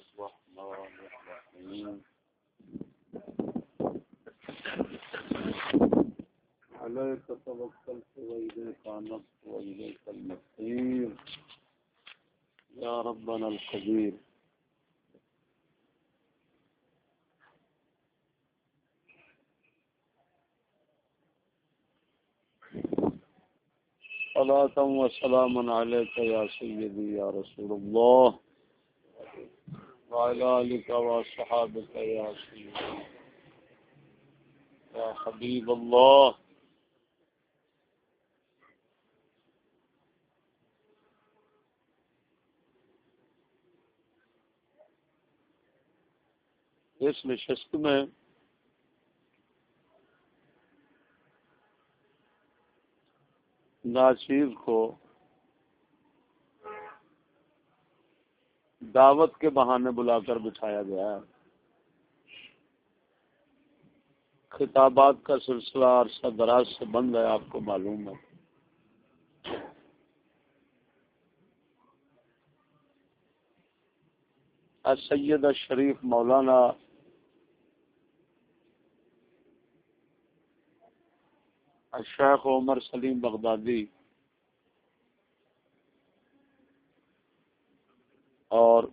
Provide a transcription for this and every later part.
الرحمن الرحيم عليك توكلت وإليك وإليك المصير. يا ربنا القدير. صلاة وسلام عليك يا سيدي يا رسول الله. وعلى آلك وصحابك يا سيدي يا حبيب الله. اس نشست میں ناچیز کو دعوت کے بہانے بلا کر بٹھایا گیا ہے۔ خطابات کا سلسلہ عرصہ دراز سے بند ہے، آپ کو معلوم ہے۔ سید شریف مولانا الشیخ عمر سلیم بغدادی اور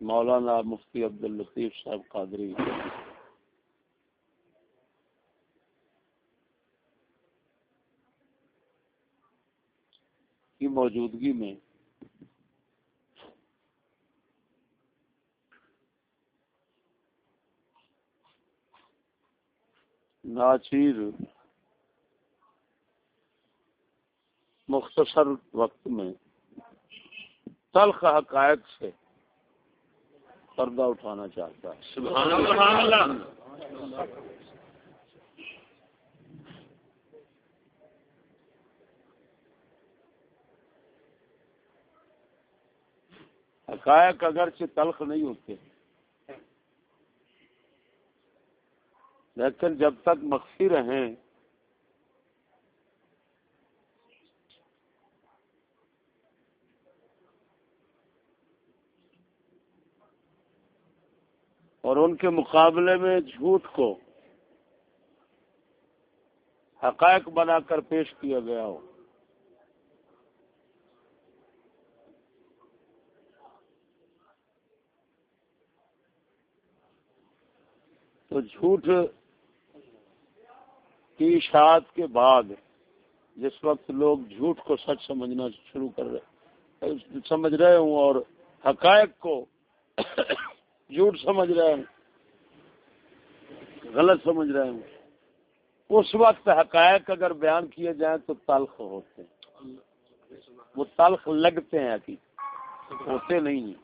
مولانا مفتی عبد الطیف صاحب قادری۔ کی موجودگی میں ناچیر مختصر وقت میں تلخ حقائق سے پردہ اٹھانا چاہتا ہے۔ سبحان اللہ۔ حقائق اگرچہ تلخ نہیں ہوتے لیکن جب تک مخفی رہیں اور ان کے مقابلے میں جھوٹ کو حقائق بنا کر پیش کیا گیا ہو۔ تو جھوٹ کی اشاعت کے بعد جس وقت لوگ جھوٹ کو سچ سمجھنا شروع کر رہے سمجھ رہے ہوں اور حقائق کو جھوٹ سمجھ رہے ہیں غلط سمجھ رہے ہیں اس وقت حقائق اگر بیان کیے جائیں تو تلخ ہوتے ہیں۔ وہ تلخ لگتے ہیں ابھی ہوتے نہیں ہیں۔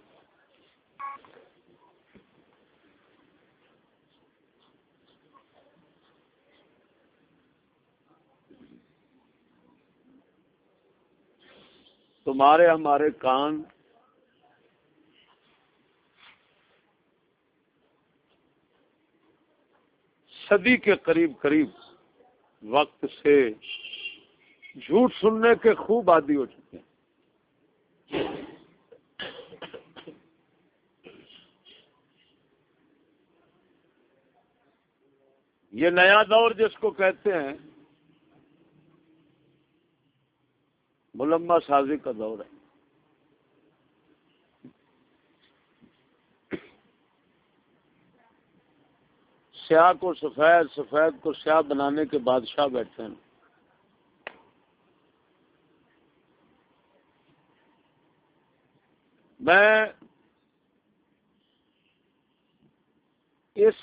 تمہارے ہمارے کان صدی کے قریب قریب وقت سے جھوٹ سننے کے خوب عادی ہو چکے ہیں۔ یہ نیا دور جس کو کہتے ہیں ملما سازی کا دور ہے۔ سیاہ کو سفید سفید کو سیاہ بنانے کے بادشاہ بیٹھے ہیں۔ میں اس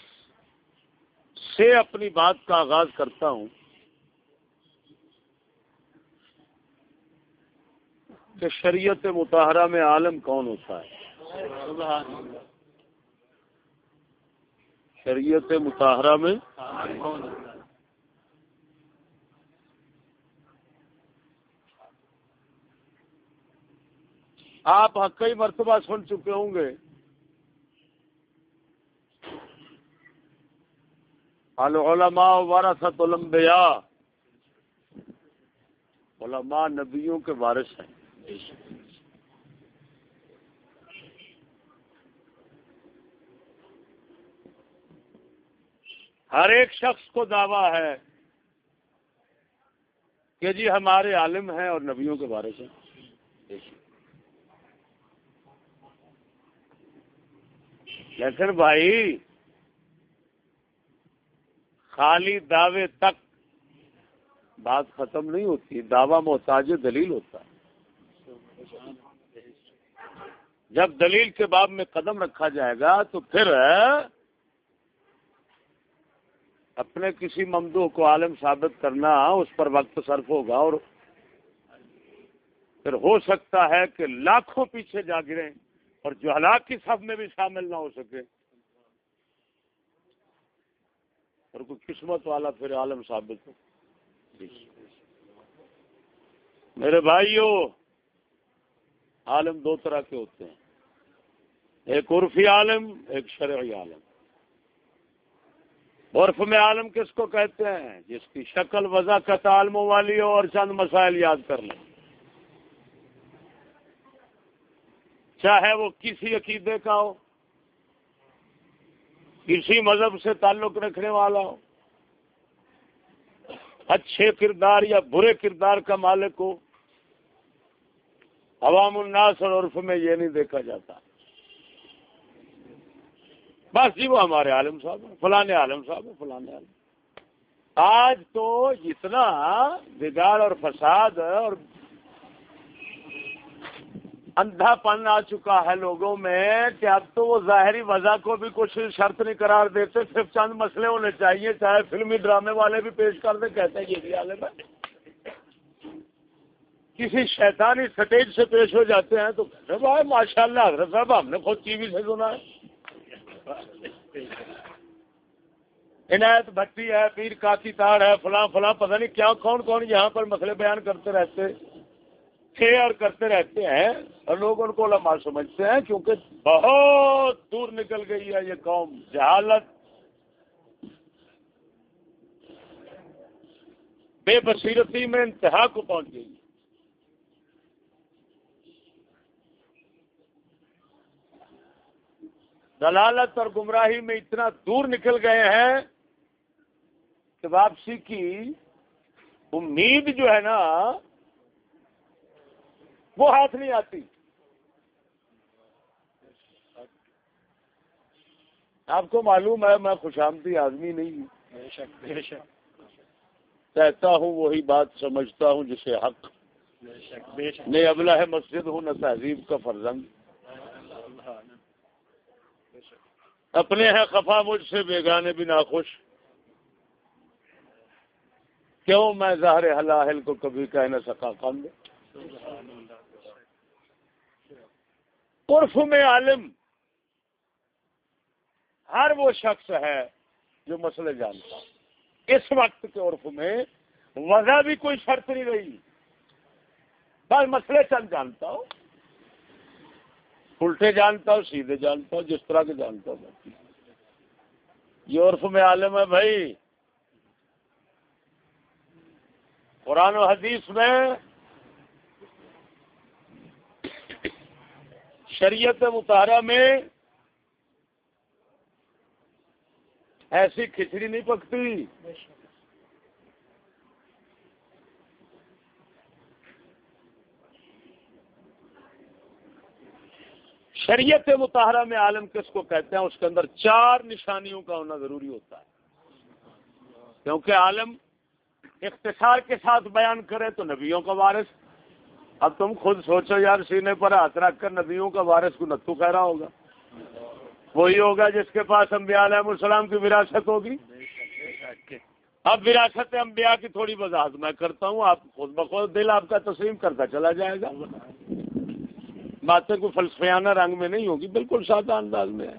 سے اپنی بات کا آغاز کرتا ہوں کہ شریعت متحرہ میں عالم کون ہوتا ہے۔ شریعت متحرہ میں آپ کئی مرتبہ سن چکے ہوں گے۔ العلماء ورثت الانبیاء۔ علماء نبیوں کے وارث ہیں۔ ہر ایک شخص کو دعویٰ ہے کہ جی ہمارے عالم ہیں اور نبیوں کے بارے سے۔ لیکن بھائی، خالی دعوے تک بات ختم نہیں ہوتی، دعویٰ محتاج دلیل ہوتا۔ ہے جب دلیل کے باب میں قدم رکھا جائے گا تو پھر اپنے کسی ممدوح کو عالم ثابت کرنا اس پر وقت صرف ہوگا اور پھر ہو سکتا ہے کہ لاکھوں پیچھے جا گریں اور جو ہلاک کی سب میں بھی شامل نہ ہو سکے۔ اور کوئی قسمت والا پھر عالم ثابت ہو۔ میرے بھائیوں عالم دو طرح کے ہوتے ہیں۔ ایک عرفی عالم، ایک شرعی عالم۔ عرف میں عالم کس کو کہتے ہیں؟ جس کی شکل وضع کا تعلموں والی ہو اور چند مسائل یاد کر لیں۔ چاہے وہ کسی عقیدے کا ہو، کسی مذہب سے تعلق رکھنے والا ہو، اچھے کردار یا برے کردار کا مالک ہو، عوام الناس اور عرف میں یہ نہیں دیکھا جاتا۔ بس جی وہ ہمارے عالم صاحب ہیں فلاں عالم صاحب ہیں فلاں عالم آج تو اتنا بگاڑ اور فساد اور اندھا پن آ چکا ہے لوگوں میں کہ اب تو وہ ظاہری وجہ کو بھی کچھ شرط نہیں قرار دیتے، صرف چند مسئلے ہونے چاہیے، چاہے فلمی ڈرامے والے بھی پیش کر دیں، کہتے ہیں یہ بھی عالم ہے۔ کسی شیطانی سٹیج سے پیش ہو جاتے ہیں تو کہتے بھائی ماشاء اللہ حضرت صاحب، ہم نے خود ٹی وی سے سنا ہے۔ عنایت بھٹی ہے، پیر کاکی تاڑ ہے، فلاں فلاں، پتہ نہیں کیا، کون کون یہاں پر مسئلے بیان کرتے رہتے اور کرتے رہتے ہیں، اور لوگ ان کو علماء سمجھتے ہیں، کیونکہ بہت دور نکل گئی ہے یہ قوم، جہالت، بے بصیرتی میں انتہا کو پہنچ گئی۔ دلالت اور گمراہی میں اتنا دور نکل گئے ہیں کہ واپسی کی امید جو ہے نا وہ ہاتھ نہیں آتی۔ آپ کو معلوم ہے میں خوش آمدی آدمی نہیں ہوں۔ کہتا ہوں وہی بات سمجھتا ہوں جسے حق نہیں ابلا ہے مسجد ہوں نہ تہذیب کا فرزنگ اپنے ہیں خفا مجھ سے، بیگانے بھی ناخوش۔ کیوں میں ظاہر حلاحل کو کبھی کہہ نہ سکا قند عرف میں عالم۔ ہر وہ شخص ہے جو مسئلے جانتا۔ اس وقت کے عرف میں وجہ بھی کوئی شرط نہیں رہی۔ بس مسئلے چند جانتا ہوں۔ الٹے جانتا ہوں، سیدھے جانتا ہوں، جس طرح کے جانتا ہوں۔ یہ عرف میں عالم ہے بھائی۔ قرآن و حدیث میں شریعت مطالعہ میں ایسی کھچڑی نہیں پکتی۔ شریعت مطالعہ میں عالم کس کو کہتے ہیں؟ اس کے اندر چار نشانیوں کا ہونا ضروری ہوتا ہے۔ کیونکہ عالم اختصار کے ساتھ بیان کرے تو نبیوں کا وارث۔ اب تم خود سوچو یار، سینے پر ہاتھ رکھ کر نبیوں کا وارث کو نتو کہہ رہا ہوگا۔ وہی ہوگا جس کے پاس انبیاء علیہ السلام کی وراثت ہوگی۔ اب وراثت انبیاء کی تھوڑی وضاحت میں کرتا ہوں۔ آپ خود بخود دل آپ کا تسلیم کرتا چلا جائے گا۔ باتیں کوئی فلسفیانہ رنگ میں نہیں ہوگی، بالکل سادہ انداز میں ہے۔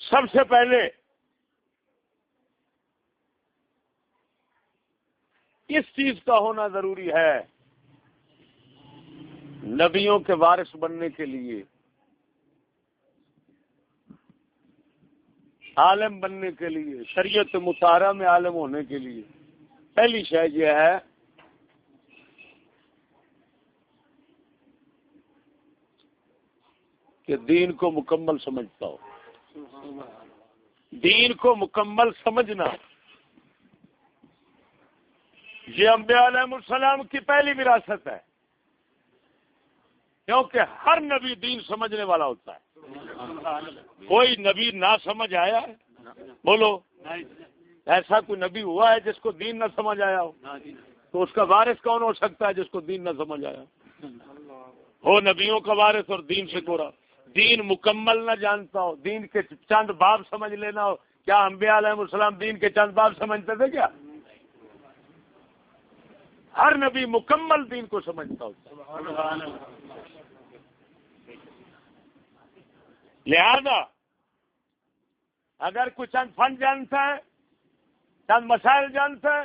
سب سے پہلے اس چیز کا ہونا ضروری ہے، نبیوں کے وارث بننے کے لیے، عالم بننے کے لیے، شریعت مطالعہ میں عالم ہونے کے لیے۔ پہلی شہ یہ ہے کہ دین کو مکمل سمجھتا ہو دین کو مکمل سمجھنا۔ یہ انبیاء علیہ السلام کی پہلی وراثت ہے۔ کیونکہ ہر نبی دین سمجھنے والا ہوتا ہے۔ کوئی نبی نہ سمجھ آیا ہے۔ بولو۔ ایسا کوئی نبی ہوا ہے جس کو دین نہ سمجھ آیا ہو۔ تو اس کا وارث کون ہو سکتا ہے جس کو دین نہ سمجھ آیا ہو؟ نبیوں کا وارث اور دین سے کورا دین مکمل نہ جانتا ہو، دین کے چند باب سمجھ لینا ہو۔ کیا انبیاء علیہ السلام دین کے چند باب سمجھتے تھے کیا؟ ہر نبی مکمل دین کو سمجھتا ہوتا لہذا، اگر کوئی چند فن جانتا ہے، چند مسائل جانتا ہے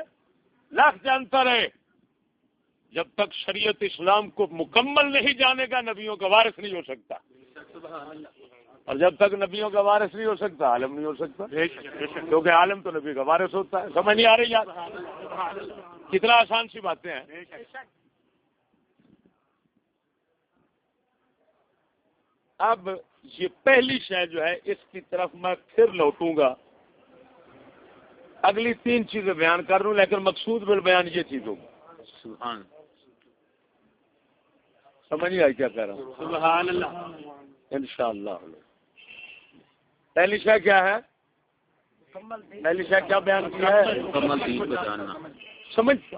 لاکھ جانتا رہے، جب تک شریعت اسلام کو مکمل نہیں جانے گا، نبیوں کا وارث نہیں ہو سکتا۔ اور جب تک نبیوں کا وارث نہیں ہو سکتا عالم نہیں ہو سکتا۔ کیونکہ عالم تو نبی کا وارث ہوتا ہے۔ سمجھ نہیں آ رہی یار؟ کتنا آسان سی باتیں ہیں۔ اب یہ پہلی شے جو ہے اس کی طرف میں پھر لوٹوں گا۔ اگلی تین چیزیں بیان کر رہا ہوں لیکن مقصود بل بیان یہ چیز ہوگی سمجھ نہیں آئی کیا کہہ رہا ہوں۔ سبحان اللہ۔ ان شاء اللہ پہلی شہ کیا ہے؟ پہلی شہ کیا بیان کیا ہے؟ سمجھ۔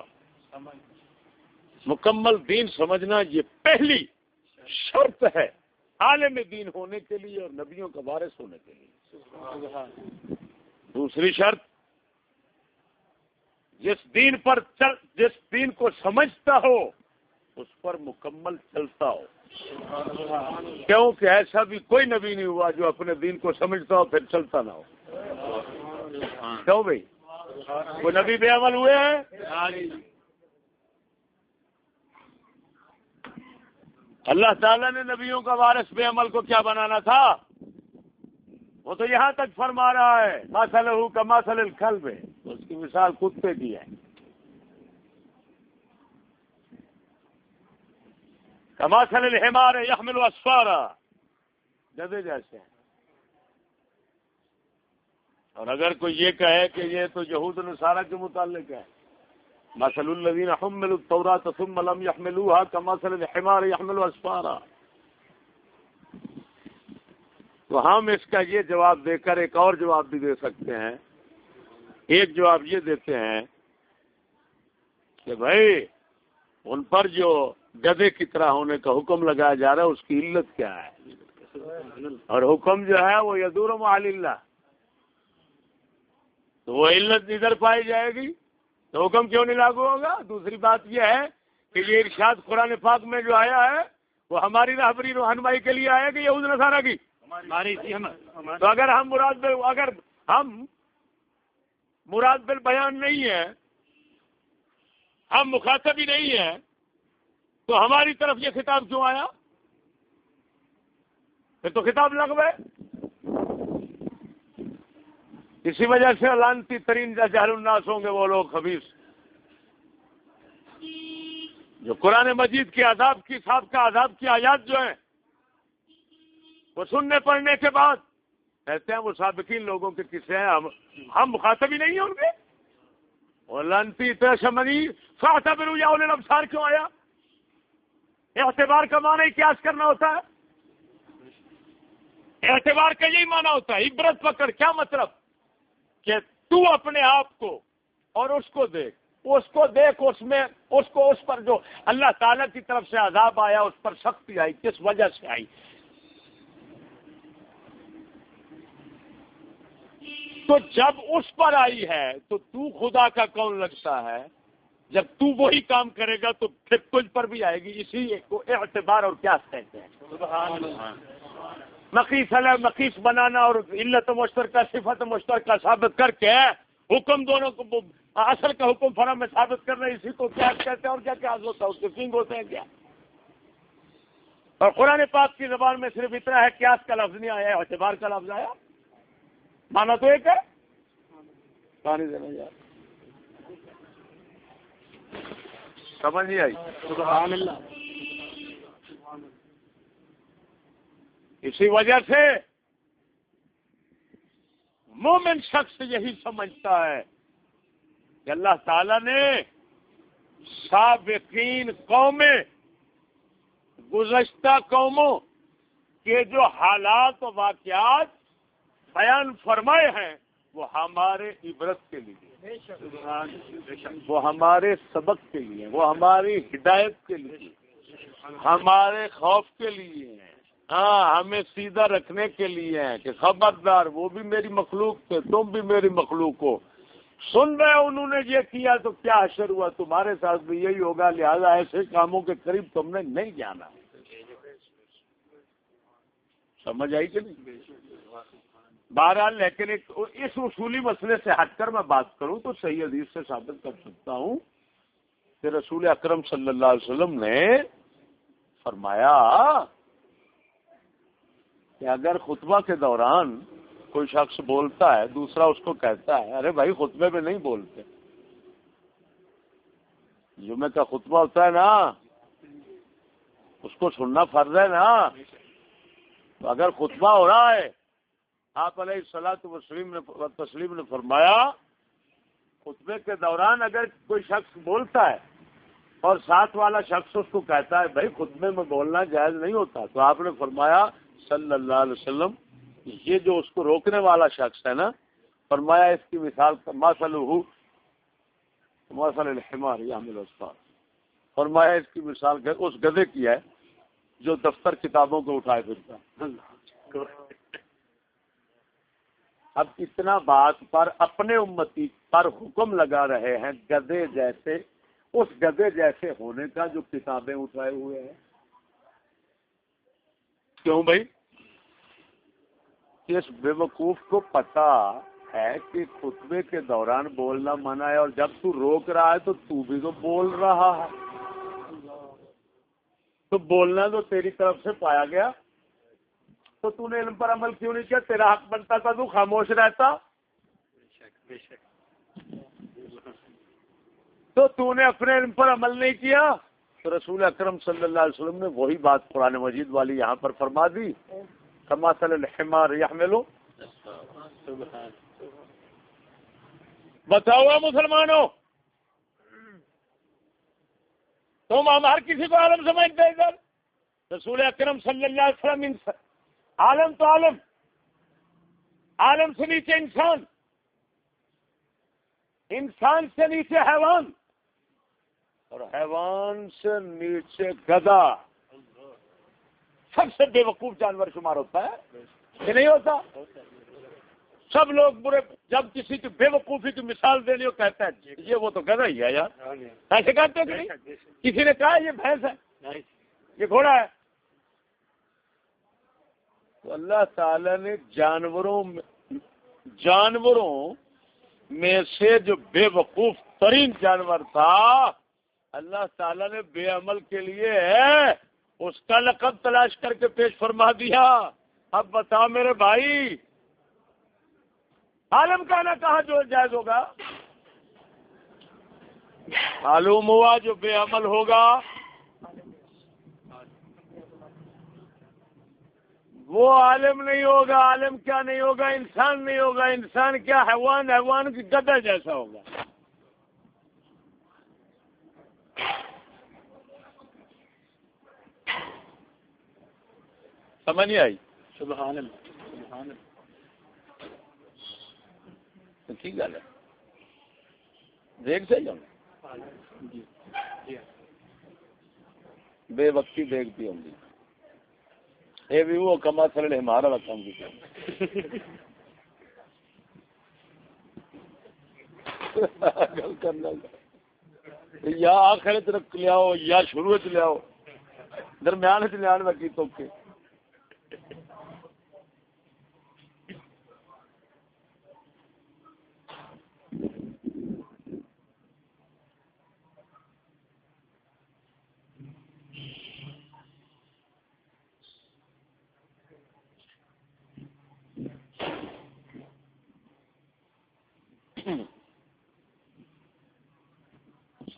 مکمل دین سمجھنا یہ پہلی شرط ہے عالم دین ہونے کے لیے اور نبیوں کا وارث ہونے کے لیے۔ دوسری شرط جس دین پر چل جس دین کو سمجھتا ہو اس پر مکمل چلتا ہو۔ کیوں کہ ایسا بھی کوئی نبی نہیں ہوا جو اپنے دین کو سمجھتا ہو پھر چلتا نہ ہو۔ کیوں بھائی؟ وہ نبی بے عمل ہوئے ہیں؟ اللہ تعالیٰ نے نبیوں کا وارث بے عمل کو کیا بنانا تھا؟ وہ تو یہاں تک فرما رہا ہے ماسل ہو کا ماسل الخل میں اس کی مثال کتے کی ہے۔ کماسل الحمار یحمل اسفارا۔ جدے جیسے ہیں۔ اور اگر کوئی یہ کہے کہ یہ تو یہود نصارہ کے متعلق ہے۔ مسل الذین حملوا التوراۃ ثم لم يحملوها كمثل الحمار يحمل اسفارا۔ تو ہم اس کا یہ جواب دے کر ایک اور جواب بھی دے سکتے ہیں۔ ایک جواب یہ دیتے ہیں کہ بھائی، ان پر جو گدے کی طرح ہونے کا حکم لگایا جا رہا ہے اس کی علت کیا ہے؟ اور حکم جو ہے وہ یدور محل اللہ۔ تو وہ علت ادھر پائی جائے گی۔ تو حکم کیوں نہیں لاگو ہوگا؟ دوسری بات یہ ہے کہ یہ ارشاد قرآن پاک میں جو آیا ہے وہ ہماری رہبری رہنمائی کے لیے آیا کہ یہ نسارا کی؟ تو اگر ہم مراد اگر ہم مراد بل بیان نہیں ہے ہم مخاطب ہی نہیں ہیں تو ہماری طرف یہ خطاب کیوں آیا؟ پھر تو خطاب لگ گئے اسی وجہ سے لانتی ترین جہل الناس ہوں گے وہ لوگ خبیص۔ جو قرآن مجید کی عذاب کی، صاحب کا عذاب کی آیات جو ہیں، وہ سننے، پڑھنے کے بعد کہتے ہیں وہ سابقین لوگوں کے کسے ہیں۔ ہم ہم مخاطب ہی نہیں ہوں گے۔ اور لانتی تشمنی فاطا برو یا ابسار کیوں آیا؟ اعتبار کا معنی کیاس کرنا ہوتا ہے؟ اعتبار کا یہی معنی ہوتا ہے، عبرت پکڑ، کیا مطلب؟ کہ تو اپنے آپ کو اور اس کو دیکھ، اس کو دیکھ، اس میں، اس کو، اس پر جو اللہ تعالی کی طرف سے عذاب آیا، اس پر سختی آئی، کس وجہ سے آئی؟ تو جب اس پر آئی ہے، تو تو خدا کا کون لگتا ہے؟ جب تو وہی کام کرے گا تو پھر تجھ پر بھی آئے گی، اسی کو اعتبار اور کیا کہتے ہیں؟ نقیس ہے نقیس بنانا اور علت مشترکہ صفت مشترکہ ثابت کر کے حکم دونوں کو اصل کا حکم فرم میں ثابت کرنا، اسی کو کیا کہتے ہیں اور کیا کیا ہوتا ہے اس کے سنگ ہوتے ہیں کیا؟ اور قرآن پاک کی زبان میں صرف اتنا ہے کیاس کا لفظ نہیں آیا، اعتبار کا لفظ آیا۔ مانا تو ایک ہے پانی دینا یار سمجھ نہیں آئی۔ سبحان اللہ۔ اسی وجہ سے مومن شخص یہی سمجھتا ہے کہ اللہ تعالی نے سابقین قومیں گزشتہ قوموں کے جو حالات و واقعات بیان فرمائے ہیں وہ ہمارے عبرت کے لیے۔ وہ ہمارے سبق کے لیے، وہ ہماری ہدایت کے لیے، ہمارے خوف کے لیے ہیں۔ ہاں ہمیں سیدھا رکھنے کے لیے ہیں کہ خبردار، وہ بھی میری مخلوق تھے، تم بھی میری مخلوق ہو۔ سن رہے انہوں نے یہ کیا تو کیا اثر ہوا؟ تمہارے ساتھ بھی یہی ہوگا، لہذا ایسے کاموں کے قریب تم نے نہیں جانا۔ سمجھ آئی کہ نہیں؟ بہرحال، لیکن ایک اس اصولی مسئلے سے ہٹ کر میں بات کروں تو صحیح حدیث سے ثابت کر سکتا ہوں کہ رسول اکرم صلی اللہ علیہ وسلم نے فرمایا کہ اگر خطبہ کے دوران کوئی شخص بولتا ہے، دوسرا اس کو کہتا ہے، ارے بھائی، خطبے میں نہیں بولتے۔ جمعے کا خطبہ ہوتا ہے نا، اس کو سننا فرض ہے نا۔ تو اگر خطبہ ہو رہا ہے آپ علیہ السلاۃ وسلیم نے تسلیم نے فرمایا، خطبے کے دوران اگر کوئی شخص بولتا ہے اور ساتھ والا شخص اس کو کہتا ہے، بھائی خطبے میں بولنا جائز نہیں ہوتا، تو آپ نے فرمایا، صلی اللہ علیہ وسلم، یہ جو اس کو روکنے والا شخص ہے نا، فرمایا اس کی مثال ماسل ماسل الحمار، یا فرمایا اس کی مثال اس گدے کی ہے، جو دفتر کتابوں کو اٹھائے پھرتا اب اتنا بات پر اپنے امتی پر حکم لگا رہے ہیں گدے جیسے اس گدے جیسے ہونے کا جو کتابیں اٹھائے ہوئے ہیں۔ کیوں بھائی؟ اس بے وقوف کو پتا ہے کہ خطبے کے دوران بولنا منع ہے اور جب تو روک رہا ہے تو تو بھی تو بول رہا ہے۔ تو بولنا تو تیری طرف سے پایا گیا۔ تو تو نے علم پر عمل کیوں نہیں کیا؟ تیرا حق بنتا تھا، تو خاموش رہتا۔ تو تو نے اپنے علم پر عمل نہیں کیا۔ تو رسول اکرم صلی اللہ علیہ وسلم نے وہی بات قرآن مجید والی یہاں پر فرما دی۔ کماسل الحمار یحملو۔ بتاؤ مسلمانوں، تم ہم ہر کسی کو عالم سمجھتے ادھر۔ رسول اکرم صلی اللہ علیہ وسلم عالم تو عالم عالم سے نیچے انسان انسان سے نیچے حیوان اور حیوان سے نیچے گدا۔ سب سے بے وقوف جانور شمار ہوتا ہے یہ نہیں ہوتا؟ سب لوگ برے جب کسی کی بے وقوفی کی مثال دینی ہو کہتا ہے یہ وہ تو گدا ہی ہے یار۔ ایسے کہتے ہیں کسی نے کہا یہ بھینس ہے یہ گھوڑا ہے۔ تو اللہ تعالی نے جانوروں جانوروں میں سے جو بے وقوف ترین جانور تھا، اللہ تعالی نے بے عمل کے لیے اس کا لقب تلاش کر کے پیش فرما دیا۔ اب بتا میرے بھائی، عالم کا نہ کہاں جو جائز ہوگا؟ معلوم ہوا جو بے عمل ہوگا وہ عالم نہیں ہوگا عالم کیا نہیں ہوگا انسان نہیں ہوگا انسان کیا حیوان حیوان کی گدا جیسا ہوگا۔ سمجھ نہیں آئی؟ سبحان اللہ ٹھیک گل ہے۔ دیکھ سے جاؤں بے وقتی دیکھتی ہوں۔ یہ بھی وہ کما ہمارا کام کی گل کرنا۔ یا آخر لیاؤ، یا شروع چ لیاؤ۔ درمیان چ لیا تو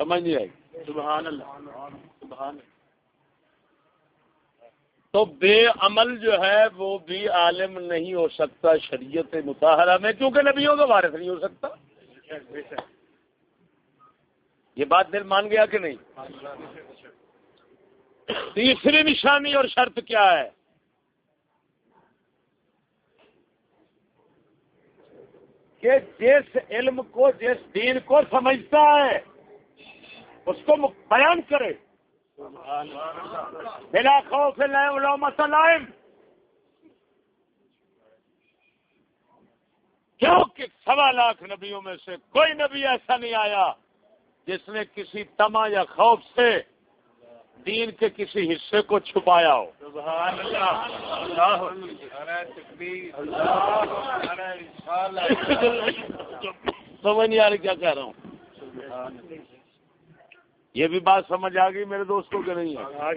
سمجھ نہیں آئی؟ سبحان اللہ سبحان تو بے عمل جو ہے وہ بھی عالم نہیں ہو سکتا شریعت مطالعہ میں کیونکہ نبیوں کا وارث نہیں ہو سکتا۔ یہ بات دل مان گیا کہ نہیں؟ تیسری نشانی اور شرط کیا ہے؟ کہ جس علم کو جس دین کو سمجھتا ہے اس کو بیان کرے۔ بلا خوف مسلائم کیونکہ سوا لاکھ نبیوں میں سے کوئی نبی ایسا نہیں آیا جس نے کسی تما یا خوف سے دین کے کسی حصے کو چھپایا ہو۔ سمجھ نہیں آ رہی کیا کہہ رہا ہوں؟ یہ بھی بات سمجھ آ گئی میرے دوستوں کے نہیں ہے۔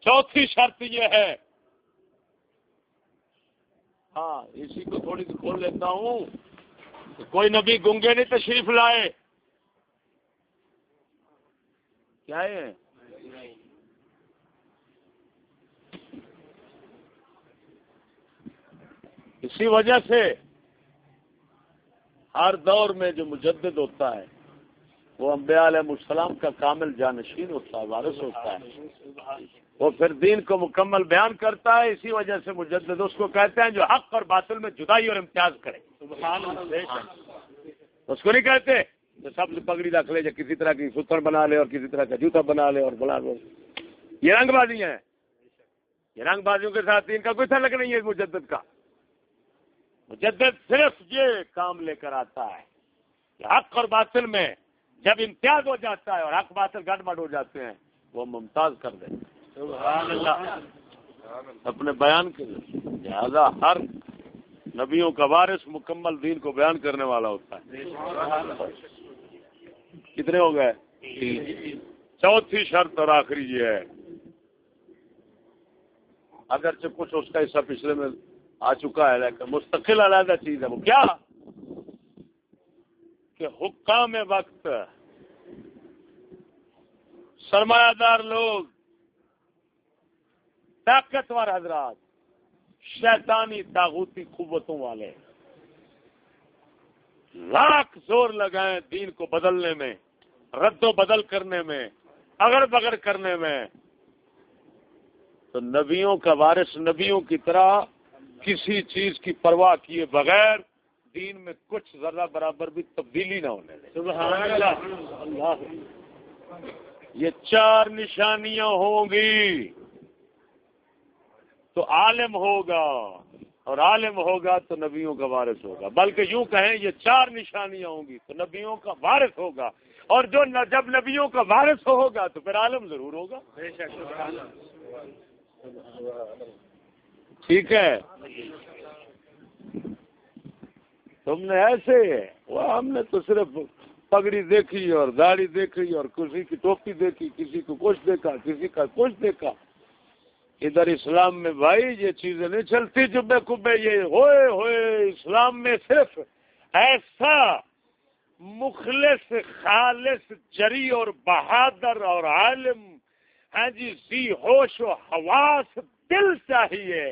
چوتھی شرط یہ ہے۔ ہاں اسی کو تھوڑی سی کھول لیتا ہوں کوئی نبی گنگے نہیں تشریف لائے۔ کیا ہے؟ اسی وجہ سے ہر دور میں جو مجدد ہوتا ہے وہ انبیاء علیہ السلام کا کامل جانشین ہوتا ہے وارث ہوتا ہے۔ وہ پھر دین کو مکمل بیان کرتا ہے، اسی وجہ سے مجدد اس کو کہتے ہیں جو حق اور باطل میں جدائی اور امتیاز کرے۔ اس کو نہیں کہتے جو سب پگڑی رکھ لے یا کسی طرح کی ستر بنا لے اور کسی طرح کا جوتا بنا لے اور بنا لو۔ یہ رنگ بازی ہیں۔ یہ رنگ بازیوں کے ساتھ ان کا کوئی تعلق نہیں ہے مجدد کا۔ مجدد صرف یہ کام لے کر آتا ہے کہ حق اور باطل میں جب امتیاز ہو جاتا ہے اور حق باطل گڑ مٹ ہو جاتے ہیں، وہ ممتاز کر دیتے اپنے بیان کے لہٰذا ہر نبیوں کا وارث مکمل دین کو بیان کرنے والا ہوتا ہے۔ کتنے ہو گئے؟ چوتھی شرط اور آخری یہ ہے۔ اگرچہ کچھ اس کا حصہ پچھلے میں آ چکا ہے، لیکن مستقل علیحدہ چیز ہے۔ وہ کیا؟ کہ حکام وقت سرمایہ دار لوگ، طاقتور حضرات، شیطانی تاغوتی قوتوں والے لاکھ زور لگائیں دین کو بدلنے میں، رد و بدل کرنے میں، اگر بغیر کرنے میں۔ تو نبیوں کا وارث نبیوں کی طرح کسی چیز کی پرواہ کیے بغیر دین میں کچھ ذرہ برابر بھی تبدیلی نہ ہونے دے یہ چار نشانیاں ہوں گی۔ تو عالم ہوگا۔ اور عالم ہوگا تو نبیوں کا وارث ہوگا۔ بلکہ یوں کہیں یہ چار نشانیاں ہوں گی۔ تو نبیوں کا وارث ہوگا۔ اور جو جب نبیوں کا وارث ہوگا تو پھر عالم ضرور ہوگا۔ ٹھیک ہے۔ تم نے ایسے وہ ہم نے تو صرف پگڑی دیکھی اور داڑھی دیکھی اور کسی کی ٹوپی دیکھی، کسی کو کچھ دیکھا، کسی کا کچھ دیکھا۔ ادھر اسلام میں بھائی یہ چیزیں نہیں چلتی جبے کبے یہ ہوئے ہوئے اسلام میں صرف ایسا مخلص، خالص، جری اور بہادر اور عالم۔ ہاں جی سی ہوش و حواس دل چاہیے۔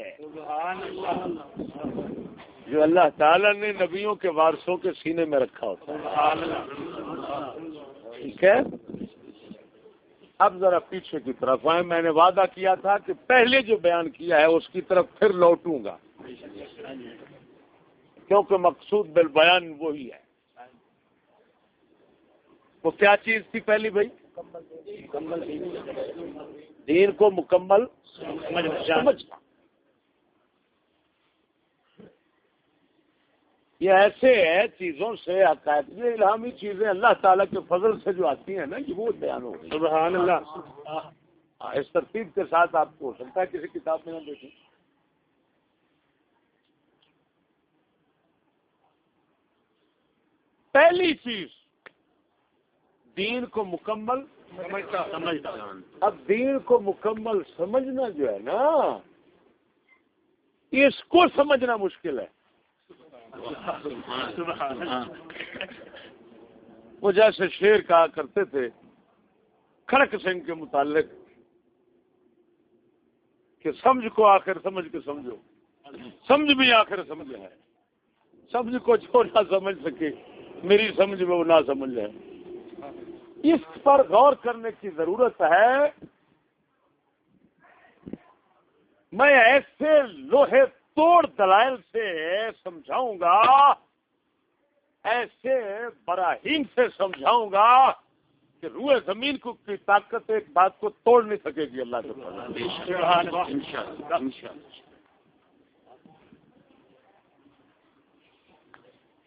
جو اللہ تعالی نے نبیوں کے وارثوں کے سینے میں رکھا ہوتا ہے۔ ٹھیک ہے؟ اب ذرا پیچھے کی طرف آئے میں نے وعدہ کیا تھا کہ پہلے جو بیان کیا ہے، اس کی طرف پھر لوٹوں گا۔ کیونکہ مقصود بل بیان وہی ہے۔ وہ کیا چیز تھی پہلی بھائی؟ دین کو مکمل سمجھنا یہ ایسے ہے چیزوں سے عقائد یہ الہامی چیزیں اللہ تعالیٰ کے فضل سے جو آتی ہیں نا یہ وہ بیان ہو گئی۔ سبحان اللہ۔ ہاں، اس ترتیب کے ساتھ آپ کو ہو سکتا ہے کسی کتاب میں نہ دیکھیں۔ پہلی چیز دین کو مکمل سمجھنا۔ اب دین کو مکمل سمجھنا جو ہے نا اس کو سمجھنا مشکل ہے۔ وہ جیسے شیر کہا کرتے تھے، کھڑک سنگھ کے متعلق، کہ سمجھ کو آخر سمجھ کے سمجھو۔ سمجھ بھی آخر سمجھ ہے۔ سمجھ کو جو نہ سمجھ سکے، میری سمجھ میں وہ نہ سمجھ ہے۔ اس پر غور کرنے کی ضرورت ہے۔ میں ایسے لوہے توڑ دلائل سے سمجھاؤں گا ایسے براہیم سے سمجھاؤں گا کہ روئے زمین کو کی طاقت ایک بات کو توڑ نہیں سکے گی اللہ کے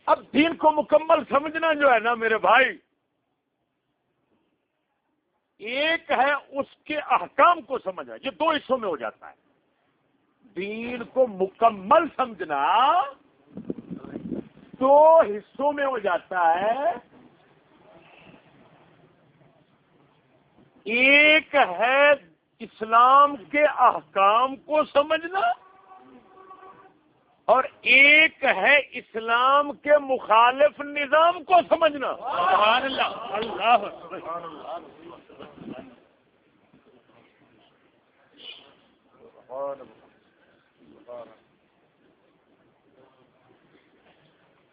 اب دین کو مکمل سمجھنا جو ہے نا میرے بھائی ایک ہے اس کے احکام کو سمجھنا یہ دو حصوں میں ہو جاتا ہے۔ دین کو مکمل سمجھنا دو حصوں میں ہو جاتا ہے۔ ایک ہے اسلام کے احکام کو سمجھنا اور ایک ہے اسلام کے مخالف نظام کو سمجھنا۔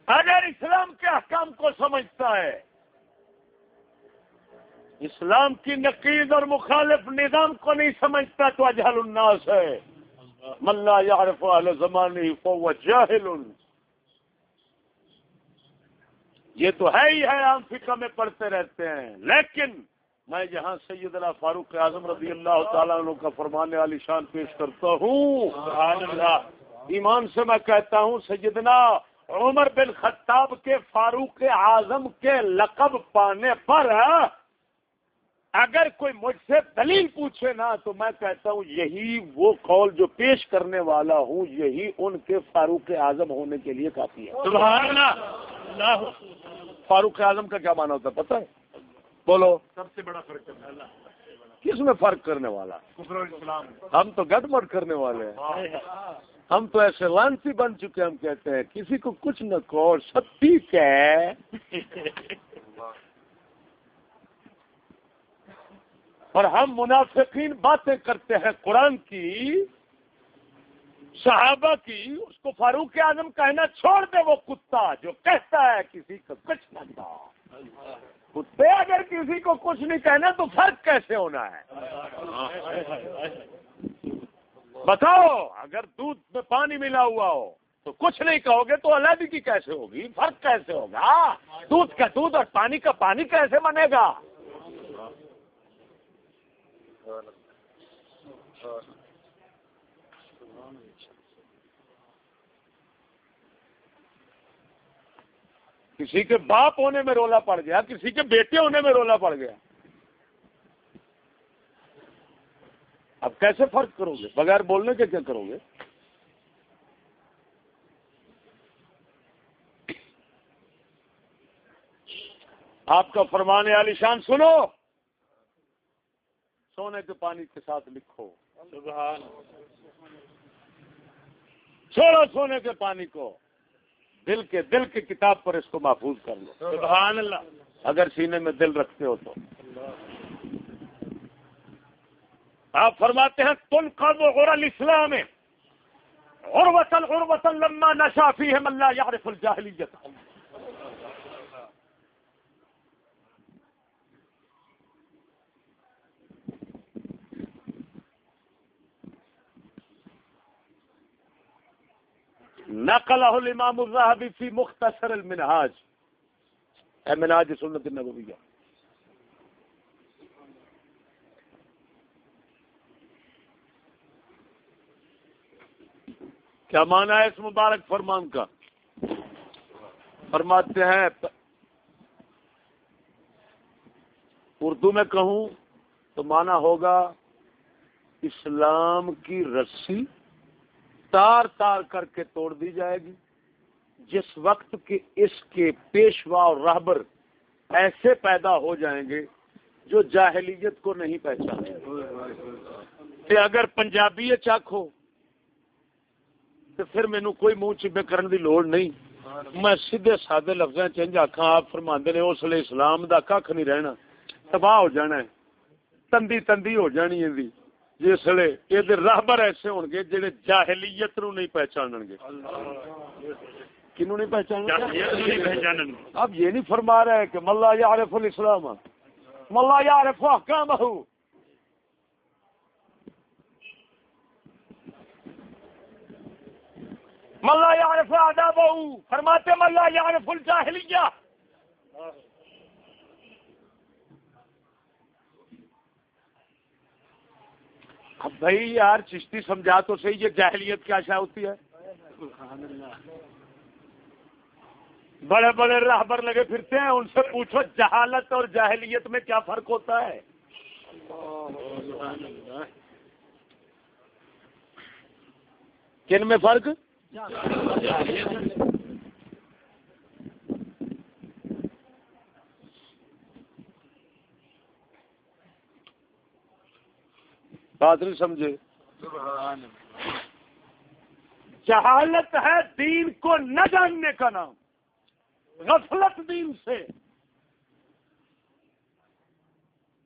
اگر اسلام کے احکام کو سمجھتا ہے، اسلام کی نقید اور مخالف نظام کو نہیں سمجھتا تو اجہل الناس ہے۔ ملا یارف زمانی فو جاہل یہ تو ہے ہی ہے عام فکر میں پڑھتے رہتے ہیں۔ لیکن میں جہاں سید اللہ فاروق اعظم رضی اللہ تعالیٰ عنہ کا فرمانے والی شان پیش کرتا ہوں ایمان سے میں کہتا ہوں، سیدنا عمر بن خطاب کے فاروق اعظم کے لقب پانے پر اگر کوئی مجھ سے دلیل پوچھے نا تو میں کہتا ہوں یہی وہ قول جو پیش کرنے والا ہوں یہی ان کے فاروق اعظم ہونے کے لیے کافی ہے۔ سبحان اللہ۔ فاروق اعظم کا کیا مانا ہوتا ہے پتہ ہے؟ بولو۔ سب سے بڑا فرق کس میں فرق کرنے والا؟ ہم تو گٹ مٹ کرنے والے ہیں۔ ہم تو ایسے لانسی بن چکے ہم کہتے ہیں، کسی کو کچھ نہ کہو سب ٹھیک ہے۔ اور ہم منافقین باتیں کرتے ہیں قرآن کی، صحابہ کی، اس کو فاروق اعظم کہنا چھوڑ دے وہ کتا جو کہتا ہے کسی کو کچھ نہ کہا کتے اگر کسی کو کچھ نہیں کہنا تو فرق کیسے ہونا ہے؟ بتاؤ، اگر دودھ میں پانی ملا ہوا ہو، تو کچھ نہیں کہو گے تو علیحدگی کیسے ہوگی؟ فرق کیسے ہوگا؟ دودھ کا دودھ اور پانی کا پانی کیسے بنے گا؟ کسی کے باپ ہونے میں رولا پڑ گیا، کسی کے بیٹے ہونے میں رولا پڑ گیا۔ اب کیسے فرق کرو گے؟ بغیر بولنے کے کیا کرو گے؟ آپ کا فرمانے علی شان سنو۔ سونے کے پانی کے ساتھ لکھو۔ چھوڑو سونے کے پانی کو۔ دل کے دل کی کتاب پر اس کو محفوظ کر لو۔ سبحان اللہ۔ اگر سینے میں دل رکھتے ہو تو۔ آپ فرماتے ہیں، تم قرض غور الاسلام اور وطن اور وطن لما نشافی ہے ملا یارف الجاہلیت نقلہ الامام الذهبی فی مختصر المنہاج اے منہاج سنت کیا مانا ہے اس مبارک فرمان کا؟ فرماتے ہیں، اردو میں کہوں تو مانا ہوگا اسلام کی رسی تار تار کر کے توڑ دی جائے گی۔ جس وقت کے اس کے پیشوا اور رہبر ایسے پیدا ہو جائیں گے جو جاہلیت کو نہیں پہچانے کہ اگر پنجابی چک ہو تو پھر مینو کوئی منہ چبے کرن دی لوڑ نہیں۔ میں سیدھے سادے لفظ چنج آخا آپ فرما نے اس لیے اسلام دا کھ نہیں رہنا۔ تباہ ہو جانا ہے۔ تندی تندی ہو جانی ہے جسے یہ راہبر ایسے ہون گے جڑے جاہلیت نو نہیں پہچان گے۔ کنو نہیں پہچان پہچانن اب یہ نہیں فرما رہے کہ ملا یعرف الاسلام ملا یعرف احکامہ ملا یعرف آدابہ فرماتے ملا یعرف الجاہلیہ. اب بھائی یار چشتی سمجھا تو صحیح یہ جاہلیت کیا شاہ ہوتی ہے؟ بڑے بڑے راہبر لگے پھرتے ہیں، ان سے پوچھو جہالت اور جاہلیت میں کیا فرق ہوتا ہے؟ کن میں فرق؟ بات نہیں سمجھے۔ جہالت ہے دین کو نہ جاننے کا نام۔ غفلت دین سے۔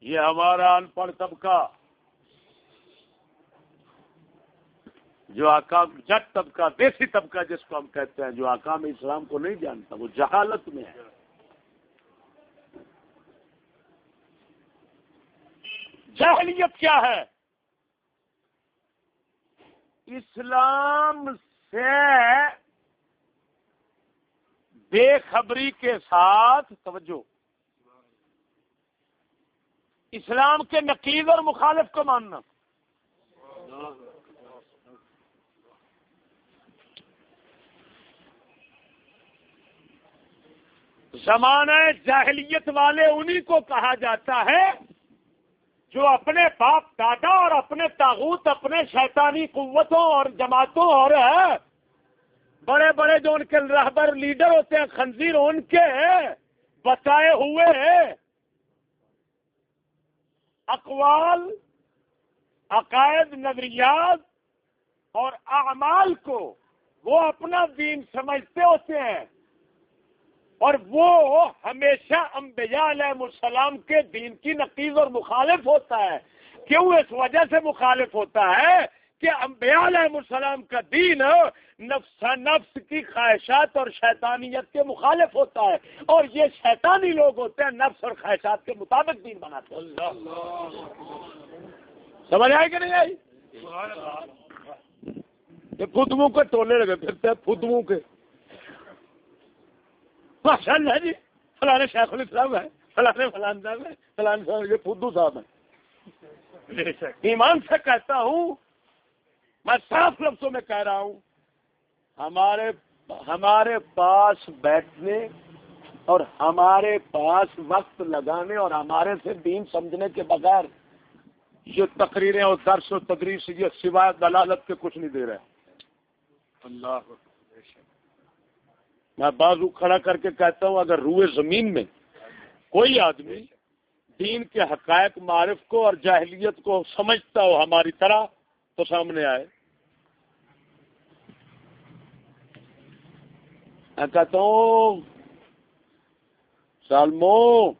یہ ہمارا ان پڑھ طبقہ جو آکام جٹ طبقہ، دیسی طبقہ جس کو ہم کہتے ہیں، جو آکام اسلام کو نہیں جانتا، وہ جہالت میں ہے۔ جہلیت کیا ہے؟ اسلام سے بے خبری کے ساتھ توجہ۔ اسلام کے نقیز اور مخالف کو ماننا۔ زمانہ جاہلیت والے انہی کو کہا جاتا ہے جو اپنے باپ دادا اور اپنے تاغوت، اپنے شیطانی قوتوں اور جماعتوں اور بڑے بڑے جو ان کے رہبر لیڈر ہوتے ہیں، خنزیر، ان کے بتائے ہوئے اقوال، عقائد، نظریات اور اعمال کو وہ اپنا دین سمجھتے ہوتے ہیں۔ اور وہ ہمیشہ انبیاء علیہ السلام کے دین کی نقیز اور مخالف ہوتا ہے۔ کیوں اس وجہ سے مخالف ہوتا ہے کہ انبیاء علیہ السلام کا دین نفس نفس کی خواہشات اور شیطانیت کے مخالف ہوتا ہے۔ اور یہ شیطانی لوگ ہوتے ہیں، نفس اور خواہشات کے مطابق دین بناتے ہیں۔ سمجھ آئے کہ نہیں آئی؟ یہ فدموں کے ٹولے لگے پھرتے ہیں فدموں کے۔ ماشاء اللہ جی فلانے شیخ الاسلام ہے فلانے فلان صاحب ہے فلان صاحب یہ فدو صاحب ہے ایمان سے کہتا ہوں میں صاف لفظوں میں کہہ رہا ہوں ہمارے ہمارے پاس بیٹھنے اور ہمارے پاس وقت لگانے اور ہمارے سے دین سمجھنے کے بغیر یہ تقریریں اور درس و تدریس یہ سوائے دلالت کے کچھ نہیں دے رہے۔ اللہ میں بازو کھڑا کر کے کہتا ہوں، اگر روئے زمین میں کوئی آدمی دین کے حقائق معرف کو اور جاہلیت کو سمجھتا ہو ہماری طرح، تو سامنے آئے۔ میں کہتا ہوں، سالمو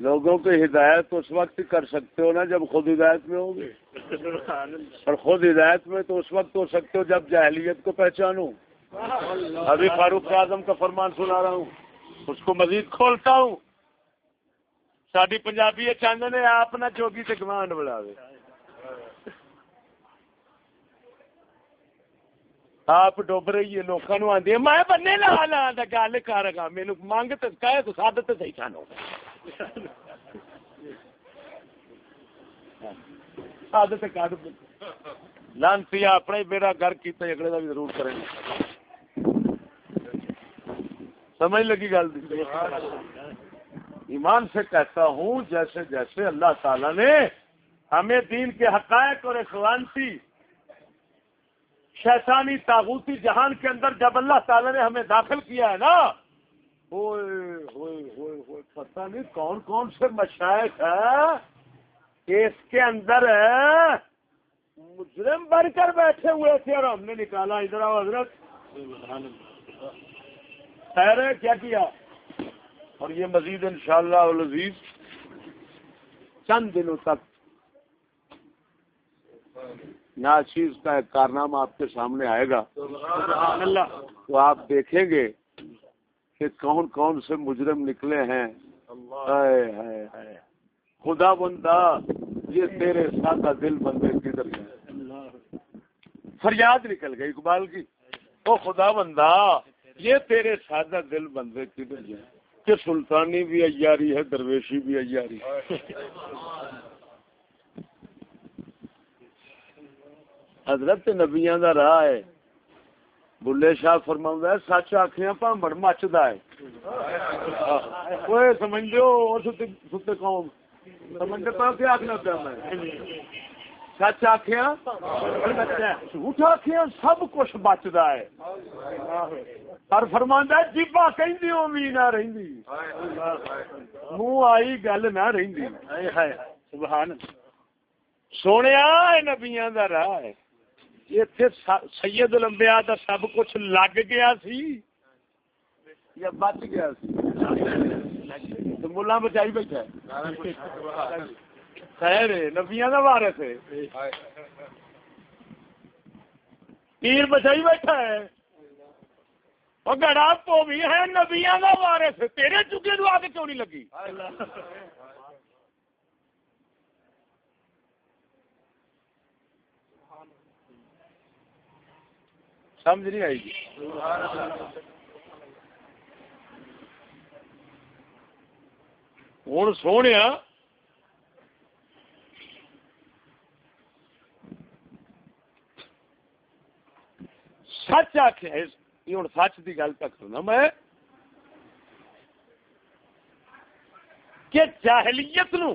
لوگوں کی ہدایت اس وقت کر سکتے ہو نا جب خود ہدایت میں ہوگے اور خود ہدایت میں تو اس وقت ہو سکتے ہو جب جاہلیت کو پہچانو ابھی فاروق اعظم کا فرمان سنا رہا ہوں۔ اس کو مزید کھولتا ہوں۔ ساری پنجابی چاند نے آپ نہ چوکی سے گمانڈ بڑھا آپ ڈوب رہی ہے لوگوں آدھی میں بننے لا لا دا گل کر گا میرے منگ تو کہ سد تو صحیح سانو لانسی اپنا ہی میرا گھر کیتا اگلے کا بھی ضرور کریں سمجھ لگی گل ایمان سے کہتا ہوں جیسے جیسے اللہ تعالی نے ہمیں دین کے حقائق اور اخوانسی شیطانی تاغوتی جہان کے اندر جب اللہ تعالی نے ہمیں داخل کیا ہے نا پتہ نہیں کون کون سے مشائق ہے اس کے اندر مجرم بن کر بیٹھے ہوئے تھے اور ہم نے نکالا ادھر حضرت۔ خیر کیا کیا؟ اور یہ مزید انشاءاللہ شاء اللہ چند دنوں تک۔ ناچیز کا ایک کارنامہ آپ کے سامنے آئے گا۔ تو آپ دیکھیں گے کہ کون کون سے مجرم نکلے ہیں۔ خدا بندہ یہ تیرے سادہ دل بندے کدھر گئے؟ فریاد نکل گئی اقبال کی۔ او خدا بندہ یہ تیرے سادہ دل بندے کدھر گئے؟ کہ سلطانی بھی ایاری ہے درویشی بھی ایاری حضرت نبیاں دا راہ ہے۔ بلے شاہ فرما ہے سچ آخیا پامڑ مچتا ہے۔ سمجھ لو ستے قوم۔ سمجھ پا کیا آخنا پیا میں۔ سچ آخیا جھوٹ آخیا سب کچھ بچتا ہے۔ پر فرما جیبا کہ نہ رہی منہ آئی گل نہ رہی سونے نبیا کا راہ ہے۔ سید لمبیا دا سب کچھ لگ گیا سی یا بچ گیا سی ملا بچائی بیٹھا خیر نبیا کا وارس ہے پیر بچائی بیٹھا ہے وہ گڑا تو بھی ہے نبیا کا وارس تیرے چکے آ کے کیوں نہیں لگی سمجھ نہیں آئی گی ہوں سونے سچ آخ ہوں سچ کی گل تک کرنا میں۔ کہ جاہلیت نو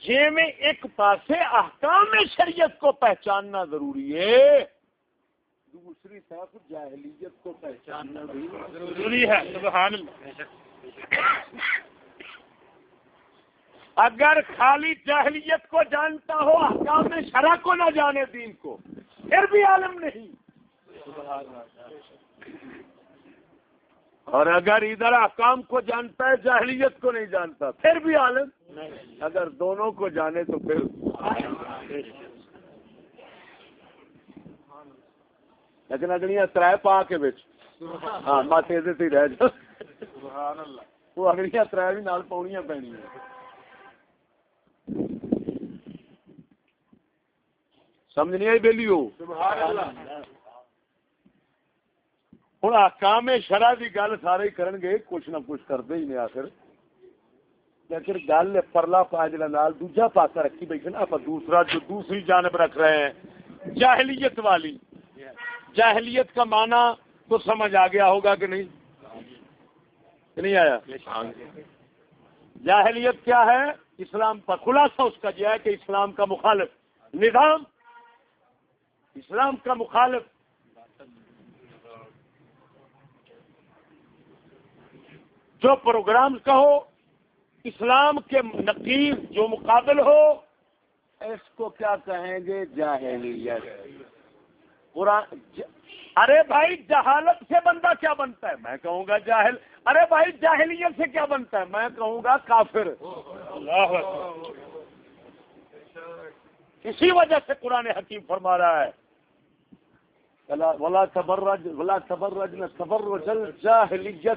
جی میں ایک پاسے احکام شریعت کو پہچاننا ضروری ہے۔ دوسری طرف جاہلیت کو پہچاننا بھی ضروری ہے، سبحان اگر خالی جاہلیت کو جانتا ہو، احکام شرح کو نہ جانے دین کو، پھر بھی عالم نہیں۔ اور اگر ادھر احکام کو جانتا ہے، جاہلیت کو نہیں جانتا، پھر بھی عالم۔ اگر دونوں کو جانے تو پھر لیکن اگلیاں تر پا کے بچ ہاں مت یہ رہ جا وہ اگلیاں تر بھی نال پاؤنیاں پینی سمجھ نہیں آئی بہلی ہو؟ ہوں آکام شرح کی گل سارے کرن گے کچھ نہ کچھ کرتے ہی نہیں آخر۔ لیکن گل پرلا پاجلا نال دوجا پاسا رکھی بیٹھے نا دوسرا جو دوسری جانب رکھ رہے ہیں جاہلیت والی۔ جاہلیت کا معنی تو سمجھ آ گیا ہوگا کہ نہیں؟ کہ نہیں آیا؟ جاہلیت کیا ہے؟ اسلام پر خلاصہ اس کا یہ ہے کہ اسلام کا مخالف نظام، اسلام کا مخالف جو پروگرام کا ہو، اسلام کے نقیب جو مقابل ہو، اس کو کیا کہیں گے؟ جاہلیت۔ قرآن ارے بھائی جہالت سے بندہ کیا بنتا ہے؟ میں کہوں گا جاہل ارے بھائی جاہلیت سے کیا بنتا ہے؟ میں کہوں گا کافر۔ اسی وجہ سے قرآن حکیم فرما رہا ہے۔ ولا تبرج ولا تبرج تبرج الجاهليه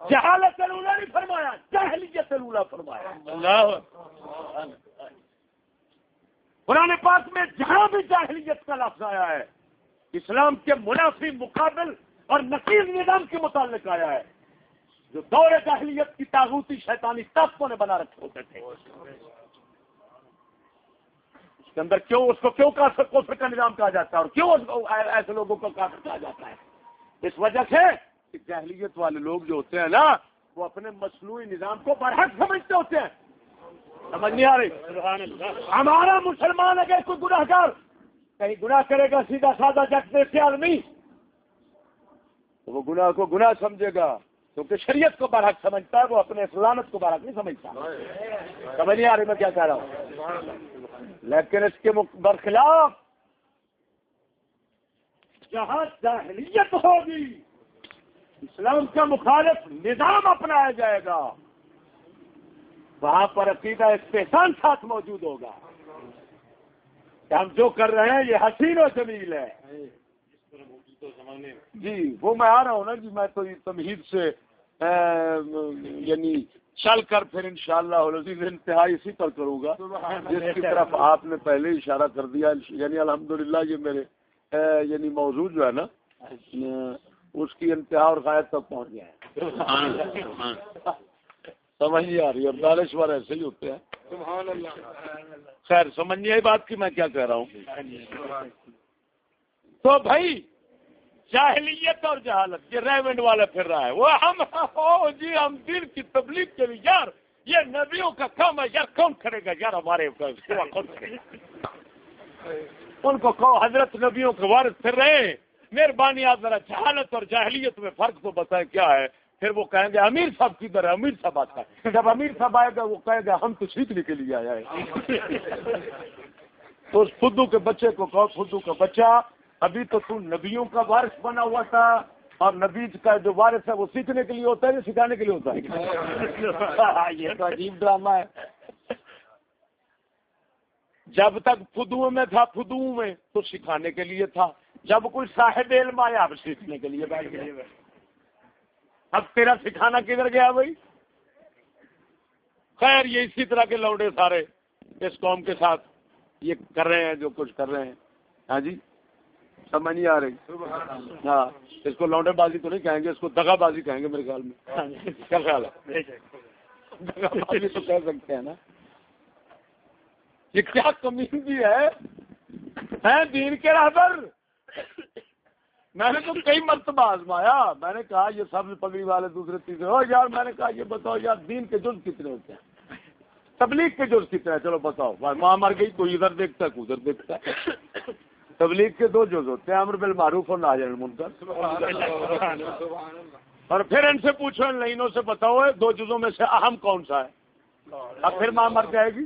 جہالت الاولى نہیں فرمایا، جاہلیت الاولى فرمایا۔ اللہ قرآن پاک میں جہاں بھی جاہلیت کا لفظ آیا ہے، اسلام کے منافی مقابل اور نقیز نظام کے متعلق آیا ہے، جو دور جاہلیت کی تاغوتی شیطانی طاقتوں نے بنا رکھے ہوتے تھے۔ اس کے اندر کیوں، اس کو کیوں کوفر کا نظام کہا جاتا ہے؟ اور کیوں ایسے لوگوں کو کافر کہا جاتا ہے؟ اس وجہ سے کہ جاہلیت والے لوگ جو ہوتے ہیں نا، وہ اپنے مصنوعی نظام کو برحق سمجھتے ہوتے ہیں۔ سمجھ نہیں آ رہی؟ ہمارا مسلمان اگر کوئی گناہ گار کہیں گناہ کرے گا سیدھا سادہ جگ سے آدمی تو وہ گناہ کو گناہ سمجھے گا کیونکہ شریعت کو برحق سمجھتا ہے وہ اپنے اسلامت کو برحق نہیں سمجھتا۔ سمجھ نہیں آ رہی میں کیا کہہ رہا ہوں؟ لیکن اس کے برخلاف جہاں جاہلیت ہوگی اسلام کا مخالف نظام اپنایا جائے گا۔ وہاں پر عقیدہ استحسان ساتھ موجود ہوگا ہم جو کر رہے ہیں یہ حسین و جمیل ہے۔ جی وہ میں آ رہا ہوں نا جی میں تو تمہید سے یعنی چل کر پھر انشاءاللہ شاء انتہا اسی پر کروں گا۔ جس کی طرف آپ نے پہلے اشارہ کر دیا یعنی الحمدللہ یہ میرے یعنی موضوع جو ہے نا اس کی انتہا اور غائب تک پہنچ گیا ہے۔ سمجھ نہیں آ رہی اب دانشور ایسے ہی ہوتے ہیں۔ خیر سمجھیے بات کی میں کیا کہہ رہا ہوں؟ تو بھائی جاہلیت اور جہالت یہ ریونڈ والا پھر رہا ہے۔ وہ ہم او جی ہم دین کی تبلیغ کے لیے یار یہ نبیوں کا کام ہے یار کون کرے گا؟ یار ہمارے کون کرے گا؟ ان کو کہو حضرت نبیوں کے وارث پھر رہے۔ ہیں مہربانی آپ ذرا جہالت اور جاہلیت میں فرق تو بتائیں کیا ہے؟ پھر وہ کہیں گے، امیر صاحب کی طرح امیر صاحب آتا ہے۔ جب امیر صاحب آئے گا، وہ کہے گا، ہم تو سیکھنے کے لیے آیا ہے تو اس فدو کے بچے کو کہو، فدو کا بچہ، ابھی تو تم نبیوں کا وارث بنا ہوا تھا، اور نبی کا جو وارث ہے، وہ سیکھنے کے لیے ہوتا ہے یا سکھانے کے لیے ہوتا ہے؟ یہ تو عجیب ڈرامہ ہے۔ جب تک فدو میں تھا فدو میں تو سکھانے کے لیے تھا۔ جب کوئی صاحب علم آیا، اب سیکھنے کے لیے بیٹھ گئے۔ اب تیرا سکھانا کدھر گیا بھائی؟ خیر یہ اسی طرح کے لوڈے سارے اس قوم کے ساتھ یہ کر رہے ہیں جو کچھ کر رہے ہیں۔ ہاں جی؟ سمجھ نہیں آ رہی۔ ہاں اس کو لونڈے بازی تو نہیں کہیں گے اس کو دگا بازی کہیں گے میرے خیال میں۔ کیا خیال ہے؟ دگا بازی تو کہہ سکتے ہیں نا۔ یہ کیا کمی بھی ہے؟ دین کے رہبر میں نے تو کئی مرتبہ آزمایا۔ میں نے کہا یہ سب پگڑی والے دوسرے تیسرے ہو یار میں نے کہا یہ بتاؤ یار دین کے جز کتنے ہوتے ہیں؟ تبلیغ کے جز کتنے ہیں؟ چلو بتاؤ۔ ماں مر گئی کوئی ادھر دیکھتا ہے کوئی ادھر دیکھتا ہے۔ تبلیغ کے دو جز ہوتے ہیں امر بل معروف اور ناجر المنکر۔ اور پھر ان سے پوچھو ان لائنوں سے بتاؤ دو جزوں میں سے اہم کون سا ہے؟ اب پھر ماں مر جائے گی۔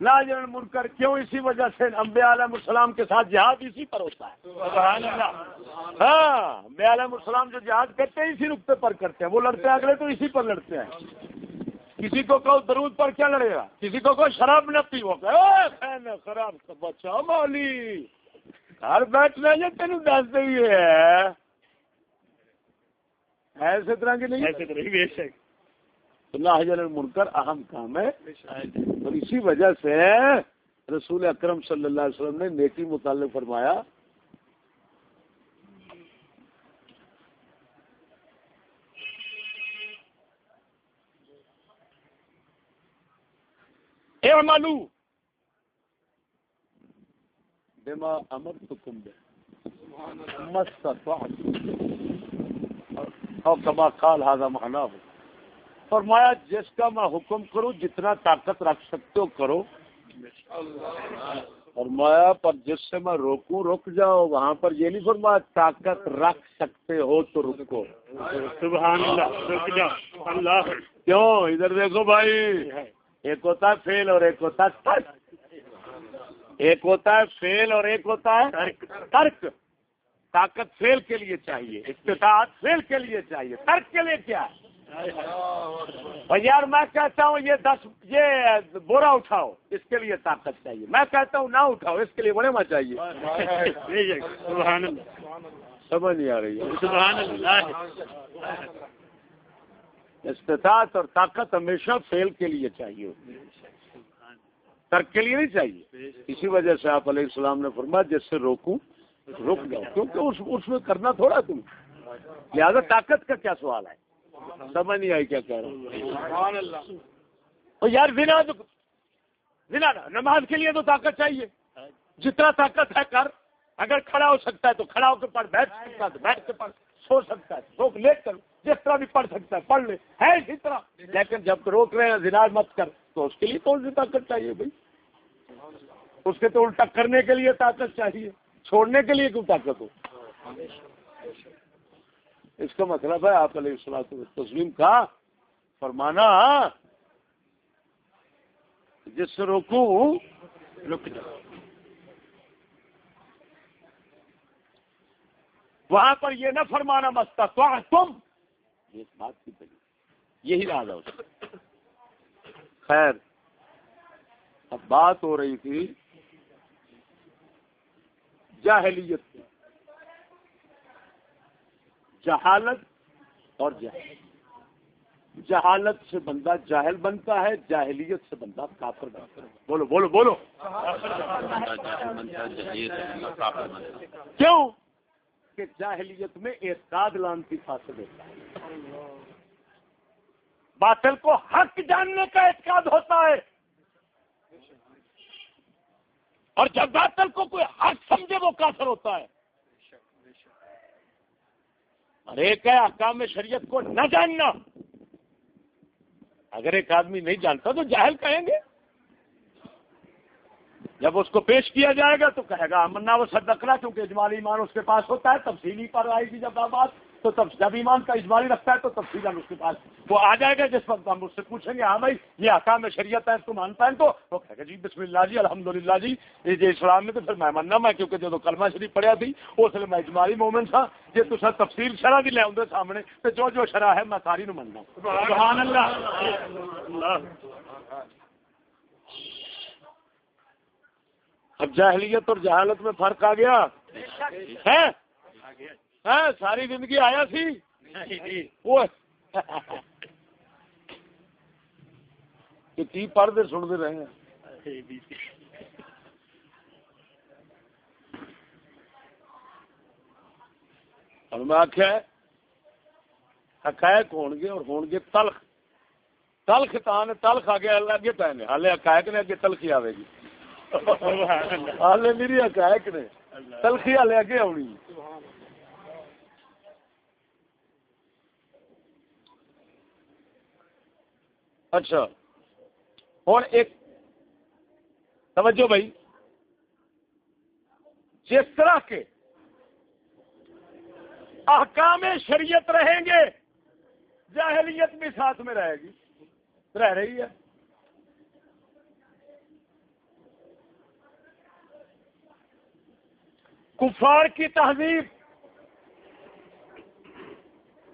ناجر المنکر کیوں اسی وجہ سے امبیا علیہ السلام کے ساتھ جہاد اسی پر ہوتا ہے؟ ہاں امبیا علیہ السلام جو جہاد کرتے ہیں اسی نقطے پر کرتے ہیں۔ وہ لڑتے ہیں، اگلے تو اسی پر لڑتے ہیں۔ کسی کو کہو درود پر کیا لڑے گا؟ کسی کو کہو شراب نہ پی وہ شراب بچا مولی گھر بیٹھنا یہ تین دس دے ہے۔ ایسے طرح کی نہیں۔ اللہ حجر المنکر اہم کام ہے۔ اور اسی وجہ سے رسول اکرم صلی اللہ علیہ وسلم نے نیکی متعلق فرمایا۔ اعملوا بما امرتكم به۔ ما استطعتم۔ او كما قال هذا معناه۔ فرمایا جس کا میں حکم کروں جتنا طاقت رکھ سکتے ہو کرو۔ فرمایا پر جس سے میں روکوں رک جاؤ۔ وہاں پر یہ نہیں فرمایا طاقت رکھ سکتے ہو تو رکو۔ سبحان اللہ رک جاؤ۔ اللہ۔ کیوں؟ ادھر دیکھو بھائی۔ ایک ہوتا ہے فیل اور ایک ہوتا ہے ترک۔ ایک ہوتا ہے فیل اور ایک ہوتا ہے ترک۔ طاقت فیل کے لیے چاہیے استطاعت فیل کے لیے چاہیے۔ ترک کے لیے کیا؟ اور یار میں کہتا ہوں یہ دس یہ بورا اٹھاؤ اس کے لیے طاقت چاہیے۔ میں کہتا ہوں نہ اٹھاؤ اس کے لیے بڑے میں چاہیے۔ سمجھ نہیں آ رہی ہے۔ استطاعت اور طاقت ہمیشہ فیل کے لیے چاہیے۔ ترک کے لیے نہیں چاہیے۔ اسی وجہ سے آپ علیہ السلام نے فرمایا جس سے روکوں رک جاؤ کیونکہ اس میں کرنا تھوڑا تم۔ لہٰذا طاقت کا کیا سوال ہے؟ سمجھ نہیں آئی کیا کہہ رہا ہوں۔ یار بنا بنا نماز کے لیے تو طاقت چاہیے۔ جتنا طاقت ہے کر۔ اگر کھڑا ہو سکتا ہے تو کھڑا ہو کے پڑھ بیٹھ سکتا ہے تو بیٹھ کے پڑھ۔ سو سکتا ہے سو لیٹ کر۔ جس طرح بھی پڑھ سکتا ہے پڑھ لے۔ ہے اسی طرح۔ لیکن جب روک رہے ہیں زناد مت کر۔ تو اس کے لیے کون سی طاقت چاہیے بھائی؟ اس کے تو الٹا کرنے کے لیے طاقت چاہیے۔ چھوڑنے کے لیے کیوں طاقت ہو؟ اس کا مطلب ہے آپ علیہ السلام تسلیم کا فرمانا جس سے روکوں رک جاؤ وہاں پر یہ نہ فرمانا مستا تو تم اس بات کی یہی راز ہے خیر، اب بات ہو رہی تھی جاہلیت کی۔ جہالت اور جہل۔ جہالت سے بندہ جاہل بنتا ہے، جاہلیت سے بندہ کافر بنتا ہے۔ بولو بولو بولو۔ کیوں؟ کہ جاہلیت میں اعتقاد لانتی فاصل ہوتا ہے۔ باطل کو حق جاننے کا اعتقاد ہوتا ہے۔ اور جب باطل کو کوئی حق سمجھے وہ کافر ہوتا ہے۔ اور ایک ہے احکام شریعت کو نہ جاننا۔ اگر ایک آدمی نہیں جانتا تو جاہل کہیں گے۔ جب اس کو پیش کیا جائے گا تو کہے گا امنا وہ صدقنا کیونکہ اجمالی ایمان اس کے پاس ہوتا ہے، تفصیلی پر آئے گی جب بات تو تب جب ایمان کا اجمالی رکھتا ہے تو تفصیل اس کے پاس وہ آ جائے گا جس وقت ہم اس سے پوچھیں گے ہاں بھائی یہ حکام شریعت ہے تو مانتا ہے تو؟ وہ کہے گا جی بسم اللہ جی الحمد للہ جی یہ جی اسلام میں تو پھر میں مننا میں کیونکہ جو کلمہ شریف پڑھیا تھی اس لیے میں اجمالی مومن تھا۔ تو سر تفصیل شرح بھی لے آؤں سامنے تو جو جو شرح ہے میں ساری نو مننا سبحان اللہ۔ اب جاہلیت اور جہالت میں فرق آ گیا؟ ہے ساری زندگی آیا سی؟ کی پڑھتے سنتے رہے ہیں۔ اور میں آخیا حقائق ہون گے اور ہون گے تلخ۔ تلخ تان تلخ آ گیا اگے پہ ہالے حقائق نے اگے تلخی آئے گی۔ ہالے میری حقائق نے۔ تلخی ہالے اگے آنی اچھا۔ ہوں ایک توجہ بھائی۔ جس طرح کے احکام شریعت رہیں گے، جاہلیت بھی ساتھ میں رہے گی۔ رہ رہی ہے۔ کفار کی تہذیب،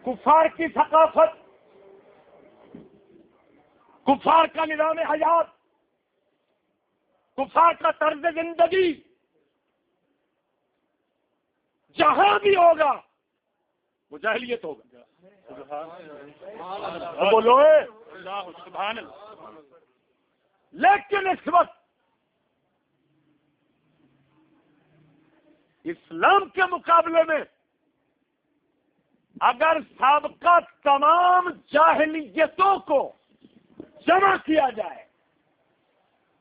کفار کی ثقافت کفار کا نظام حیات کفار کا طرز زندگی جہاں بھی ہوگا وہ جہلیت ہوگا بولو لیکن اس وقت اسلام کے مقابلے میں اگر سابقہ تمام جاہلیتوں کو جمع کیا جائے۔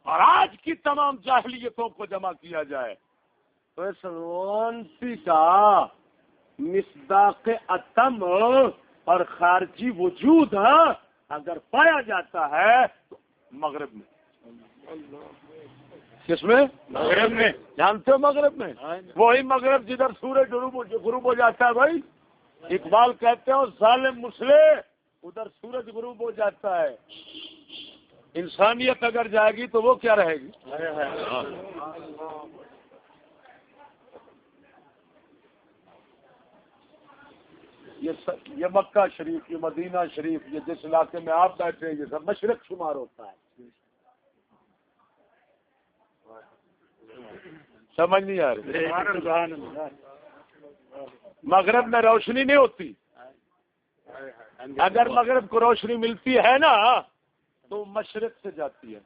اور آج کی تمام جاہلیتوں کو جمع کیا جائے۔ تو اس رونسی کا مصداق اتم اور خارجی وجود اگر پایا جاتا ہے تو مغرب میں۔ کس میں؟ مغرب میں۔ جانتے ہو مغرب میں؟ وہی مغرب جدھر سورج غروب ہو جاتا ہے بھائی۔ اقبال کہتے ہیں ظالم مسلم ادھر سورج غروب ہو جاتا ہے۔ انسانیت اگر جائے گی تو وہ کیا رہے گی؟ یہ مکہ شریف، یہ مدینہ شریف، یہ جس علاقے میں آپ بیٹھے ہیں، یہ سب مشرق شمار ہوتا ہے۔ سمجھ نہیں آ رہی۔ مغرب میں روشنی نہیں ہوتی۔ اگر مغرب کو روشنی ملتی ہے نا، تو مشرق سے جاتی ہے۔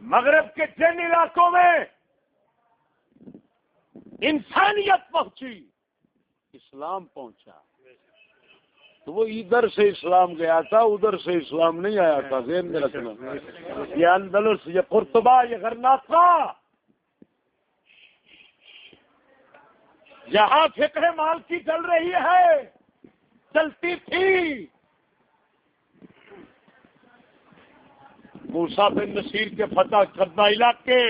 مغرب کے جن علاقوں میں انسانیت پہنچی، اسلام پہنچا۔ تو وہ ادھر سے اسلام گیا تھا، ادھر سے اسلام نہیں آیا تھا، ذہن میں رکھنا۔ یہ اندلس، یہ قرطبہ، یہ تھا جہاں فکر مال کی چل رہی ہے چلتی تھی۔ موسا بن نصیر کے فتح کردہ علاقے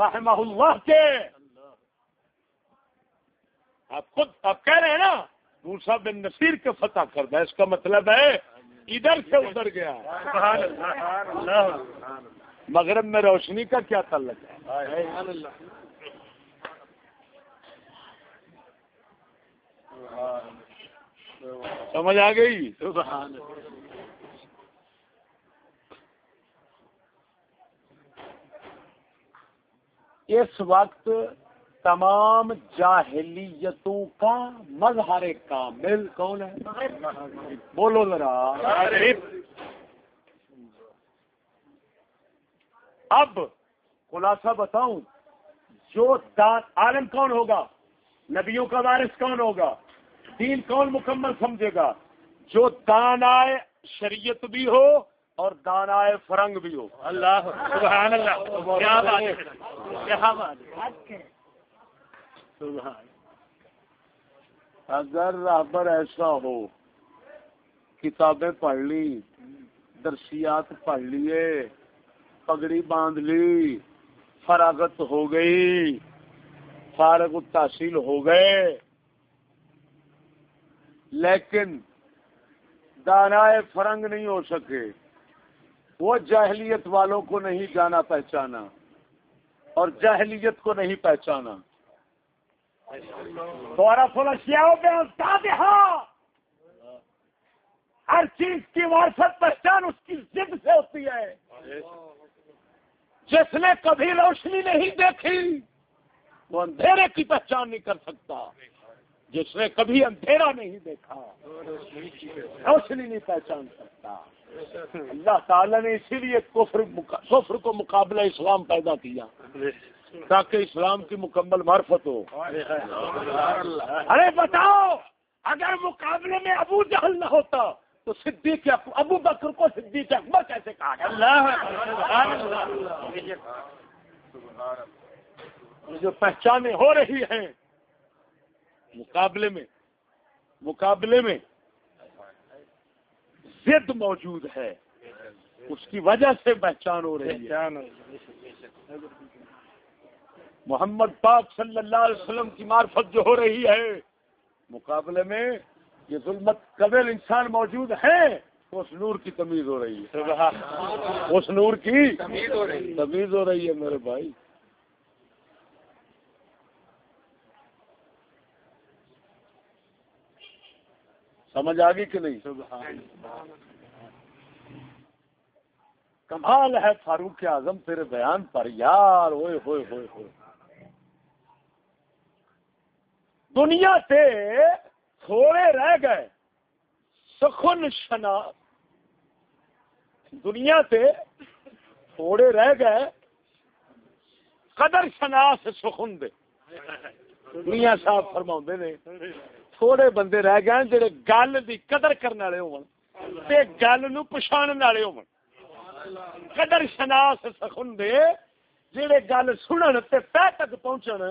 رحمہ اللہ کے۔ آپ خود آپ کہہ رہے ہیں نا موسا بن نصیر کے فتح کردہ اس کا مطلب ہے ادھر سے ادھر گیا۔ مغرب میں روشنی کا کیا تعلق ہے؟ سمجھ آ گئی؟ اس وقت تمام جاہلیتوں کا مظہر کامل کون ہے؟ بولو ذرا۔ اب خلاصہ بتاؤں، جو عالم کون ہوگا؟ نبیوں کا وارث کون ہوگا؟ دین کون مکمل سمجھے گا؟ جو دانائے شریعت بھی ہو اور دانائے فرنگ بھی ہو۔ اللہ سبحان اللہ۔ کیا بات ہے؟ کیا بات ہے؟ اگر رابر ایسا ہو کتابیں پڑھ لی درسیات پڑھ لیے پگڑی باندھ لی فراغت ہو گئی فارغ التحصیل ہو گئے لیکن دانائے فرنگ نہیں ہو سکے۔ وہ جاہلیت والوں کو نہیں جانا پہچانا اور جاہلیت کو نہیں پہچانا۔ ہر چیز کی وارثت پہچان اس کی ضد سے ہوتی ہے۔ جس نے کبھی روشنی نہیں دیکھی، وہ اندھیرے کی پہچان نہیں کر سکتا۔ جس نے کبھی اندھیرا نہیں دیکھا روشنی نہیں پہچان سکتا۔ اللہ تعالی نے اسی لیے کفر کو مقابلہ اسلام پیدا کیا۔ تاکہ اسلام کی مکمل معرفت ہو۔ ارے بتاؤ اگر مقابلے میں ابو جہل نہ ہوتا تو صدیق ابو بکر کو صدیق اکبر کیسے کہا جو پہچانیں ہو رہی ہیں مقابلے میں مقابلے میں ضد موجود ہے۔ اس کی وجہ سے پہچان ہو رہی ہے۔ محمد پاک صلی اللہ علیہ وسلم کی معرفت جو ہو رہی ہے مقابلے میں یہ ظلمت قبل انسان موجود ہے تو اس نور کی تمیز ہو رہی ہے۔ اس نور کی تمیز ہو رہی ہے میرے بھائی۔ سمجھ آ گئی کہ نہیں؟ کمال ہے فاروق اعظم تیرے بیان پر یار ہوئے ہوئے ہوئے ہوئے۔ دنیا سے تھوڑے رہ گئے سخن شنا۔ دنیا سے تھوڑے رہ گئے قدر شناس سخن دے۔ دنیا صاحب فرما نے۔ تھوڑے بندے رہ گئے جڑے گل دی قدر کرنے والے ہون تے گل نو پچھان والے ہون قدر شناس سخن دے جڑے گل سنن تے پہ تک پہنچن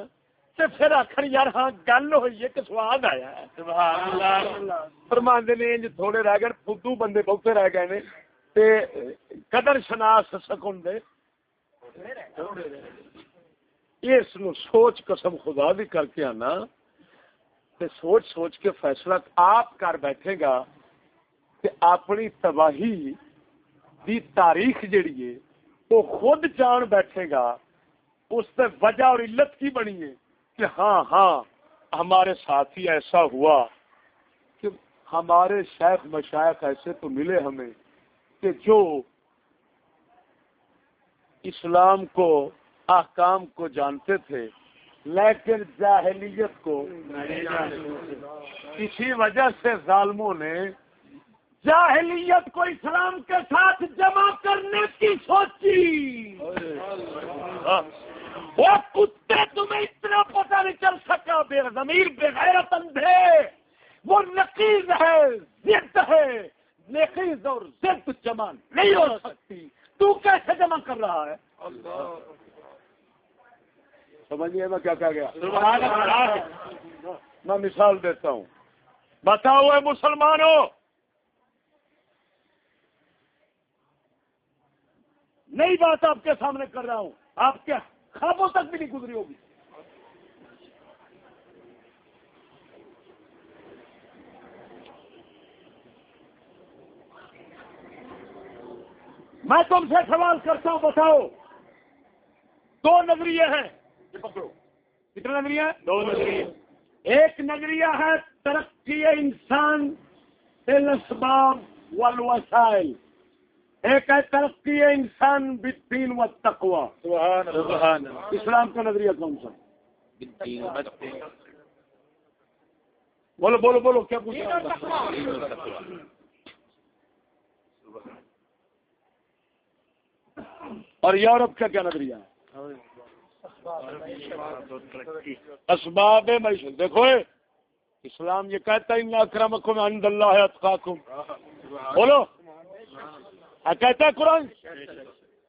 تے پھر آخر یار ہاں گل ہوئی ہے کہ سواد آیا فرماندے نے انج تھوڑے رہ گئے فدو بندے بہتے رہ گئے نے تے قدر شناس سکون دے اس نو سوچ قسم خدا دی کر کے آنا تے سوچ سوچ کے فیصلہ آپ کر بیٹھے گا کہ اپنی تباہی دی تاریخ جڑی ہے، وہ خود جان بیٹھے گا، اس سے وجہ اور علت کی بنی ہے کہ ہاں ہاں ہمارے ساتھی ایسا ہوا کہ ہمارے شیخ مشائق ایسے تو ملے ہمیں کہ جو اسلام کو، احکام کو جانتے تھے لیکن جاہلیت کو کسی وجہ سے ظالموں نے جاہلیت کو اسلام کے ساتھ جمع کرنے کی سوچی۔ وہ کتے تمہیں اتنا پتہ نہیں چل سکا، بے ضمیر، بے غیرت اندھے۔ وہ نقیز ہے، ضد ہے۔ نقیز اور ضد جمع نہیں ہو سکتی۔ تو کیسے جمع کر رہا ہے؟ سمجھیے میں کیا کہہ گیا؟ میں مثال دیتا ہوں۔ بتاؤ ہے مسلمانوں نئی بات آپ کے سامنے کر رہا ہوں۔ آپ کیا خوابوں تک بھی نہیں گزری ہوگی۔ میں تم سے سوال کرتا ہوں بتاؤ۔ دو نظریے ہیں۔ پکڑو۔ کتنے نظریے دو نظریے۔ ایک نظریہ ہے ترقی انسان الاسباب والوسائل۔ ایک ہے ترقی انسان بالدین و تقوا سبحان اسلام کا نظریہ کون سا؟ بولو بولو بولو کیا پوچھ رہا ہوں؟ اور یورپ کا کیا نظریہ ہے؟ اسباب معیشت دیکھو اسلام یہ کہتا ہے اکرمکم عند اللہ اتقاکم۔ بولو۔ کیا کہتا ہے قرآن۔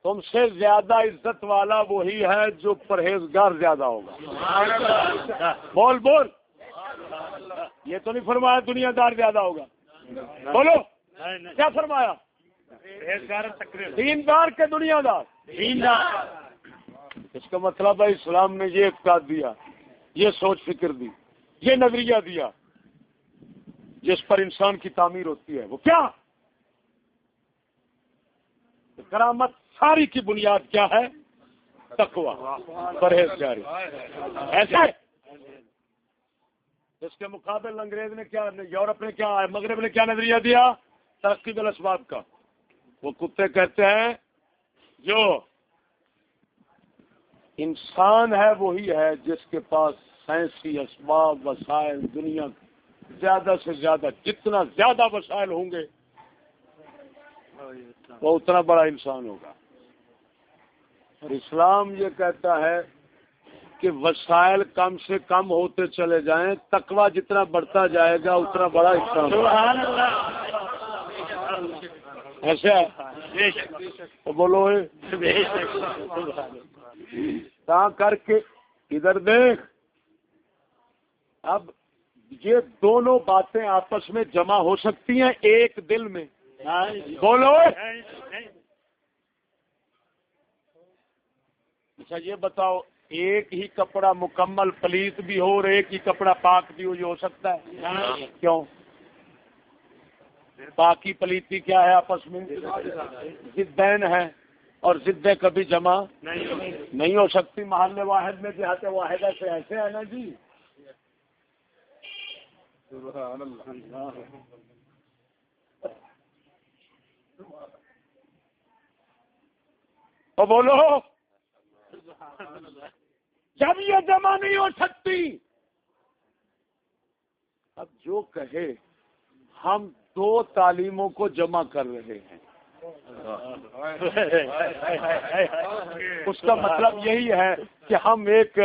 تم سے زیادہ عزت والا وہی ہے جو پرہیزگار زیادہ ہوگا۔ بول بول۔ یہ تو نہیں فرمایا دنیا دار زیادہ ہوگا۔ بولو۔ کیا فرمایا؟ دیندار کے دنیا دار۔ اس کا مطلب ہے اسلام نے یہ اقدار دیا، یہ سوچ فکر دی، یہ نظریہ دیا جس پر انسان کی تعمیر ہوتی ہے۔ وہ کیا؟ کرامت ساری کی بنیاد کیا ہے؟ تقوا پرہیز جاری ایسے اس کے مقابل انگریز نے کیا، یورپ نے کیا، مغرب نے کیا نظریہ دیا؟ ترقی بل اسباب کا۔ وہ کتے کہتے ہیں، جو انسان ہے وہی ہے جس کے پاس سائنسی اسباب وسائل دنیا زیادہ سے زیادہ جتنا زیادہ وسائل ہوں گے وہ اتنا بڑا انسان ہوگا۔ اور اسلام یہ کہتا ہے کہ وسائل کم سے کم ہوتے چلے جائیں تقوا جتنا بڑھتا جائے گا اتنا بڑا انسان ہوگا۔ ایسا بولو۔ تا کر کے ادھر دیکھ۔ اب یہ دونوں باتیں آپس میں جمع ہو سکتی ہیں ایک دل میں۔ بولو۔ اچھا یہ بتاؤ، ایک ہی کپڑا مکمل پلیت بھی ہو اور ایک ہی کپڑا پاک بھی ہو، یہ ہو سکتا ہے؟ کیوں؟ باقی پلیتی کیا ہے آپس میں؟ زدین ہے اور زدیں کبھی جمع نہیں ہو سکتی۔ محل واحد میں دیہات واحدہ سے ایسے ہے نا جی۔ تو بولو۔ جب یہ جمع نہیں ہو سکتی۔ اب جو کہے ہم دو تعلیموں کو جمع کر رہے ہیں۔ اس کا مطلب یہی ہے کہ ہم ایک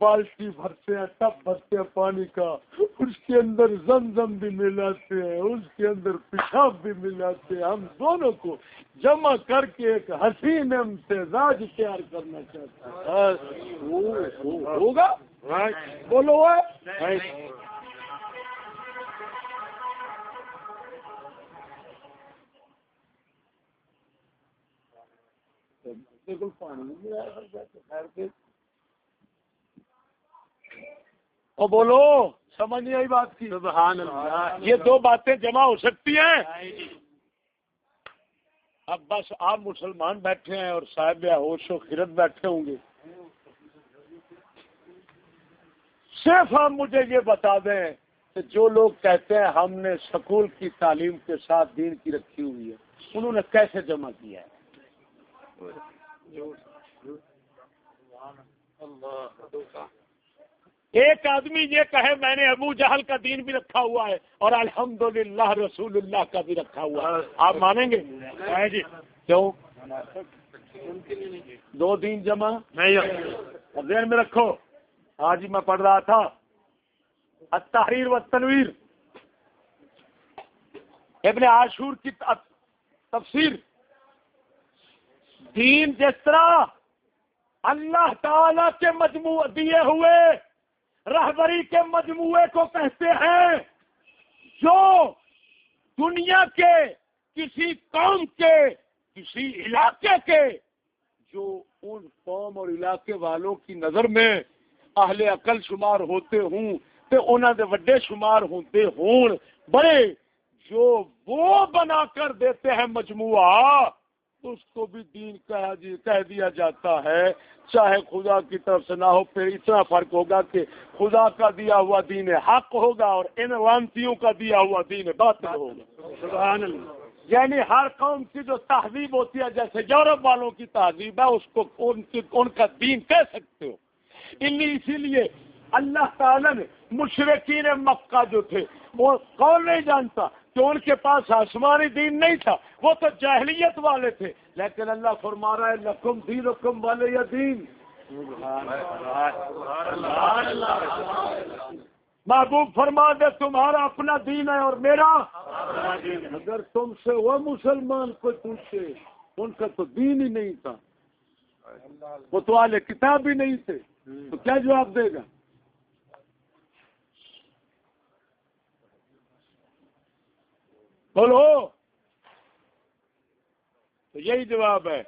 بالٹی بھرتے ہیں ٹب بھرتے ہیں پانی کا اس کے اندر زمزم بھی ملاتے ہیں اس کے اندر پیشاب بھی ملاتے ہیں۔ ہم دونوں کو جمع کر کے ایک حسین امتزاج تیار کرنا چاہتے ہیں۔ ہوگا؟ بولو۔ پانی او بولو سمجھ نہیں آئی بات کی؟ سبحان اللہ۔ یہ دو باتیں جمع ہو سکتی ہیں۔ اب بس آپ مسلمان بیٹھے ہیں اور صاحب ہوش و خرت بیٹھے ہوں گے۔ صرف آپ مجھے یہ بتا دیں کہ جو لوگ کہتے ہیں ہم نے سکول کی تعلیم کے ساتھ دین کی رکھی ہوئی ہے انہوں نے کیسے جمع کیا ہے؟ ایک آدمی یہ کہے، میں نے ابو جہل کا دین بھی رکھا ہوا ہے اور الحمدللہ رسول اللہ کا بھی رکھا ہوا ہے۔ آپ مانیں گے؟ جی۔ کیوں؟ دو دین جمع؟ اور ذہن میں رکھو، آج ہی میں پڑھ رہا تھا۔ التحریر و تنویر ابن عاشور کی تفسیر۔ دین جس طرح اللہ تعالی کے مجموع دیے ہوئے، رہبری کے مجموعے کو کہتے ہیں، جو دنیا کے کسی قوم کے، کسی علاقے کے، جو ان قوم اور علاقے والوں کی نظر میں اہل عقل شمار ہوتے ہوں تو انہوں دے وڈے شمار ہوتے ہون، بڑے جو وہ بنا کر دیتے ہیں مجموعہ اس کو بھی دین جی کہہ دیا جاتا ہے۔ چاہے خدا کی طرف سے نہ ہو پھر اتنا فرق ہوگا کہ خدا کا دیا ہوا دین حق ہوگا اور ان وانتیوں کا دیا ہوا دین باطل ہوگا۔ سبحان اللہ۔ یعنی ہر قوم کی جو تہذیب ہوتی ہے جیسے یورپ والوں کی تہذیب ہے اس کو ان کی ان کا دین کہہ سکتے ہو۔ اسی لیے اللہ تعالی نے مشرقین مکہ جو تھے وہ کون نہیں جانتا؟ کہ ان کے پاس آسمانی دین نہیں تھا، وہ تو جاہلیت والے تھے۔ لیکن اللہ فرما رہا ہے، لکم دین حکم والے یا دین۔ محبوب فرما دے، تمہارا اپنا دین ہے اور میرا۔ اگر تم سے وہ مسلمان کوئی پوچھے، ان کا تو دین ہی نہیں تھا۔ وہ تو والے کتاب ہی نہیں تھے۔ تو کیا جواب دے گا؟ بولو۔ تو یہی جواب ہے۔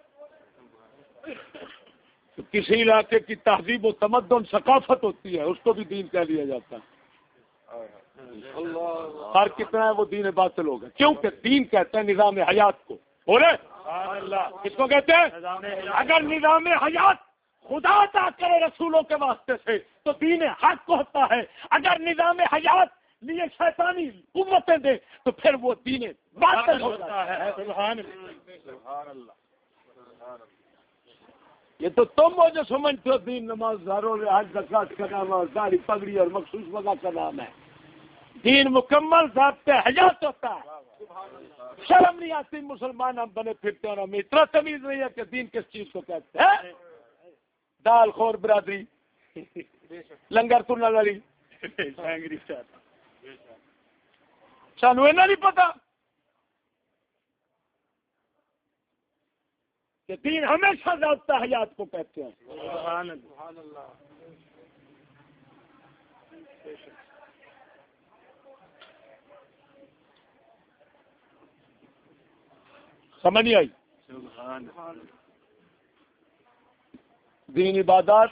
تو کسی علاقے کی تہذیب و تمدن، ثقافت ہوتی ہے، اس کو بھی دین کہہ لیا جاتا ہے۔ ہر کتنا ہے وہ دین باطل ہوگا کیونکہ دین کہتے ہیں نظام حیات کو۔ بولے۔ کس کو کہتے ہیں؟ اگر نظام حیات خدا عطا کرے رسولوں کے واسطے سے، تو دین حق کو ہوتا ہے۔ اگر نظام حیات لیے شیطانی قوتیں دے تو پھر وہ دین باطل ہوتا ہے۔ یہ تو تم وہ جو سمجھتے ہو دین نماز داروں حج زکات کا نام ہے داڑھی پگڑی اور مخصوص وغیرہ کا نام ہے۔ دین مکمل ضابطے حیات ہوتا ہے۔ شرم نہیں آتی مسلمان ہم بنے پھرتے ہیں اور ہمیں اتنا تمیز نہیں ہے کہ دین کس چیز کو کہتے ہیں۔ دال خور برادری لنگر تو نہ لڑی سانو ایسا نہیں پتا کہ دین ہمیشہ ضابطہ حیات کو کہتے ہیں۔ سبحان اللہ سمجھ نہیں آئی؟ سبحان دین عبادات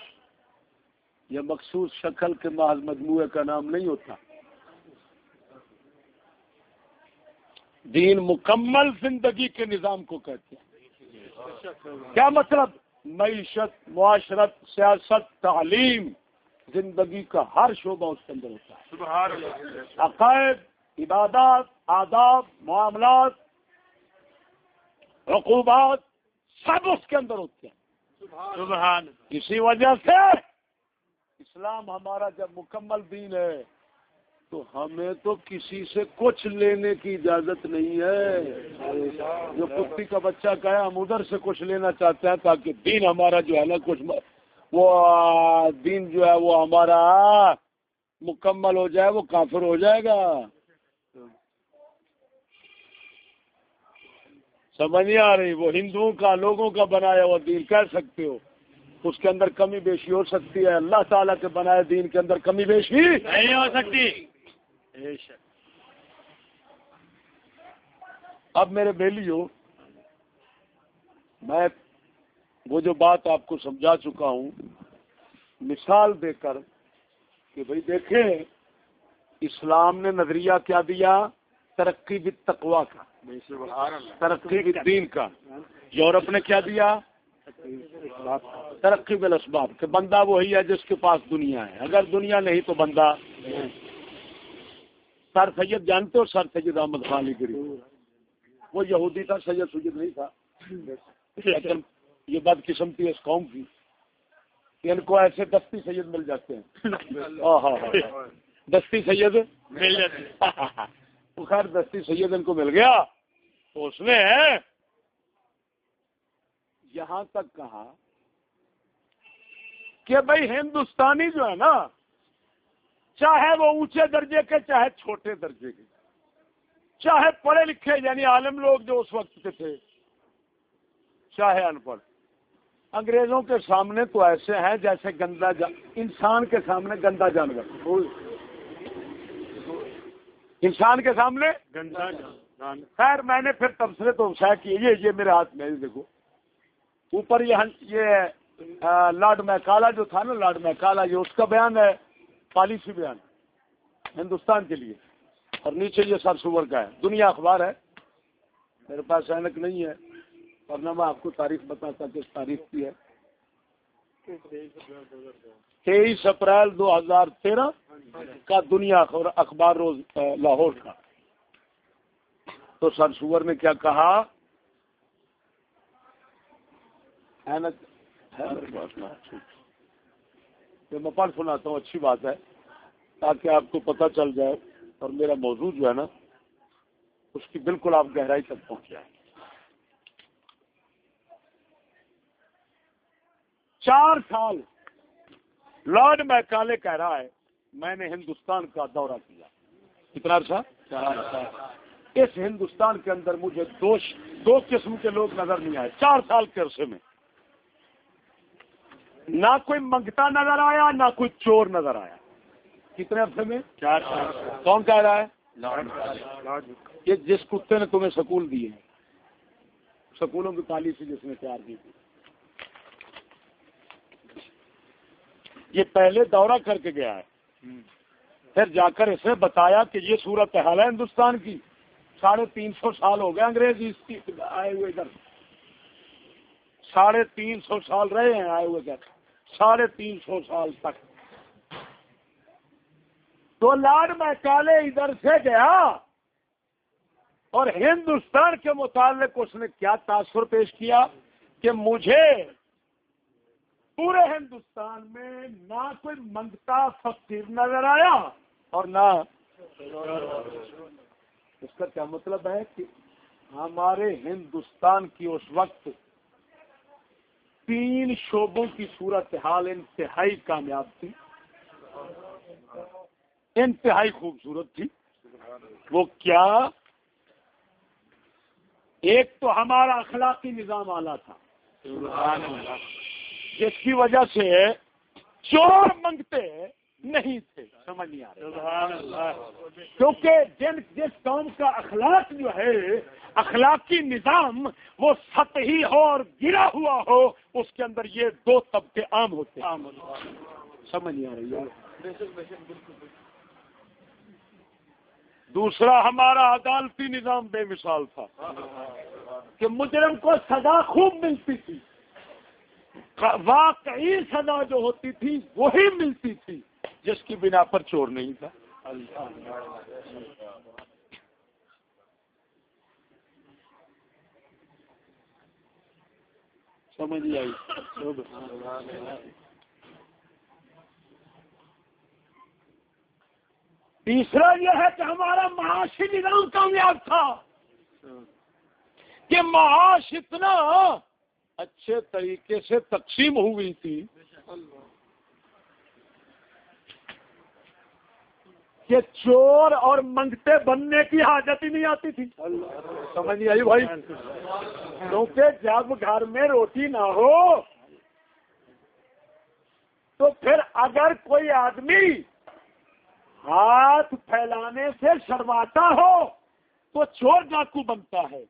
یہ مخصوص شکل کے محض مجموعے کا نام نہیں ہوتا۔ دین مکمل زندگی کے نظام کو کہتے ہیں۔ کیا مطلب؟ معیشت معاشرت سیاست تعلیم زندگی کا ہر شعبہ اس کے اندر ہوتا ہے۔ عقائد عبادات آداب معاملات رقوبات سب اس کے اندر ہوتے ہیں۔ اسی وجہ سے اسلام ہمارا جب مکمل دین ہے تو ہمیں تو کسی سے کچھ لینے کی اجازت نہیں ہے۔ جو کتی کا بچہ کہا ہم ادھر سے کچھ لینا چاہتے ہیں تاکہ دین ہمارا جو ہے نا، کچھ م- وہ دین جو ہے وہ ہمارا مکمل ہو جائے، وہ کافر ہو جائے گا۔ سمجھ نہیں آ رہی، وہ ہندوؤں کا، لوگوں کا بنایا ہوا دین کہہ سکتے ہو۔ اس کے اندر کمی بیشی ہو سکتی ہے۔ اللہ تعالیٰ کے بنائے دین کے اندر کمی بیشی نہیں ہو سکتی۔ اب میرے بیلی ہو میں وہ جو بات آپ کو سمجھا چکا ہوں مثال دے کر کہ بھئی دیکھیں اسلام نے نظریہ کیا دیا؟ ترقی بھی تقوا کا۔ ترقی بھی دین کا۔ یورپ نے کیا دیا؟ ترقی بالاسباب کہ بندہ وہی ہے جس کے پاس دنیا ہے۔ اگر دنیا نہیں تو بندہ سر سید جانتے ہو، سر سید احمد خان علی گری۔ وہ یہودی تھا، سید سید نہیں تھا۔ لیکن یہ بد قسمتی ہے اس قوم کی۔ کہ ان کو ایسے دستی سید مل جاتے ہیں۔ دستی سید مل جاتی وہ خیر، دستی سید ان کو مل گیا۔ تو اس نے یہاں تک کہا کہ بھائی ہندوستانی جو ہے نا چاہے وہ اونچے درجے کے چاہے چھوٹے درجے کے۔ چاہے پڑھے لکھے یعنی عالم لوگ جو اس وقت کے تھے۔ چاہے ان پڑھ۔ انگریزوں کے سامنے تو ایسے ہیں جیسے گندا جا... انسان کے سامنے گندا جانور۔ انسان کے سامنے گندا جان خیر میں نے پھر تبصرے تو شاید کیے۔ یہ یہ میرے ہاتھ میں دیکھو۔ اوپر یہ یہ لارڈ میکالا جو تھا نا لارڈ میکالا یہ اس کا بیان ہے۔ پالیسی بیان ہندوستان کے لیے اور نیچے یہ سر سور کا ہے۔ دنیا اخبار ہے۔ میرے پاس اینک نہیں ہے۔ ورنہ میں آپ کو تاریخ بتاتا کس تاریخ کی ہے۔ تیئیس اپریل دو ہزار تیرہ کا دنیا اخبار روز لاہور کا۔ تو سر سور نے کیا کہا؟ میں پڑھ سناتا ہوں، اچھی بات ہے، تاکہ آپ کو پتہ چل جائے اور میرا موضوع جو ہے نا، اس کی بالکل آپ گہرائی تک پہنچ جائیں چار سال لارڈ میکالے کہہ رہا ہے، میں نے ہندوستان کا دورہ کیا۔ کتنا عرصہ؟ چار سال۔ اس ہندوستان کے اندر مجھے دو دو قسم کے لوگ نظر نہیں آئے، چار سال کے عرصے میں۔ نہ کوئی منگتا نظر آیا نہ کوئی چور نظر آیا۔ کتنے عرصے میں؟ چار کون کہہ رہا ہے؟ یہ جس کتے نے تمہیں سکول دیے سکولوں کی پالیسی جس نے تیار کی تھی۔ یہ پہلے دورہ کر کے گیا ہے۔ پھر جا کر اسے بتایا کہ یہ صورت حال ہے ہندوستان کی۔ ساڑھے تین سو سال ہو گئے انگریز آئے ہوئے ادھر ساڑھے تین سو سال رہے ہیں آئے ہوئے ادھر ساڑھے تین سو سال تک۔ تو لاڈ میں کالے ادھر سے گیا اور ہندوستان کے متعلق اس نے کیا تاثر پیش کیا کہ مجھے پورے ہندوستان میں نہ کوئی منگتا فقیر نظر آیا اور نہ اس کا کیا مطلب ہے کہ ہمارے ہندوستان کی اس وقت تین شعبوں کی صورت حال انتہائی کامیاب تھی۔ انتہائی خوبصورت تھی۔ وہ کیا؟ ایک تو ہمارا اخلاقی نظام آلہ تھا۔ جس کی وجہ سے چور منگتے نہیں تھے۔ سمجھ نہیں آ رہا کیونکہ جن جس قوم کا اخلاق جو ہے اخلاقی نظام وہ سطحی ہو اور گرا ہوا ہو اس کے اندر یہ دو طبقے عام ہوتے سمجھ نہیں آ رہی دوسرا ہمارا عدالتی نظام بے مثال تھا کہ مجرم کو سزا خوب ملتی تھی۔ واقعی سزا جو ہوتی تھی وہی ملتی تھی۔ جس کی بنا پر چور نہیں تھا۔ سمجھ آئی۔ تیسرا یہ ہے کہ ہمارا معاشی نظام کامیاب تھا۔ کہ معاش اتنا اچھے طریقے سے تقسیم ہوئی تھی۔ کہ چور اور منگتے بننے کی حاجت ہی نہیں آتی تھی۔ سمجھ نہیں آئی بھائی۔ کیونکہ جب گھر میں روٹی نہ ہو تو پھر اگر کوئی آدمی ہاتھ پھیلانے سے شرماتا ہو تو چور ڈاکو بنتا ہے۔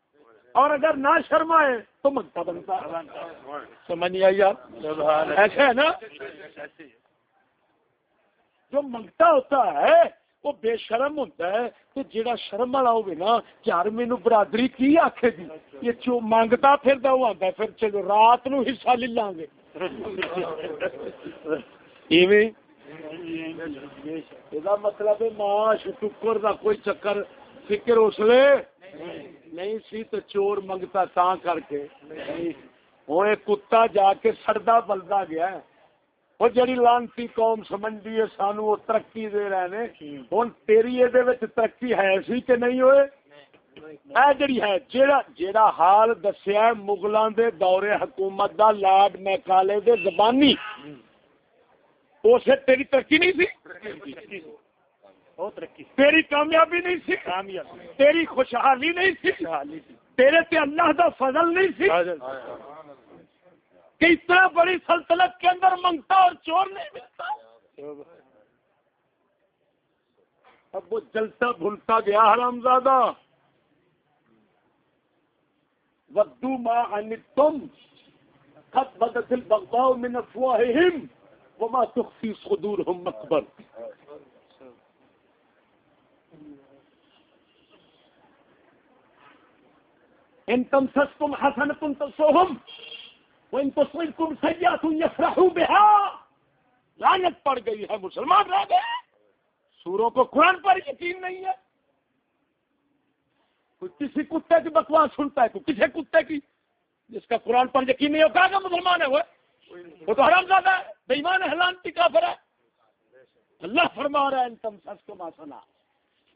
اور اگر نہ شرمائے تو منگتا بنتا ہے۔ سمجھ نہیں آئی آپ؟ ایسے ہے نا؟ جو منگتا ہوتا ہے وہ بے شرم ہوتا ہے کہ جہاں شرم والا نا، یار مینو برادری کی آخے گی یہ چو مانگتا پھر وہ آتا پھر چلو رات نو حصہ لے لیں گے۔ یہ مطلب معاش ٹکر کا کوئی چکر، فکر اس لیے نہیں سی تو چور منگتا تا کر کے۔ ہوں کتا جا کے سڑدا بلدا گیا ہے۔ وہ جڑی لانتی قوم سمجھتی ہے سانو وہ ترقی دے رہے ہیں ہوں تیری یہ ترقی ہے سی کہ نہیں ہوئے؟ اے جڑی ہے۔ جیڑا جیڑا حال دسیا ہے دے دور حکومت دا لاڈ میکالے دے زبانی۔ اسے تیری ترقی نہیں سی؟ تیری کامیابی نہیں سی؟ تیری خوشحالی نہیں سی؟ تیرے تے اللہ دا فضل نہیں سی؟ کہ اتنا بڑی سلطنت کے اندر منگتا اور چور نہیں ملتا؟ اب وہ جلتا بھولتا گیا حرام زیادہ ودو ما ان تم خط بدت البغضاء من افواههم وما تخفي صدورهم اکبر ان تم سس تم حسن تم تو سوہم وہ ان تو لعنت پڑ گئی ہے، مسلمان رہ گئے سوروں کو قرآن پر یقین نہیں ہے۔ کوئی کسی کتے کی بکواس سنتا ہے، کوئی کسی کتے کی، جس کا قرآن پر یقین نہیں ہوتا کہ مسلمان ہے وہ؟ وہ تو حرام زیادہ ہے بےمان حلانتی کافر ہے۔ اللہ فرما رہا ہے ان تم سس کو ماسنا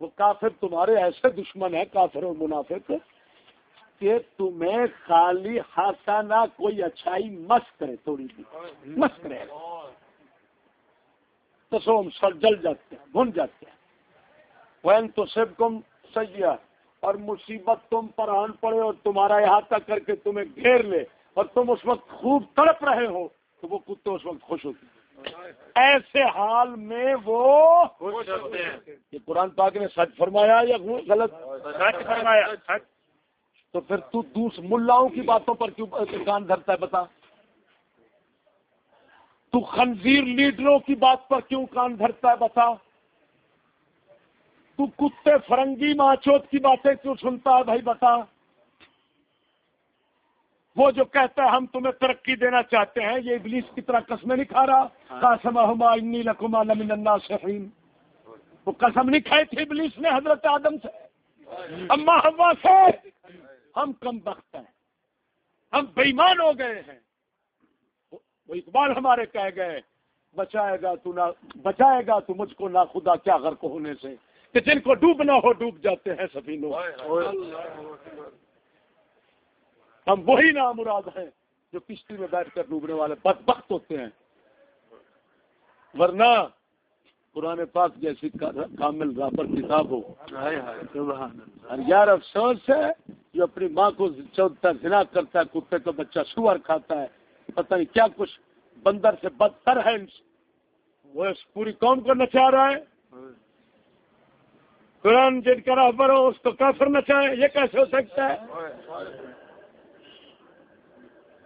وہ کافر تمہارے ایسے دشمن ہیں، کافر اور منافق۔ کہ تمہیں خالی ہاتھا نہ کوئی اچھائی مس کرے تھوڑی سی مس کرے۔ تو سوم سر جل جاتے ہیں بھن جاتے ہیں۔ وہ تو سب کم سجیا اور مصیبت تم پر آن پڑے اور تمہارا احاطہ کر کے تمہیں گھیر لے اور تم اس وقت خوب تڑپ رہے ہو تو وہ کتے اس وقت خوش ہوتے ایسے حال میں وہ یہ قرآن پاک نے سچ فرمایا یا غلط؟ سچ فرمایا۔ تو پھر تو دوس ملاؤں کی باتوں پر کیوں کان دھرتا ہے بتا؟ تو خنزیر لیڈروں کی بات پر کیوں کان دھرتا ہے بتا؟ تو کتے فرنگی ماچوت کی باتیں کیوں سنتا ہے بھائی بتا؟ وہ جو کہتا ہے ہم تمہیں ترقی دینا چاہتے ہیں یہ ابلیس کی طرح قسمیں نہیں کھا رہا؟ قاسم انی لکما لمن الناصحین۔ وہ قسم نہیں کھائی تھی ابلیس نے حضرت آدم سے؟ اما ہوا سے۔ ہم کم بخت ہیں، ہم بےمان ہو گئے ہیں۔ وہ اقبال ہمارے کہہ گئے، بچائے گا تو نہ بچائے گا تو مجھ کو نہ خدا کیا غرق ہونے سے، کہ جن کو ڈوبنا ہو ڈوب جاتے ہیں سبھی لوگ ہم وہی نام مراد ہیں جو کشتی میں بیٹھ کر ڈوبنے والے بد بخت ہوتے ہیں۔ ورنہ قرآن پاک جیسی کامل رابر کتاب ہو۔ یار افسوس ہے جو اپنی ماں کو چودتا زنا کرتا ہے کتے کا بچہ سور کھاتا ہے۔ پتہ نہیں کیا کچھ بندر سے بدتر ہے۔ وہ اس پوری قوم کو نچا رہا ہے۔ قرآن جن کا رابر ہو اس کو کافر نچائے یہ کیسے ہو سکتا ہے؟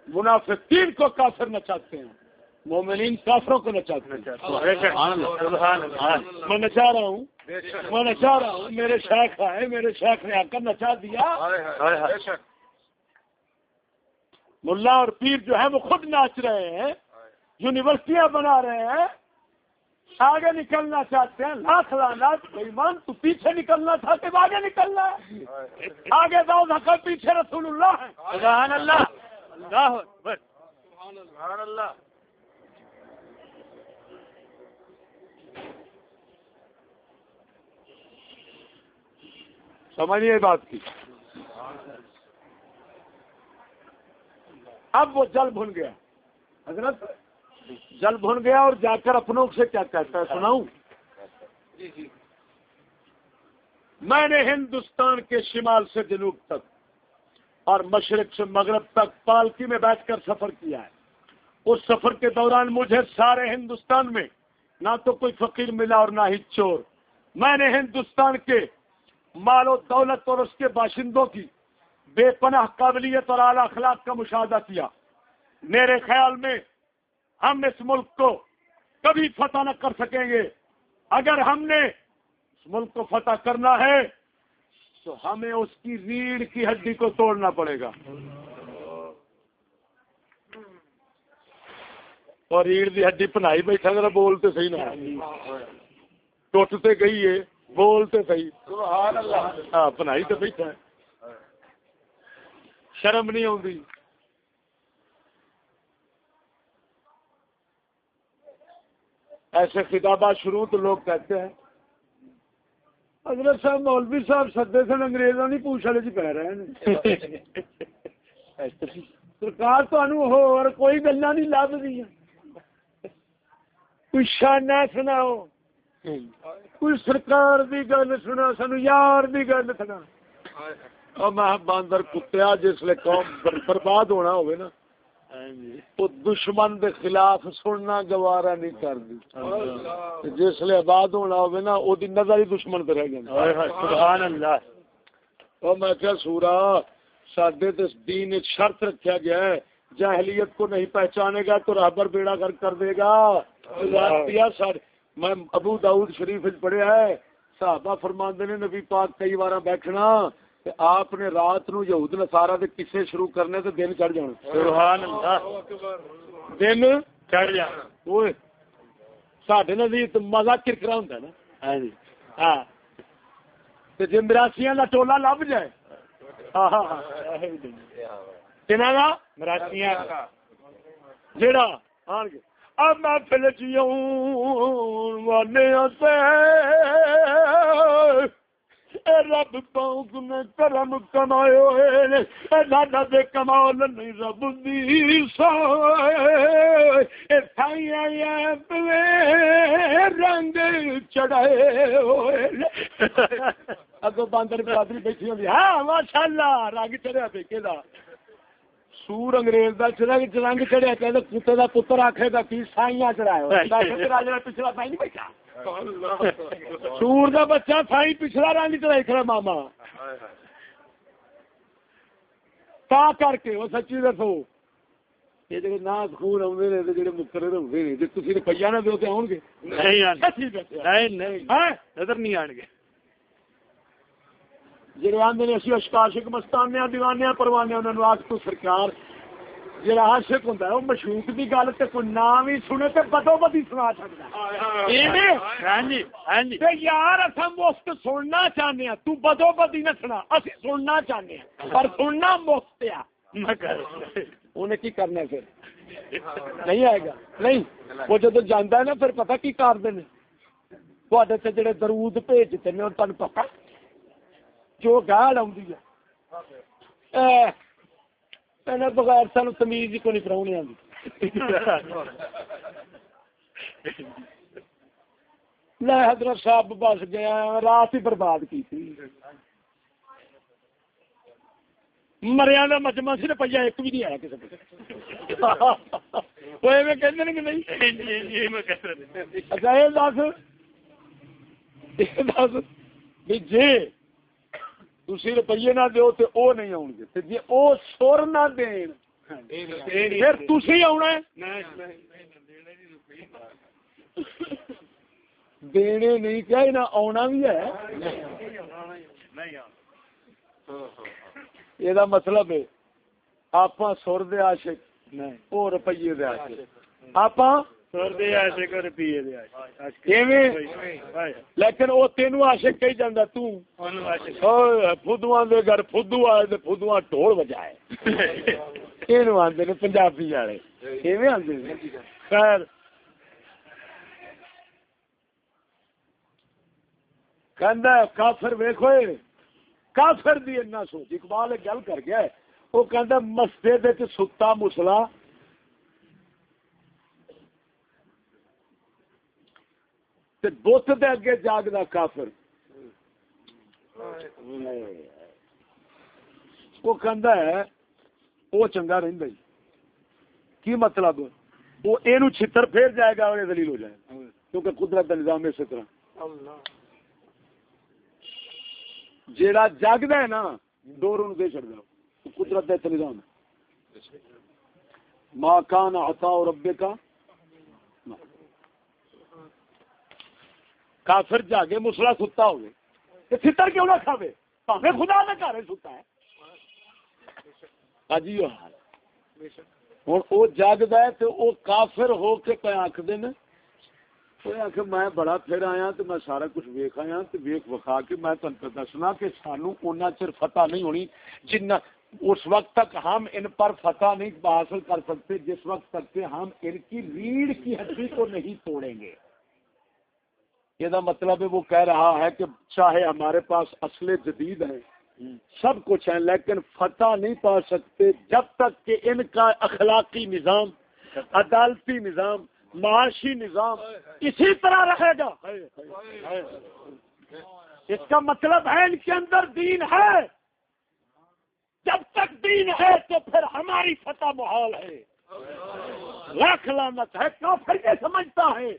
منافقین کو کافر نچاتے ہیں۔ مومنین کافروں کو نچاتے ہیں۔ میں نچا رہا ہوں۔ میں نچا رہا ہوں۔ میرے شیخ آئے میرے شیخ نے آ کر نچا دیا۔ ملا اور پیر جو ہے وہ خود ناچ رہے ہیں۔ یونیورسٹیاں بنا رہے ہیں۔ آگے نکلنا چاہتے ہیں۔ لاکھ لانا ایمان تو پیچھے نکلنا تھا کہ آگے نکلنا ہے۔ آگے داؤ دھکا پیچھے رسول اللہ ہے سبحان اللہ۔ اللہ سبحان اللہ۔ سمجھیے بات کی۔ اب وہ جل بھن گیا۔ حضرت، جل بھن گیا اور جا کر اپنوں سے کیا کہتا ہے؟ سناؤں۔ میں نے ہندوستان کے شمال سے جنوب تک اور مشرق سے مغرب تک پالکی میں بیٹھ کر سفر کیا ہے۔ اس سفر کے دوران مجھے سارے ہندوستان میں نہ تو کوئی فقیر ملا اور نہ ہی چور۔ میں نے ہندوستان کے مال و دولت اور اس کے باشندوں کی بے پناہ قابلیت اور اعلی اخلاق کا مشاہدہ کیا۔ میرے خیال میں ہم اس ملک کو کبھی فتح نہ کر سکیں گے۔ اگر ہم نے اس ملک کو فتح کرنا ہے تو ہمیں اس کی ریڑھ کی ہڈی کو توڑنا پڑے گا۔ اور ریڑھ کی ہڈی پنائی بیٹھا، ذرا بولتے صحیح نہ ٹوٹتے گئی ہے۔ بولتے صحیح ہاں پنائی تو بیٹھا شرم نہیں آتی ایسے خطابات شروع تو لوگ کہتے ہیں۔ حضرت صاحب مولوی صاحب سدے سن انگریزوں نہیں پوچھ والے جی پہ رہے ہیں۔ سرکار ہو اور کوئی گلا نہیں لب دیا کوئی شانہ سناؤ۔ کوئی سرکار دی گل سنا سانو یار دی گل سنا۔ اور میں باندر کتیا جس لیے قوم برباد ہونا ہوئے نا۔ تو دشمن دے خلاف سننا گوارا نہیں کر دی جس لیے آباد ہونا ہوئے نا او دی نظر ہی دشمن پہ رہ گئے سبحان اللہ۔ اور میں کیا سورا سادے دین شرط رکھا گیا ہے۔ جاہلیت کو نہیں پہچانے گا تو رابر بیڑا کر کر دے گا۔ میں ابو داؤد شریف پڑھیا ہے صحابہ فرماندے نے نبی پاک کئی بار بیٹھنا تے آپ نے رات نو یہود نصارا دے قصے شروع کرنے تے دن چڑھ جانا۔ سبحان اللہ۔ دن چڑھ جا اوئے ساڈے نزدیک مزہ کرکرا ہوندا نا۔ ہاں جی۔ ہاں۔ تے جے مراسیاں دا ٹولا لب جائے۔ ہاں ہاں ہاں۔ کنا دا؟ مراسیاں جیڑا؟ آن کے پھل جیوں والے سے رب پاؤں میں کرم کمائے ہوئے۔ نے اے دادا دے کمال نہیں رب دی سو اے پوے رنگ چڑھائے ہوئے۔ نے اگو باندر برادری بیٹھی ہوندی۔ ہاں ماشاءاللہ رنگ چڑھیا بیکے دا۔ سور انگریز دا چرنگ چرنگ چڑھیا کہندا کتے دا پتر آکھے گا کی سائیاں چڑھایا سور دا بچہ سائی پچھلا رنگ چڑھائی کھڑا ماما تا کر کے وہ سچی دسو یہ جڑے ناز خون اوندے نے تے جڑے مقرر ہوندے نے تے تسی روپیہ نہ دیو تے آون گے نہیں نہیں نہیں نظر نہیں آن گے جڑے آندے نے اسی اشکا عاشق مستانیاں دیوانیاں پروانیاں تو سرکار جڑا عاشق ہوندا ہے او مشوق گل تے کوئی نام ہی سنے تے بدو بدی سنا چھڑدا جی ہاں جی تے یار اساں مفت سننا چاہنے ہاں تو بدو بدی نہ سنا اسی سننا چاہنے ہاں پر سننا مفت ہے۔ انہیں کی کرنا پھر؟ نہیں آئے گا۔ نہیں وہ جدو جانا ہے نا پھر پتہ کی کر دینے تے جڑے درود بھیجتے ہیں تمہیں پتہ؟ جو گال آ بغیر سان تمیز کو نہیں پراؤنی آتی میں حضرت صاحب بس گیا رات ہی برباد کی تھی مریا کا مجمع سی روپیہ ایک بھی نہیں آیا کسی کو نہیں اچھا یہ دس یہ دس بھی جی تسی روپیے نہ دیو تے او نہیں آون گے تے جے سر نہ دین پھر تسی آونا دینے نہیں کیا نہ آونا بھی ہے یہ مطلب ہے آپاں سر دے عاشق او روپیے دے عاشق آپاں لیکن وہ تینو عاشق کہی جانا تدو آدھے گھر فدو آئے فدو ٹول وجائے تینو آدھے پنجابی والے۔ خیر۔ کافر ویخو کافر دی سوچ اقبال گل کر گیا وہ کہندا مسجد مسلا بت دے اگے جاگ دا کافر۔ وہ کہندا ہے، وہ چنگا رہندا ہے کی مطلب؟ وہ اینو چھتر پھیر جائے گا اور ذلیل ہو جائے گا۔ کیونکہ قدرت دا نظام اس طرح۔ اللہ جیڑا جاگدا ہے نا، ڈور اون دے چھڑدا قدرت دا نظام ہے۔ ما کان عطا ربک کافر جاگے مسلا ستا ہوگی فطر کیوں نہ کھاوے؟ پاوے خدا نے گھر ستا ہے۔ جی حال۔ ہوں وہ جگد ہے تو وہ کافر ہو کے پہ آخ آخ میں بڑا پھر آیا تو میں سارا کچھ ویخ آیا تو ویخ وکھا کے میں تن پہ دسنا کہ سانو اونا چر فتح نہیں ہونی جنہ اس وقت تک ہم ان پر فتح نہیں حاصل کر سکتے، جس وقت تک کہ ہم ان کی ریڑھ کی ہڈی کو نہیں توڑیں گے۔ یہ مطلب ہے وہ کہہ رہا ہے کہ چاہے ہمارے پاس اصل جدید ہیں سب کچھ ہے لیکن فتح نہیں پا سکتے جب تک کہ ان کا اخلاقی نظام عدالتی نظام معاشی نظام اسی طرح رہے گا۔ اس کا مطلب ہے ان کے اندر دین ہے۔ جب تک دین ہے تو پھر ہماری فتح محال ہے۔ لاکھ لانت ہے کافر یہ سمجھتا ہے۔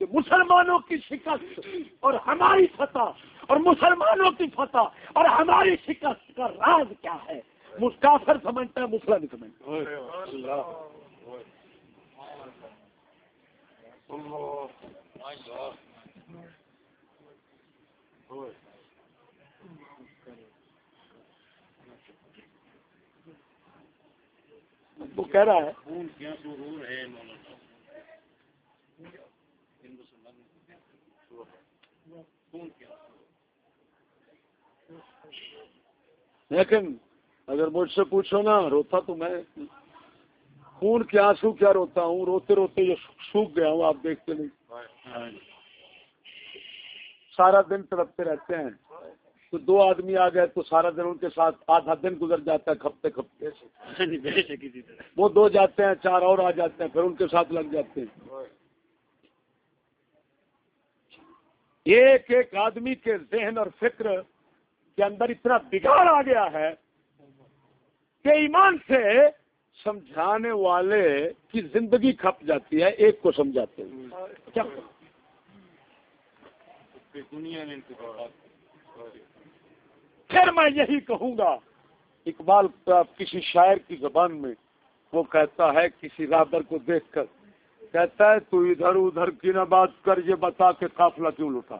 کہ مسلمانوں کی شکست اور ہماری فتح اور مسلمانوں کی فتح اور ہماری شکست کا راز کیا ہے؟ مسکافر سمجھتا ہے، مسلم سمجھتا۔ وہ کہہ رہا ہے لیکن اگر مجھ سے پوچھو نا روتا تو میں خون کے آنسو کیا روتا ہوں؟ روتے روتے یہ سوکھ گیا ہوں آپ دیکھتے نہیں۔ سارا دن تڑپتے رہتے ہیں۔ تو دو آدمی آ گئے تو سارا دن ان کے ساتھ آدھا دن گزر جاتا ہے کھپتے کھپتے۔ وہ دو جاتے ہیں چار اور آ جاتے ہیں پھر ان کے ساتھ لگ جاتے ہیں۔ ایک ایک آدمی کے ذہن اور فکر کے اندر اتنا بگاڑ آ گیا ہے کہ ایمان سے سمجھانے والے کی زندگی کھپ جاتی ہے، ایک کو سمجھاتے ہیں۔ کیا؟ پھر میں یہی کہوں گا، اقبال کسی شاعر کی زبان میں وہ کہتا ہے، کسی رابر کو دیکھ کر کہتا ہے تو ادھر ادھر کی نہ بات کر یہ بتا کے قافلہ کیوں لوٹا؟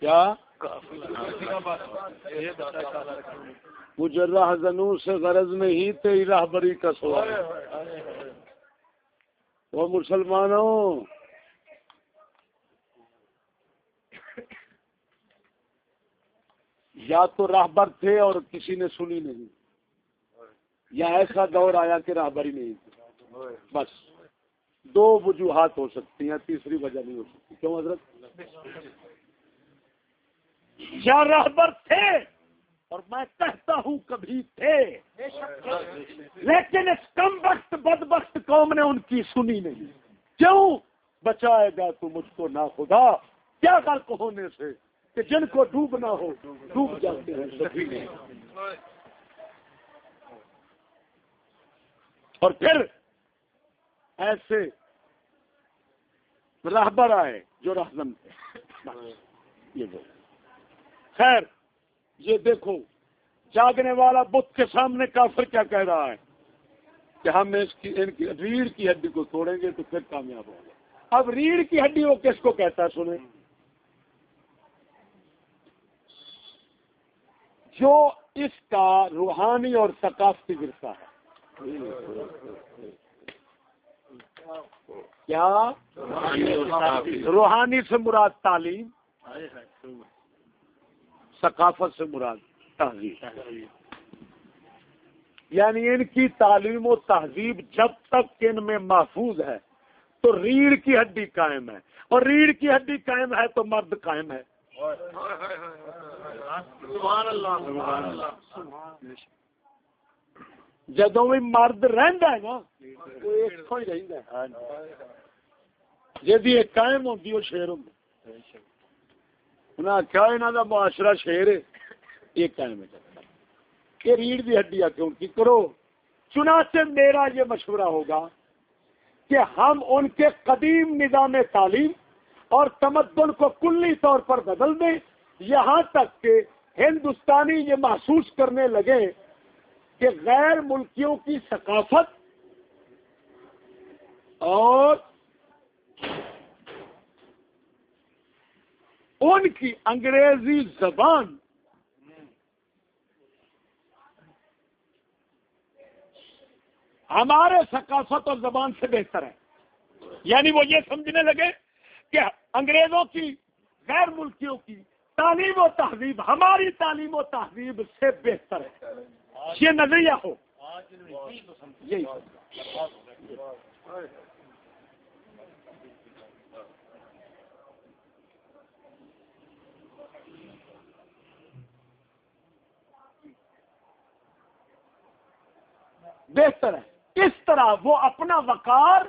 کیا؟ مجھے راہ سے غرض نہیں تیری راہ بری کا سوال۔ وہ مسلمانوں یا تو راہبر تھے اور کسی نے سنی نہیں۔ یا ایسا دور آیا کہ راہبری نہیں بس۔ دو وجوہات ہو سکتی ہیں، تیسری وجہ نہیں ہو سکتی۔ کیوں حضرت؟ یا راہبر تھے اور میں کہتا ہوں کبھی تھے۔ لیکن اس کم وقت، بد وقت قوم نے ان کی سنی نہیں۔ کیوں؟ بچائے گا تو مجھ کو نہ خدا۔ کیا غلط ہونے سے کہ جن کو ڈوبنا ہو، ڈوب جاتے ہیں۔ اور پھر ایسے راہبر آئے جو رہزم تھے۔ یہ خیر، یہ دیکھو، جاگنے والا بت کے سامنے کافر کیا کہہ رہا ہے؟ کہ ہم اس کی، ان کی، ریڑھ کی ہڈی کو توڑیں گے تو پھر کامیاب ہوگا اب ریڑھ کی ہڈی وہ کس کو کہتا ہے؟ سنیں۔ جو اس کا روحانی اور ثقافتی ورثہ ہے۔ کیا؟ روحانی سے مراد تعلیم، ثقافت سے مراد تہذیب۔ یعنی ان کی تعلیم و تہذیب جب تک ان میں محفوظ ہے، تو ریڑھ کی ہڈی قائم ہے۔ اور ریڑھ کی ہڈی قائم ہے تو مرد قائم ہے۔ جدو بھی مرد رہندا ہے نا وہ ہی رہندا ہاں جی۔ جدی قائم ہوتی وہ شیر ہوں انہیں آخیا یہاں کا معاشرہ شیر ہے۔ یہ قائم ہے۔ کہ ریڑھ کی ہڈی آ کے ان کی کرو؟ چنانچہ میرا یہ مشورہ ہوگا کہ ہم ان کے قدیم نظام تعلیم اور تمدن کو کلی طور پر بدل دیں۔ یہاں تک کہ ہندوستانی یہ محسوس کرنے لگے کہ غیر ملکیوں کی ثقافت اور ان کی انگریزی زبان ہمارے ثقافت اور زبان سے بہتر ہے۔ یعنی وہ یہ سمجھنے لگے کہ انگریزوں کی، غیر ملکیوں کی تعلیم و تہذیب، ہماری تعلیم و تہذیب سے بہتر ہے۔ یہ نظریہ ہو۔ یہی۔ بہتر ہے۔ اس طرح وہ اپنا وقار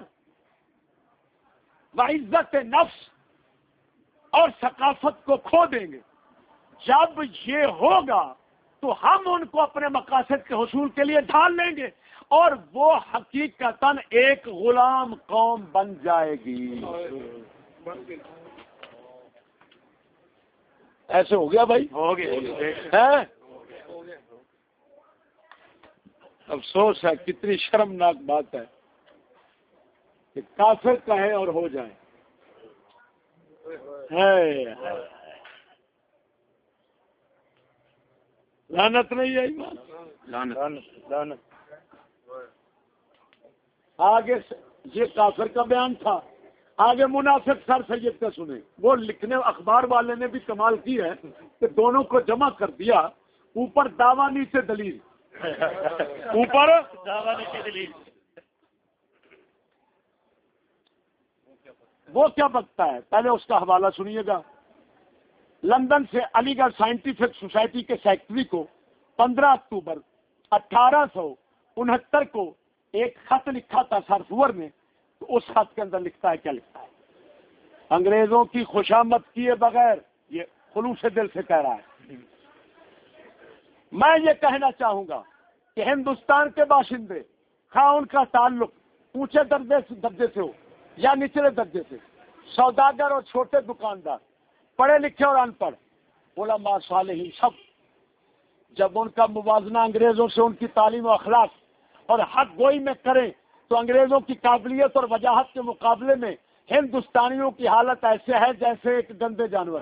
و عزت نفس اور ثقافت کو کھو دیں گے۔ جب یہ ہوگا تو ہم ان کو اپنے مقاصد کے حصول کے لیے ڈھال لیں گے اور وہ حقیقت ایک غلام قوم بن جائے گی۔ ایسے ہو گیا بھائی؟ ہو گیا۔ افسوس ہے کتنی شرمناک بات ہے کہ کافر کہے اور ہو جائے لانت نہیں لعنت. لعنت آگے یہ کافر کا بیان تھا. آگے منافق سر سید کا سنے وہ لکھنے اخبار والے نے بھی کمال کی ہے کہ دونوں کو جمع کر دیا اوپر دعوی نیچے دلیل. اوپر دعویٰ دلیل. وہ کیا بکتا ہے؟ پہلے اس کا حوالہ سنیے گا۔ لندن سے علی گڑھ سائنٹیفک سوسائٹی کے سیکٹری کو پندرہ اکتوبر اٹھارہ سو انہتر کو ایک خط لکھا تھا سرفور نے، تو اس خط کے اندر لکھتا ہے، کیا لکھتا ہے؟ انگریزوں کی خوشامد کیے بغیر یہ خلوص دل سے کہہ رہا ہے۔ میں یہ کہنا چاہوں گا کہ ہندوستان کے باشندے، خواہ ان کا تعلق اونچے درجے سے درجے سے ہو یا نچلے درجے سے، سوداگر اور چھوٹے دکاندار پڑھے لکھے اور ان پڑھ۔ علماء صالحین سب۔ جب ان کا موازنہ انگریزوں سے، ان کی تعلیم و اخلاق اور حق گوئی میں کریں، تو انگریزوں کی قابلیت اور وجاہت کے مقابلے میں ہندوستانیوں کی حالت ایسے ہے جیسے ایک گندے جانور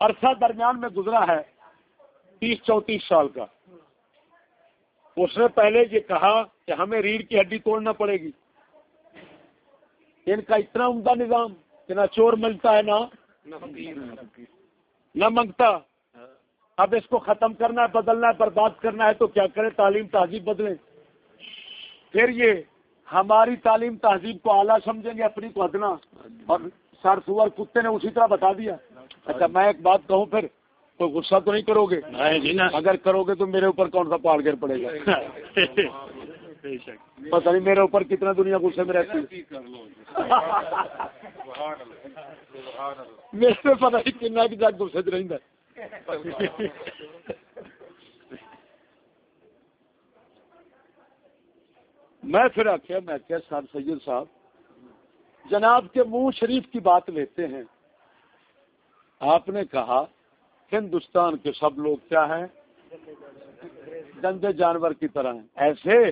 عرصہ درمیان میں گزرا ہے، تیس چونتیس سال کا۔ اس نے پہلے یہ کہا کہ ہمیں ریڑھ کی ہڈی توڑنا پڑے گی۔ ان کا اتنا عمدہ نظام کہ نہ چور ملتا ہے نہ نہ منگتا اب اس کو ختم کرنا ہے بدلنا ہے برباد کرنا ہے تو کیا کرے تعلیم تہذیب بدلیں۔ پھر یہ ہماری تعلیم تہذیب کو اعلیٰ سمجھیں گے اپنی کو ادنا۔ اور سر سور کتے نے اسی طرح بتا دیا۔ اچھا میں ایک بات کہوں پھر تو غصہ تو نہیں کرو گے؟ جی اگر کرو گے تو میرے اوپر کون سا پہاڑ گر پڑے گا؟ پتہ نہیں میرے اوپر کتنا دنیا غصے میں رہتی میرے پتہ نہیں کی جگ غصے چ رہتا میں پھر آخیا میں کیا سر سید صاحب جناب کے منہ شریف کی بات لیتے ہیں۔ آپ نے کہا ہندوستان کے سب لوگ کیا ہیں؟ گندے جانور کی طرح ہیں۔ ایسے؟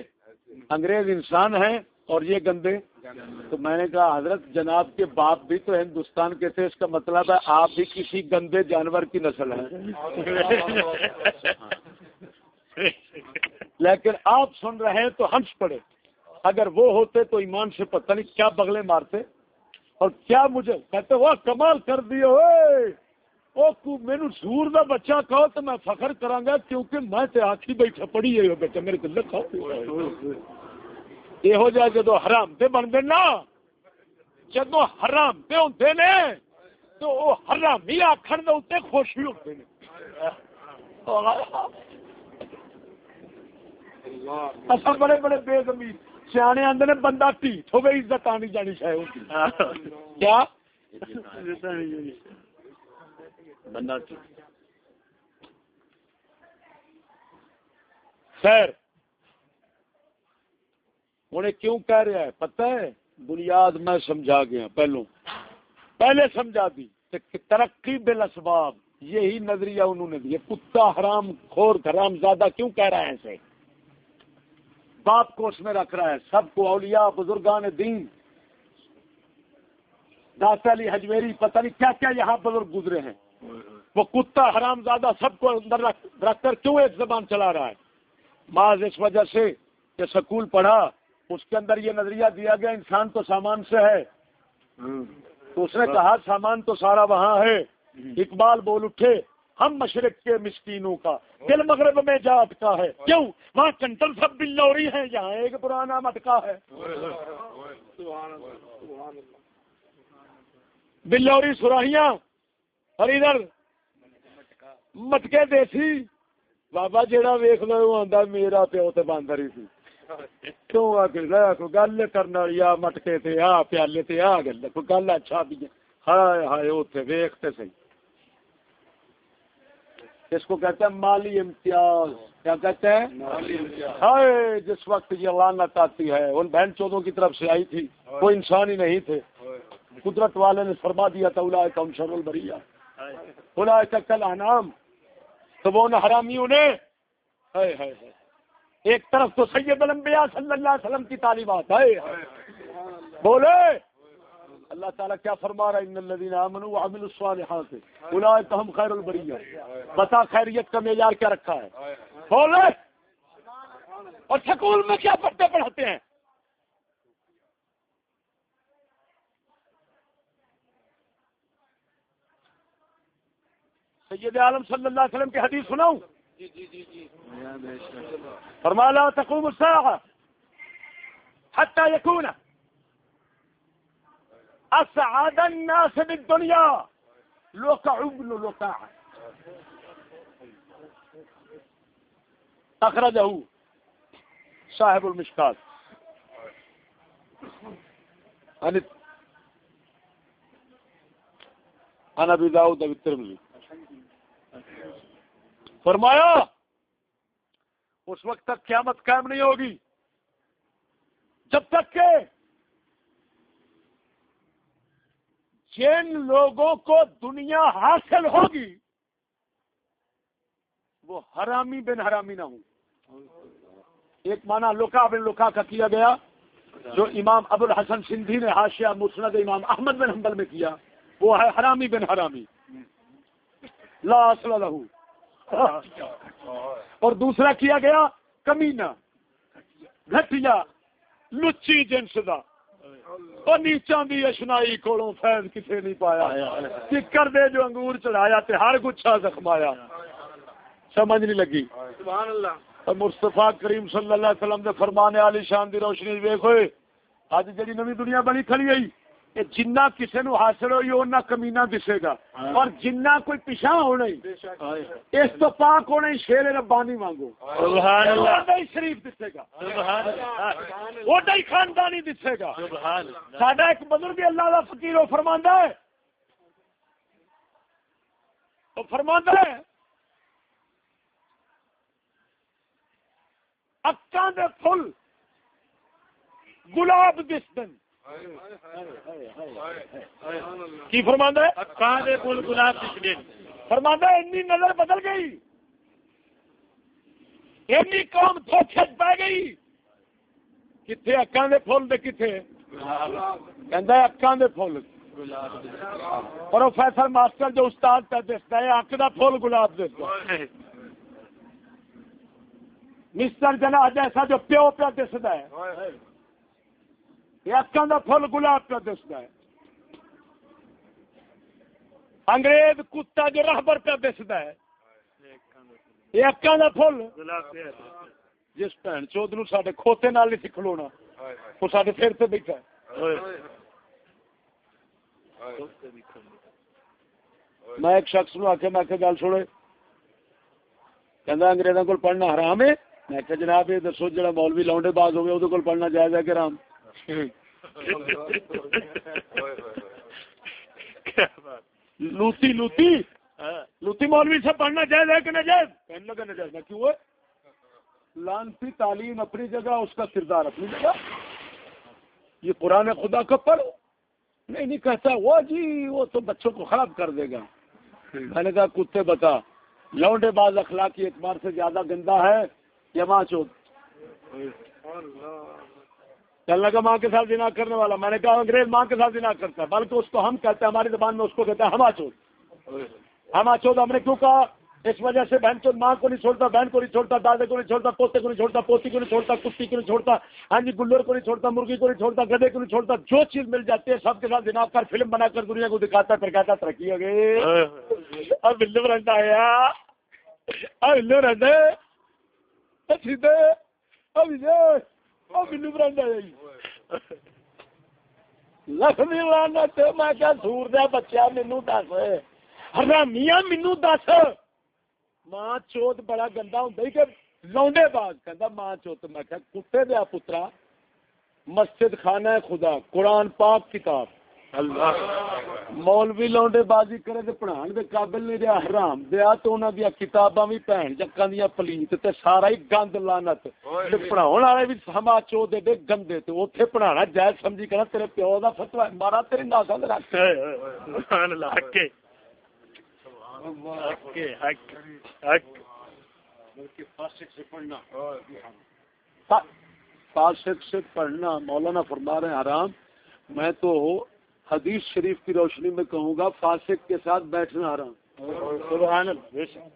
انگریز انسان ہیں اور یہ گندے۔ تو میں نے کہا، حضرت جناب کے باپ بھی تو ہندوستان کے تھے، اس کا مطلب ہے آپ بھی کسی گندے جانور کی نسل ہیں۔ لیکن آپ سن رہے ہیں تو ہنس پڑے۔ اگر وہ ہوتے تو ایمان سے پتہ نہیں کیا بغلے مارتے۔ اور کیا مجھے کہتے وہ کمال کر دیے ہوئے! مینو سور دا بچہ کہو تو میں فخر کراں گا کیونکہ میں تے آخی بیٹھا پڑھی ہے بیٹا میرے کو لکھو یہو جہ جدو حرام تے بنتے نا جدو حرام تے ہوتے نے تو وہ حرام ہی آخر دے خوش ہی ہوتے نے۔ اصل بڑے بڑے بے زمین سیانے آدھے نے بندہ ٹھیٹ ہوگی عزت آنی جانی شاید کیا؟ بندہ خیر۔ انہیں کیوں کہہ رہا ہے؟ پتہ ہے؟ بنیاد میں سمجھا گیا پہلو پہلے سمجھا دی ترقی بل اسباب یہی نظریہ انہوں نے دیا۔ کتا حرام، خور حرام، زیادہ کیوں کہہ رہا ہے ایسے باپ کو اس میں رکھ رہا ہے۔ سب کو اولیاء، بزرگان دین۔ داتا علی حجویری پتہ نہیں کیا کیا یہاں بزرگ گزرے ہیں۔ وہ کتا حرام زیادہ سب کو اندر رکھ رکھ کر کیوں ایک زبان چلا رہا ہے؟ بعض اس وجہ سے کہ سکول پڑھا، اس کے اندر یہ نظریہ دیا گیا، انسان تو سامان سے ہے۔ تو اس نے کہا، سامان تو سارا وہاں ہے۔ اقبال بول اٹھے، ہم مشرق کے مسکینوں کا، دل مغرب میں جا اٹکا ہے۔ کیوں؟ وہاں کنٹر سب بلوری ہیں، یہاں ایک پرانا مٹکا ہے۔ بلوری سراہیاں ادھر مٹکے دیسی بابا جیڑا ویخ لو آتا میرا پیو تو باندر ہی سی کیوں آ کے گل مٹکے تے آ پیالے تے آ گل گل اچھا بھی ہائے ہائے اس کو کہتے ہیں مالی امتیاز کیا کہتے ہیں ہائے جس وقت یہ لانت آتی ہے ان بہن چودوں کی طرف سے آئی تھی وہ انسان ہی نہیں تھے قدرت والے نے فرما دیا تھا شر البریا الا کل انام تو وہ ان حرامیوں نے ہائے ہائے ایک طرف تو سید الانبیاء صلی اللہ علیہ وسلم کی تعلیمات۔ ہے بولے! اللہ تعالیٰ کیا فرما رہا ہے؟ ان الذین آمنوا وعملوا الصالحات۔ اولئک هم خیر البریہ۔ بتا خیریت کا معیار کیا رکھا ہے؟ بولے! اور سکول میں کیا پڑھتے پڑھاتے ہیں؟ سید عالم صلی اللہ علیہ وسلم کی حدیث سناؤں؟ فرما لا تقوم الساعة حتى يكون اسعد الناس بالدنيا. لوكع ابن لوكع اخرجه صاحب المشكات عن عن ابي داود الترمذي. فرمایا، اس وقت تک قیامت قائم نہیں ہوگی۔ جب تک کہ جن لوگوں کو دنیا حاصل ہوگی، وہ حرامی بن حرامی نہ ہوں۔ ایک معنی لوکا بن لوکا کا کیا گیا، جو امام ابو الحسن سندھی نے حاشیہ مسند امام احمد بن حنبل میں کیا، وہ ہے حرامی بن حرامی۔ لا اصل لہو اور دوسرا کیا گیا؟ کمینہ گھٹیا لچی جنس دا۔ اور نیچا بھی اشنائی کولوں فیض کسے نہیں پایا۔ کر دے جو انگور چڑھایا تے ہر گچھا زخمایا۔ سمجھ نہیں لگی۔ سبحان اللہ اور مصطفیٰ کریم صلی اللہ علیہ وسلم دے فرمانے والی شان دی روشنی ویکھ ہوئے اج جڑی نوی دنیا بنی کھڑی کہ جنہ کسی نو حاصل ہوئی اُنہ کمینہ دسے گا۔ اور جنہ کوئی پیچھا ہونا ہی اس تو پاک ہونا ہی شیر ربانی مانگو سبحان اللہ۔ وہی شریف دسے گا۔ سبحان اللہ۔ وہی خاندانی دسے گا۔ سبحان اللہ۔ ساڈا ایک بزرگ اللہ کا فقیر وہ فرماندا ہے۔ فرماندا ہے اکاں دے پھل گلاب دسدن کی فرماندا ہے؟ اکاں دے گلاب فرماندا ہے اتنی نظر بدل گئی۔ ایڈی قوم دھوکھے پی گئی۔ کتنے اکاں دے پھول دے کتنے کہندا ہے اکاں دے پھول۔ پروفیسر ماسٹر جو استاد پہ دستا ہے اک دا پھول گلاب دستا ہے مسٹر جنا جیسا جو پیو پہ دستا ہے۔ یہ اکاں دا پھول گلاب پہ دستا ہے۔ انگریز کتا جو رہبر پہ دستا ہے۔ یہ اکاں دا پھول جس بھن چود نو ساڈے کھوتے نال نہیں سی کھلونا، وہ ساڈے سر تے بیٹھا ہے۔ میں ایک شخص نو آخیا میں گل سنے کہ انگریزوں کو پڑھنا حرام ہے۔ میں کہ جناب، یہ دسو جڑا مولوی لونڈے باز ہوگا وہ پڑھنا جائز ہے کہ حرام؟ کیا لوتی لوتی۔ لوتی مولوی سے پڑھنا جائز ہے کہ نجائز کہنے لگا نجائز میں کیوں ہے؟ لانتی تعلیم اپنی جگہ اس کا کردار اپنی جگہ۔ یہ قرآن خدا کا پڑھو۔ نہیں نہیں کہتا وہ جی وہ تو بچوں کو خراب کر دے گا۔ میں نے کہا کتے بتا۔ لونڈے باز اخلاقی اعتبار سے زیادہ گندا ہے یا ماں چوت؟ چلنے کا ماں کے ساتھ جنا کرنے والا، میں نے کہا انگریز ماں کے ساتھ جنا کرتا ہے، بلکہ اس کو ہم کہتے ہیں، ہماری زبان میں اس کو کہتے ہیں ہما چوت ہما چوت ہم نے کیوں کہا؟ اس وجہ سے بہن چوت ماں کو نہیں چھوڑتا، بہن کو نہیں چھوڑتا، دادے کو نہیں چھوڑتا، پوتے کو نہیں چھوڑتا، پوتی کو نہیں چھوڑتا، کتی کو نہیں چھوڑتا ہاں جی گلر کو نہیں چھوڑتا، مرغی کو نہیں چھوڑتا گدے کو نہیں چھوڑتا، جو چیز مل جاتی ہے سب کے ساتھ جنا کر، فلم بنا کر دنیا کو دکھاتا ہے پھر کہتا ترقی ہو گئی۔ اب بلو رنڈا آیا۔ اب بلو رنڈے سیدھے اب اب بلو رنڈا آیا۔ لکھ دی میں کیا سور دیا بچہ مینو دس حرامیاں مینو دس ماں چوت بڑا گندا ہوں کہ لونڈے باز کہ ماں چوت میں کیا کتے دیا پترا مسجد خانہ خدا قرآن پاک کتاب مولوی لونڈے بازی کرے تے پڑھان دے قابل نہیں رہا حرام دیا تو انہاں دی کتاباں وی بہن جکاں دی پلیت تے سارا ہی گند لعنت۔ تے پڑھاون والے وی سما چو دے دے گندے تے اوتھے پڑھانا جائز سمجھی کرا تیرے پیو دا فتوی مارا تیری ناسا دے رکھ۔ سبحان اللہ حق حق ہے حق حق۔ فاسق سے پڑھنا۔ فاسق سے پڑھنا مولانا فرما رہے ہیں حرام۔ میں تو حدیث شریف کی روشنی میں کہوں گا فاسق کے ساتھ بیٹھنا اللہ بے شک۔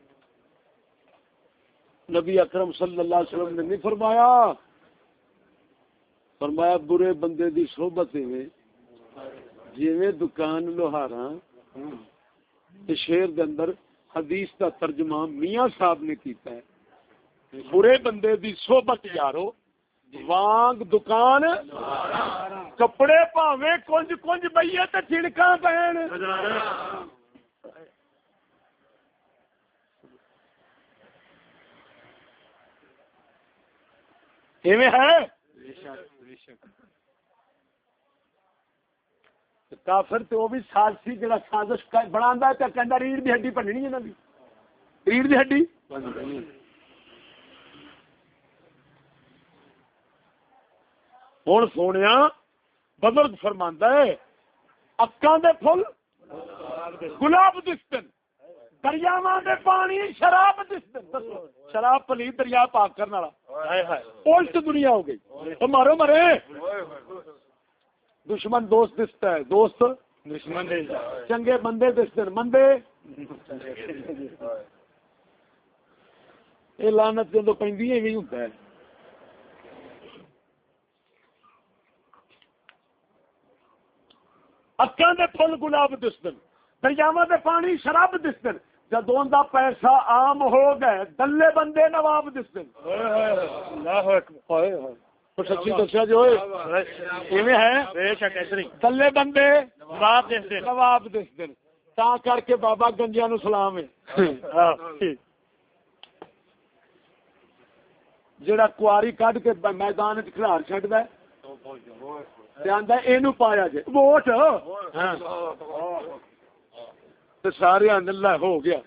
نبی اکرم صلی اللہ علیہ وسلم نے نہیں فرمایا؟ فرمایا برے بندے دی صحبت میں جویں دکان لوہارا شیر دے اندر حدیث کا ترجمہ میاں صاحب نے کیتا ہے۔ برے بندے دی صحبت یارو جی۔ وانگ دکان، کپڑے پاویں کنج کنج بئیے تے چڑکاں پہن۔ ایویں ہے؟ کافر تو وہ بھی سازشی جڑا سازش بنا ہے تے کہندا ریڑھ دی ہڈی بننی ہے انہاں دی۔ ریڑھ دی ہڈی؟ ہوں سونے بزرگ فرماندا ہے اکاں دے پھل گلاب دستن دریاواں دے پانی شراب دستن شراب پلی دریا پاک کرنے والا۔ الٹ دنیا ہو گئی۔ تو مارو مرے دشمن دوست دستا ہے دوست۔ دشمن چنگے بندے دستے مندے۔ یہ لانت جدو پہ ہے۔ اکاں دے پھل گلاب دسدن دریاواں دے پانی شراب دسدن۔ جدوں دا پیسہ عام ہو گئے دلے بندے نواب دسدن۔ اللہ اکبر۔ سچی دسیا جو ہے؟ دلے بندے نواب دسدن۔ نواب دسدن۔ تا کر کے بابا گنجیا نو سلام ہے۔ جڑا کواری کڈ کے میدان چ کھلار ہے پایا جی ووٹ؟ ہاں۔ سارے اللہ ہو گیا۔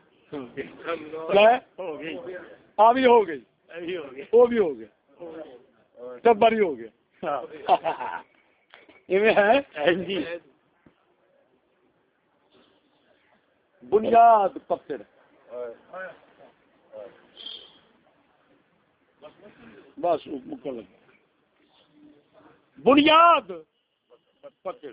آ بھی ہو گئی۔ وہ بھی ہو گیا۔ ٹبر ہی ہو گیا۔ ہے؟ بنیاد پکڑ۔ بس مکل بنیاد۔ پکڑ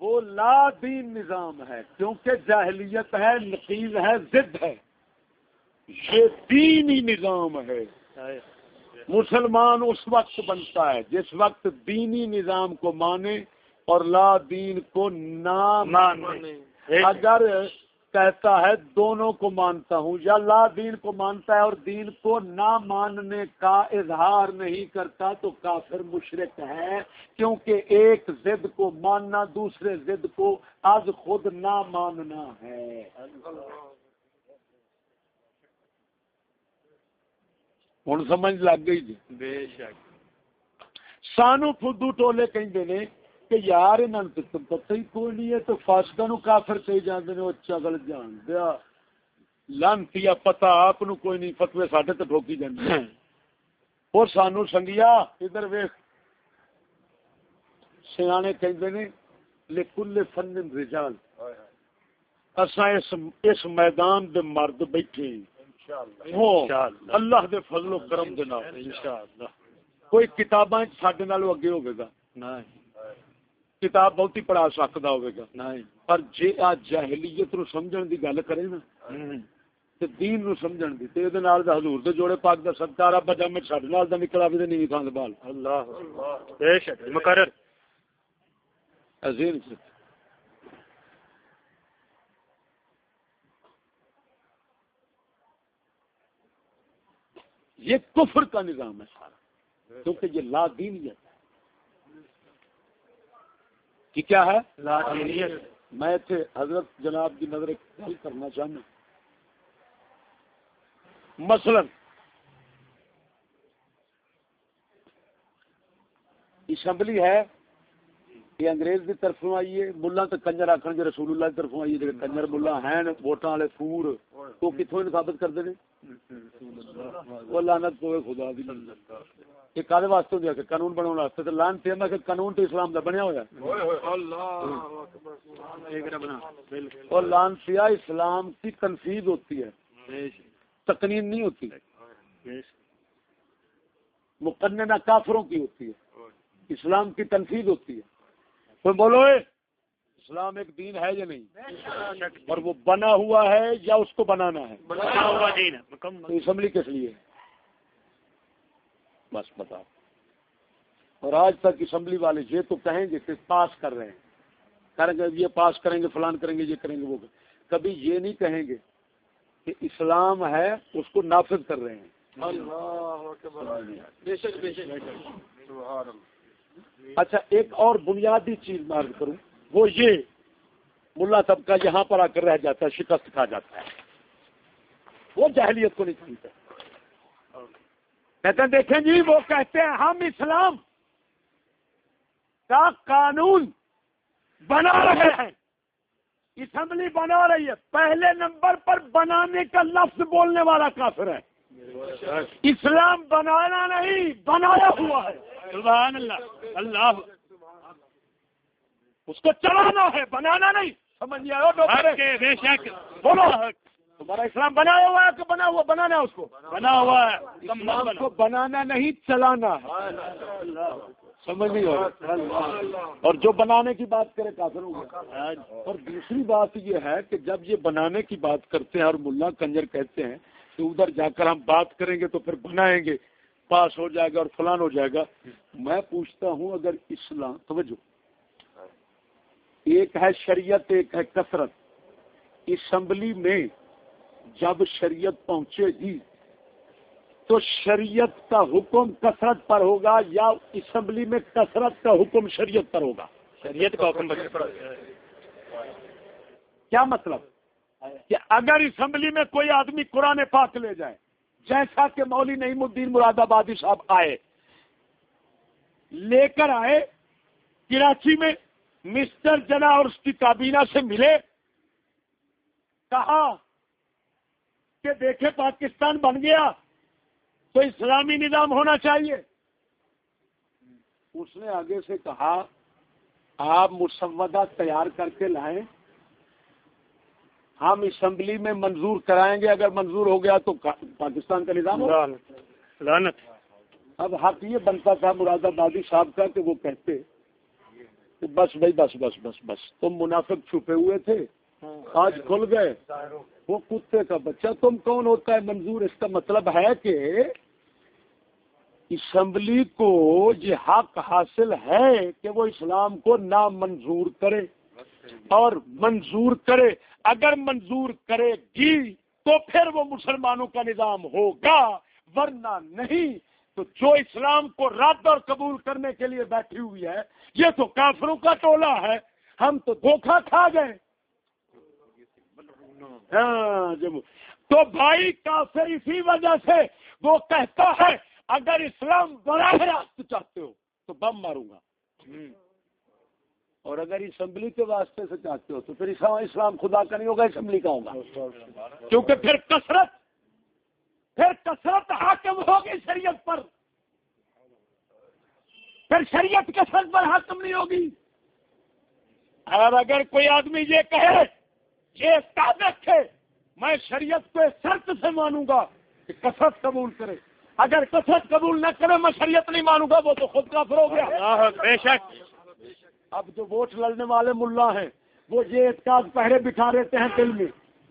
وہ لا دین نظام ہے کیونکہ جاہلیت ہے نقیز ہے ضد ہے۔ یہ دینی نظام ہے۔ مسلمان اس وقت بنتا ہے جس وقت دینی نظام کو مانے اور لا دین کو نہ مانے۔ اگر کہتا ہے دونوں کو مانتا ہوں۔ یا لا دین کو مانتا ہے اور دین کو نہ ماننے کا اظہار نہیں کرتا تو کافر مشرق ہے کیونکہ ایک ضد کو ماننا دوسرے ضد کو از خود نہ ماننا ہے۔ ہوں سمجھ لگ گئی جی؟ بے شک۔ سانو فدو ٹولے کہیں کہ یار انہوں پتہ ہی کوئی نہیں ہے تو فاسکا نو کافر کہی جاندے نے او چگل جان دیا۔ لانتی پتہ آپ نو کوئی نہیں فتوی ساڈے تے ٹھوکی جاندے اور سانو سنگیا ادھر ویکھ۔ سیانے کہندے نے لکل فن رجال۔ اساں اس اس میدان دے مرد بیٹھے انشاءاللہ اللہ دے فضل و کرم دے نال۔ انشاءاللہ۔ کوئی کتاباں ساڈے نالوں اگے ہوے گا؟ نہیں۔ کتاب بہت ہی پڑھا سکتا ہوگا پر جی آ جاہلیت نو سمجھن دی گل کرے نا تے دین نو سمجھن دی تے دے نال دا حضور دے جوڑے پاک دا صدقہ رب جامع ساڈے نال دا نکلا وی تے نہیں تھان بال۔ اللہ بے شک مقرر۔ عظیم سے یہ کفر کا نظام ہے سارا کیونکہ یہ لا دینیت۔ کہ کیا ہے؟ میں تھے حضرت جناب کی نظر گل کرنا چاہنا مثلا اسمبلی ہے یہ انگریز کی طرف آئی ہے ملا تو کنجر آخر جی رسول اللہ کی طرف آئی ہے کنجر ملا ہیں ووٹان والے سور تو کتوں ثابت کرتے ہیں وہ لانت پوے خدا دی۔ یہ واسطے ہوں کہ قانون بنا واسطے تو لان تھی کہ قانون تو اسلام کا بنیا ہوا اور لان سیا اسلام کی تنفیذ ہوتی ہے۔ تقنین نہیں ہوتی۔ مقننہ کافروں کی ہوتی ہے۔ اسلام کی تنفیذ ہوتی ہے۔ تو بولو اے، اسلام ایک دین ہے یا نہیں؟ اور وہ بنا ہوا ہے یا اس کو بنانا ہے؟ بنا ہوا دین ہے۔ تو مکمل اسمبلی کس لیے بس بتاؤ۔ اور آج تک اسمبلی والے یہ تو کہیں گے کہ پاس کر رہے ہیں۔ کریں گے یہ پاس کریں گے فلان کریں گے یہ کریں گے وہ کریں گے۔ کبھی یہ نہیں کہیں گے کہ اسلام ہے اس کو نافذ کر رہے ہیں۔ اچھا ایک اور بنیادی چیز میں عرض کروں وہ یہ ملا طبقہ یہاں پر آ کر رہ جاتا ہے شکست کھا جاتا ہے۔ وہ جاہلیت کو نہیں سنتے کہتے ہیں دیکھیں جی وہ کہتے ہیں ہم اسلام کا قانون بنا رہے ہیں۔ اسمبلی بنا رہی ہے۔ پہلے نمبر پر بنانے کا لفظ بولنے والا کافر ہے۔ اسلام بنانا نہیں بنایا ہوا ہے۔ سبحان اللہ اللہ۔ اس کو چلانا ہے بنانا نہیں۔ سمجھ بولو۔ تمہارا اسلام بنایا ہوا ہے کہ بنا ہوا بنانا ہے اس کو؟ بنا ہوا ہے۔ اسلام بنا کو بنانا نہیں چلانا ہے۔ سمجھ نہیں ہو رہا اور جو بنانے کی بات کرے کافر ہوگا اور دوسری بات یہ ہے کہ جب یہ بنانے کی بات کرتے ہیں اور ملا کنجر کہتے ہیں کہ ادھر جا کر ہم بات کریں گے تو پھر بنائیں گے پاس ہو جائے گا اور فلان ہو جائے گا۔ میں پوچھتا ہوں اگر اسلام توجہ۔ ایک ہے شریعت ایک ہے کثرت۔ اسمبلی میں جب شریعت پہنچے گی تو شریعت کا حکم کثرت پر ہوگا یا اسمبلی میں کثرت کا حکم شریعت پر ہوگا؟ شریعت کا حکم کیا مطلب؟ کہ اگر اسمبلی میں کوئی آدمی قرآن پاک لے جائے جیسا کہ مولوی نعیم الدین مراد آبادی صاحب آئے لے کر آئے کراچی میں مسٹر جنا اور اس کی کابینہ سے ملے کہا کہ دیکھے پاکستان بن گیا تو اسلامی نظام ہونا چاہیے۔ اس نے آگے سے کہا آپ مسودہ تیار کر کے لائیں۔ ہم اسمبلی میں منظور کرائیں گے اگر منظور ہو گیا تو پاکستان کا نظام لعنت اب حق یہ بنتا تھا مراد آبادی صاحب کا کہ وہ کہتے۔ کہ بس بھائی بس بس بس بس۔ تم منافق چھپے ہوئے تھے آج کھل گئے۔ وہ کتے کا بچہ۔ تم کون ہوتا ہے منظور؟ اس کا مطلب ہے کہ اسمبلی کو یہ حق حاصل ہے کہ وہ اسلام کو نہ منظور کرے اور منظور کرے۔ اگر منظور کرے گی تو پھر وہ مسلمانوں کا نظام ہوگا، ورنہ نہیں۔ تو جو اسلام کو رد اور قبول کرنے کے لیے بیٹھی ہوئی ہے، یہ تو کافروں کا ٹولہ ہے۔ ہم تو دھوکہ کھا گئے۔ ہاں جب تو بھائی کافر اسی وجہ سے وہ کہتا ہے اگر اسلام براہ راست چاہتے ہو تو بم ماروں گا۔ اور اگر اسمبلی کے واسطے سے چاہتے ہو تو پھر اسلام اسلام خدا کا نہیں ہوگا اسمبلی کا ہوگا۔ کیونکہ پھر کثرت پھر کثرت حاکم ہوگی شریعت پر۔ پھر شریعت کثرت پر حاکم نہیں ہوگی۔ اور اگر کوئی آدمی یہ کہے یہ تعدت ہے میں شریعت کو شرط سے مانوں گا کہ کثرت قبول کرے۔ اگر کثرت قبول نہ کرے میں شریعت نہیں مانوں گا وہ تو خود کافر ہو گیا۔ بے شک۔ اب جو ووٹ لڑنے والے ملا ہیں وہ یہ اعتقاد پہرے بٹھا دیتے ہیں دل میں۔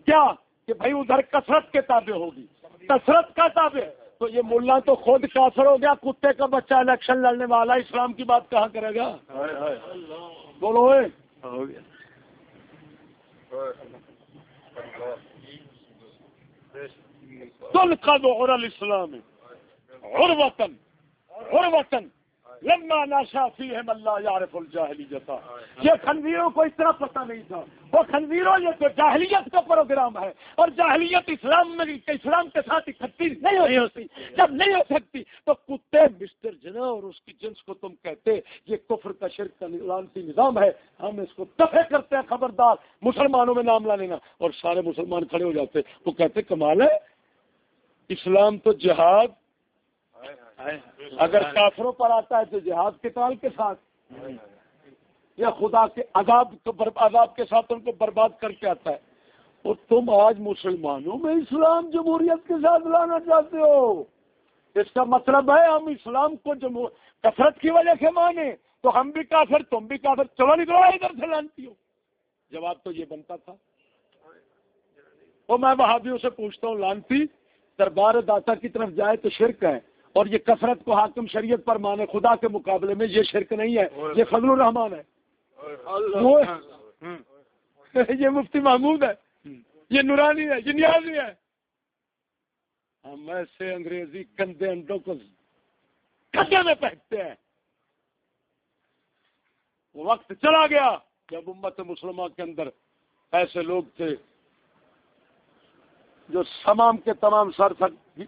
کیا؟ کہ بھائی ادھر کثرت کے تابع ہوگی۔ کثرت کا تابع۔ تو یہ ملا تو خود کافر ہو گیا کتے کا بچہ الیکشن لڑنے والا اسلام کی بات کہاں کرے گا؟ بولو اے ہو گیا تل کا لما ناشا فی ہے اللہ یارف الجاہلی جتا یہ خنزیروں کو اس طرح پتہ نہیں تھا. وہ خنزیروں یہ تو جاہلیت کا پروگرام ہے اور جاہلیت اسلام میں اسلام کے ساتھ اکٹھی نہیں ہو سکتی جب نہیں ہو سکتی تو کتے، مسٹر جنا اور اس کی جنس کو تم کہتے، یہ کفر کا شرک کا لانتی نظام ہے. ہم اس کو دفع کرتے ہیں، خبردار. مسلمانوں میں نام لا لینا اور سارے مسلمان کھڑے ہو جاتے. وہ کہتے، کمال ہے. اسلام تو جہاد اگر کافروں پر آتا ہے تو جہاد کے تال کے ساتھ، یا خدا کے عذاب کو عذاب کے ساتھ ان کو برباد کر کے آتا ہے۔ اور تم آج مسلمانوں میں اسلام جمہوریت کے ساتھ لانا چاہتے ہو۔ اس کا مطلب ہے ہم اسلام کو جمہور کثرت کی وجہ سے مانے تو ہم بھی کافر، تم بھی کافر۔ چلو نکلو ادھر سے لانتی ہو۔ جواب تو یہ بنتا تھا۔ وہ میں وہاں بھی اسے پوچھتا ہوں، لانتی، دربار داتا کی طرف جائے تو شرک ہے۔ اور یہ کثرت کو حاکم شریعت پر مانے خدا کے مقابلے میں یہ شرک نہیں ہے یہ فضل الرحمان ہے۔ یہ مفتی محمود ہے۔ یہ نورانی ہے یہ نیازی ہے۔ ہم ایسے انگریزی گندے انڈوں کو کھڈے میں پہنتے ہیں۔ وقت چلا گیا جب امت مسلمہ کے اندر ایسے لوگ تھے جو تمام کے تمام سر سر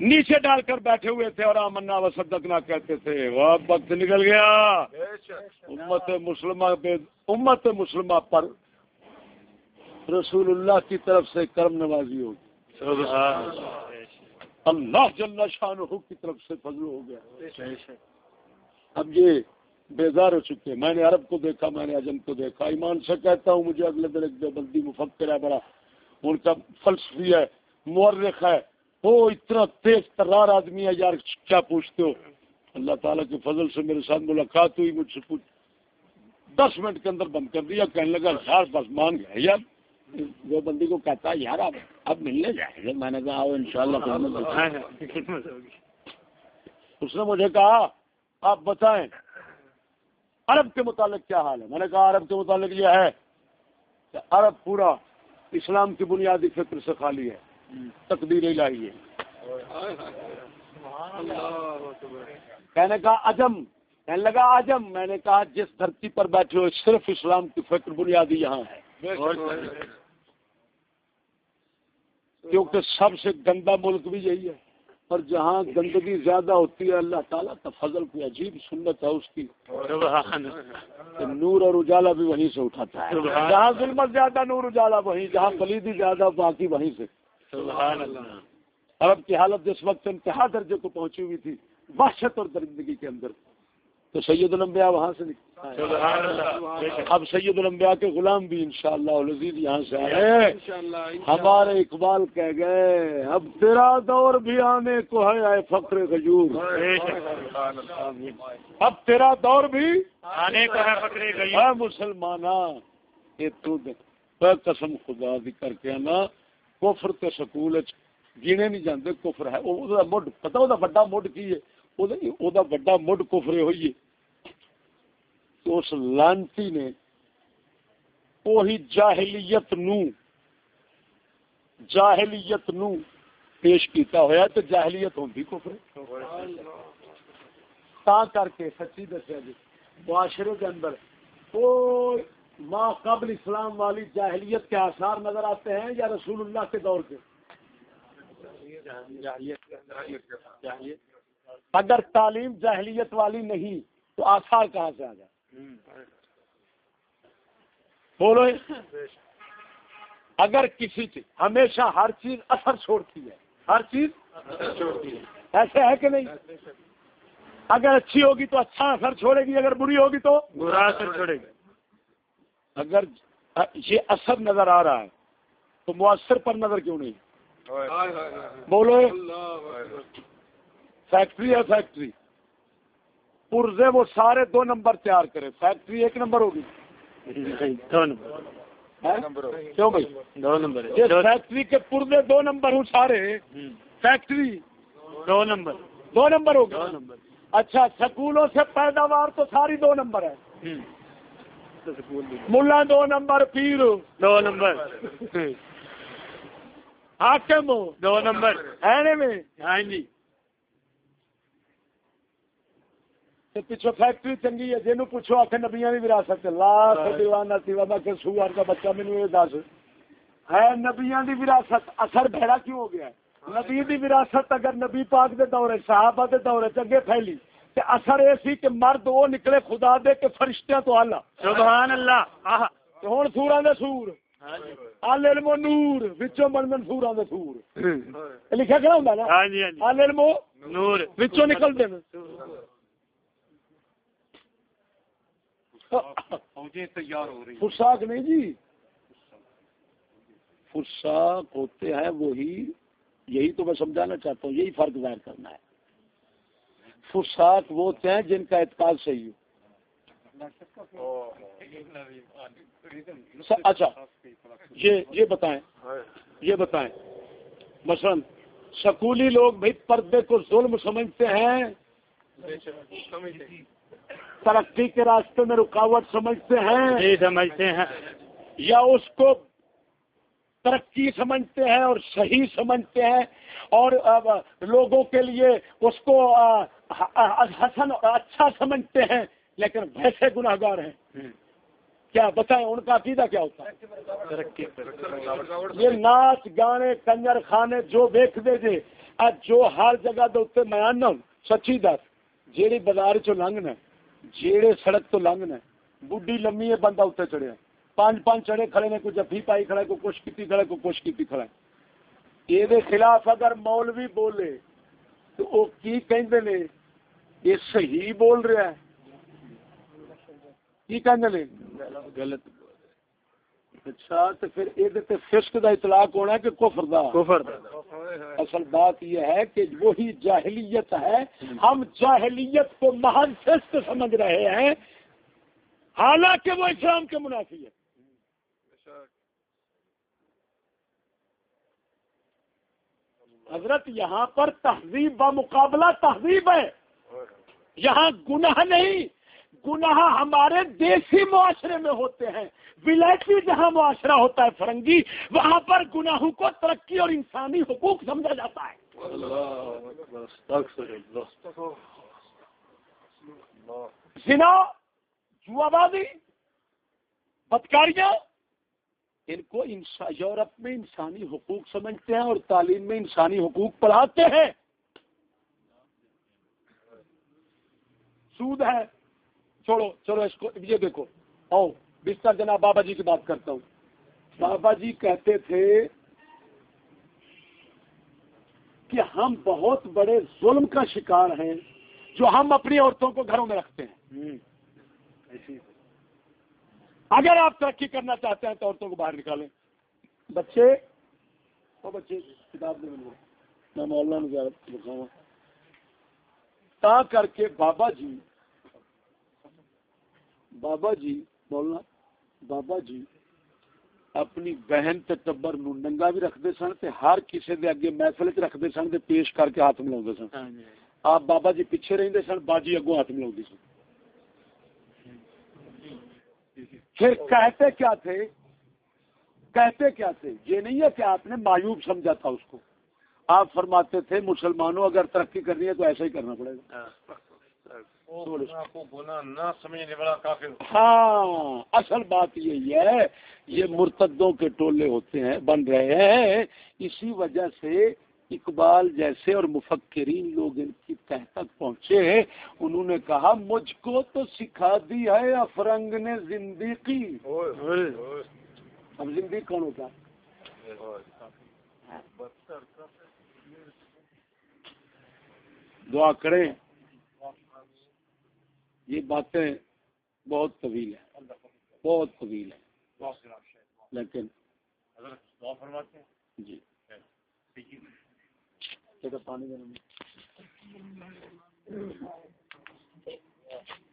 نیچے ڈال کر بیٹھے ہوئے تھے اور آمنا و صدقنا کہتے تھے وہ وقت نکل گیا۔ امت مسلمہ امت مسلمہ پر رسول اللہ کی طرف سے کرم نوازی ہوگی۔ اللہ جل شاہ کی طرف سے فضل ہو گیا۔ اب یہ بیزار ہو چکے میں نے عرب کو دیکھا، میں نے اجم کو دیکھا۔ ایمان سے کہتا ہوں، مجھے اگلے دن ایک بندی مفکر ہے، بڑا ان کا فلسفی ہے، مورخ ہے۔ وہ اتنا تیز ترار آدمی ہے یار کیا پوچھتے ہو اللہ تعالیٰ کے فضل سے میرے ساتھ ملاقات ہوئی مجھ سے پوچھ دس منٹ کے اندر بند کر دیا کہنے لگا یار بس مان گیا یار وہ بندی کو کہتا ہے یار اب اب ملنے جائیں گے میں نے کہا ان شاء اللہ اس نے مجھے کہا آپ بتائیں عرب کے متعلق کیا حال ہے میں نے کہا عرب کے متعلق یہ ہے کہ عرب پورا اسلام کی بنیادی فکر سے خالی ہے تقدیر الہی ہے۔ کہنے کہا اجم کہنے لگا اجم میں نے کہا جس دھرتی پر بیٹھے ہوئے صرف اسلام کی فکر بنیادی یہاں ہے۔ کیونکہ سب سے گندا ملک بھی یہی ہے۔ اور جہاں گندگی زیادہ ہوتی ہے اللہ تعالیٰ کا فضل کی عجیب سنت ہے اس کی۔ نور اور اجالا بھی وہیں سے اٹھاتا ہے۔ جہاں ظلمت زیادہ نور اجالا وہیں جہاں کلیدی زیادہ باقی وہیں سے۔ عرب کی حالت جس وقت انتہا درجے کو پہنچی ہوئی تھی وحشت اور درندگی کے اندر۔ تو سید الانبیاء وہاں سے اب سید الانبیاء کے غلام بھی انشاءاللہ شاء یہاں سے آئے۔ ہمارے اقبال کہہ گئے اب تیرا دور بھی آنے کو ہے آئے فخر غجور اب تیرا دور بھی آنے کو ہے فخر غجور مسلمانہ یہ تو قسم خدا دی کر کے نا کفر تے سکول گینے نہیں جاندے، کفر ہے۔ وہ مڈ، پتہ وہ بڑا مڈ کی ہے؟ وڈا مڈ کفرے ہوئی ہے۔ تو اس لانتی نے وہی جاہلیت نو جاہلیت نو پیش کیتا ہویا تو جاہلیت ہوندی کفر۔ تا کر کے سچی دسیا جی معاشرے کے اندر کوئی ماں قبل اسلام والی جاہلیت کے آثار نظر آتے ہیں یا رسول اللہ کے دور کے؟ اگر تعلیم جہلیت والی نہیں، تو آثار کہاں سے آ جائے؟ بولو۔ اگر کسی چیز ہمیشہ ہر چیز اثر چھوڑتی ہے، ہر چیز ایسے ہے کہ نہیں؟ اگر اچھی ہوگی تو اچھا اثر چھوڑے گی، اگر بری ہوگی تو برا اثر چھوڑے گی۔ اگر یہ اثر نظر آ رہا ہے تو مؤثر پر نظر کیوں نہیں؟ بولو۔ فیکٹری ہے فیکٹری۔ پرزے وہ سارے دو نمبر تیار کرے۔ فیکٹری ایک نمبر ہوگی۔ دو نمبر۔ کیوں بھائی؟ دو نمبر فیکٹری کے پرزے دو نمبر ہوں سارے۔ فیکٹری۔ دو نمبر۔ دو نمبر ہوگی۔ اچھا سکولوں سے پیداوار تو ساری دو نمبر ہے۔ ملا دو نمبر پیر۔ دو نمبر۔ حاکم۔ دو نمبر۔ ہے میں؟ ہاں جی۔ پچھو فیکٹری چنگی ہے جنو پوچھو آخ نبیا کی وراثت لاکھ تیوا میں سوار کا بچہ یہ دس۔ ہے نبیا کی وراثت اثر بھڑا کیوں ہو گیا نبی دی وراثت اگر نبی پاک دے دورے صحابہ دے پھیلی۔ تے اثر یہ سی کہ مرد وہ نکلے خدا دے کہ فرشتیاں تو آلہ۔ سبحان اللہ ہوں سوراں دے سور۔ آل علم نور وچوں بن بن سوراں دے سور۔ لکھا کیا ہوندا نا؟ ہاں جی ہاں جی۔ آل علم نور۔ وچوں نکل دے۔ تیار ہو رہی فرساک نہیں جی۔ فرساک ہوتے ہیں وہی یہی تو میں سمجھانا چاہتا ہوں یہی فرق ظاہر کرنا ہے۔ فساق وہ ہوتے ہیں جن کا اعتقاد صحیح ہو۔ اچھا یہ یہ بتائیں۔ یہ بتائیں۔ مثلا سکولی لوگ بھائی پردے کو ظلم سمجھتے ہیں۔ ترقی کے راستے میں رکاوٹ سمجھتے ہیں۔ سمجھتے ہیں۔ یا اس کو ترقی سمجھتے ہیں اور صحیح سمجھتے ہیں اور لوگوں کے لیے اس کو حسن اچھا سمجھتے ہیں لیکن ویسے گناہ گار ہیں کیا بتائیں ان کا عقیدہ کیا ہوتا ہے؟ یہ ناچ گانے کنجر خانے جو ویک دے جے آج جو ہر جگہ دے اتنے میں آنا سچی دس جیڑی بازار چ لنگنا جیڑے سڑک تو لنگنا بڈی لمبی ہے بندہ اتنے چڑھیا پانچ پانچ چڑھے کھڑے نے کوئی جفی پائی کھڑا ہے کوئی کچھ کی کھڑا ہے کوئی کچھ کی کھڑا ہے۔ یہ دے خلاف اگر مولوی بولے تو وہ کی کہندے نے؟ یہ صحیح بول رہا ہے۔ کی کہندے نے غلط اچھا تو پھر یہ فسق دا اطلاق ہونا ہے کہ کفر دا؟ کفر اصل بات یہ ہے کہ وہی جاہلیت ہے۔ ہم جاہلیت کو محض فسق سمجھ رہے ہیں۔ حالانکہ وہ اسلام کے منافی ہے۔ حضرت یہاں پر تہذیب با مقابلہ تہذیب ہے۔ یہاں گناہ نہیں، گناہ ہمارے دیسی معاشرے میں ہوتے ہیں۔ ولایتی جہاں معاشرہ ہوتا ہے فرنگی، وہاں پر گناہوں کو ترقی اور انسانی حقوق سمجھا جاتا ہے۔ زنا جوا بازی بدکاریاں، ان کو یورپ میں انسانی حقوق سمجھتے ہیں اور تعلیم میں انسانی حقوق پڑھاتے ہیں۔ سود ہے چھوڑو چلو اس کو یہ دیکھو۔ آؤ بستر جناب بابا جی کی بات کرتا ہوں۔ بابا جی کہتے تھے کہ ہم بہت بڑے ظلم کا شکار ہیں جو ہم اپنی عورتوں کو گھروں میں رکھتے ہیں۔ اگر آپ ترقی کرنا چاہتے ہیں تو عورتوں کو باہر نکالیں۔ بچے وہ بچے کتاب میں مولانا تا کر کے بابا جی بابا جی بولنا بابا جی اپنی بہن تے ٹبر نو ننگا بھی رکھتے سن تے ہر کسی دے اگے محفل چ رکھتے سن تے پیش کر کے ہاتھ ملاؤ سن۔ آپ بابا جی پیچھے رہتے سن باجی اگوں ہاتھ ملاؤ سن۔ پھر کہتے کیا تھے؟ کہتے کیا تھے؟ یہ نہیں ہے کہ آپ نے مایوب سمجھا تھا اس کو۔ آپ فرماتے تھے مسلمانوں اگر ترقی کرنی ہے تو ایسا ہی کرنا پڑے گا۔ ہاں اصل بات یہی ہے یہ مرتدوں کے ٹولے ہوتے ہیں بن رہے ہیں۔ اسی وجہ سے اقبال جیسے اور مفکرین لوگ ان کی تہ تک پہنچے انہوں نے کہا مجھ کو تو سکھا دی ہے افرنگ نے زندگی۔ اب زندگی کون ہوتا ہے؟ دعا کریں۔ یہ باتیں بہت طویل ہیں۔ بہت طویل ہیں۔ لیکن جی۔ پانی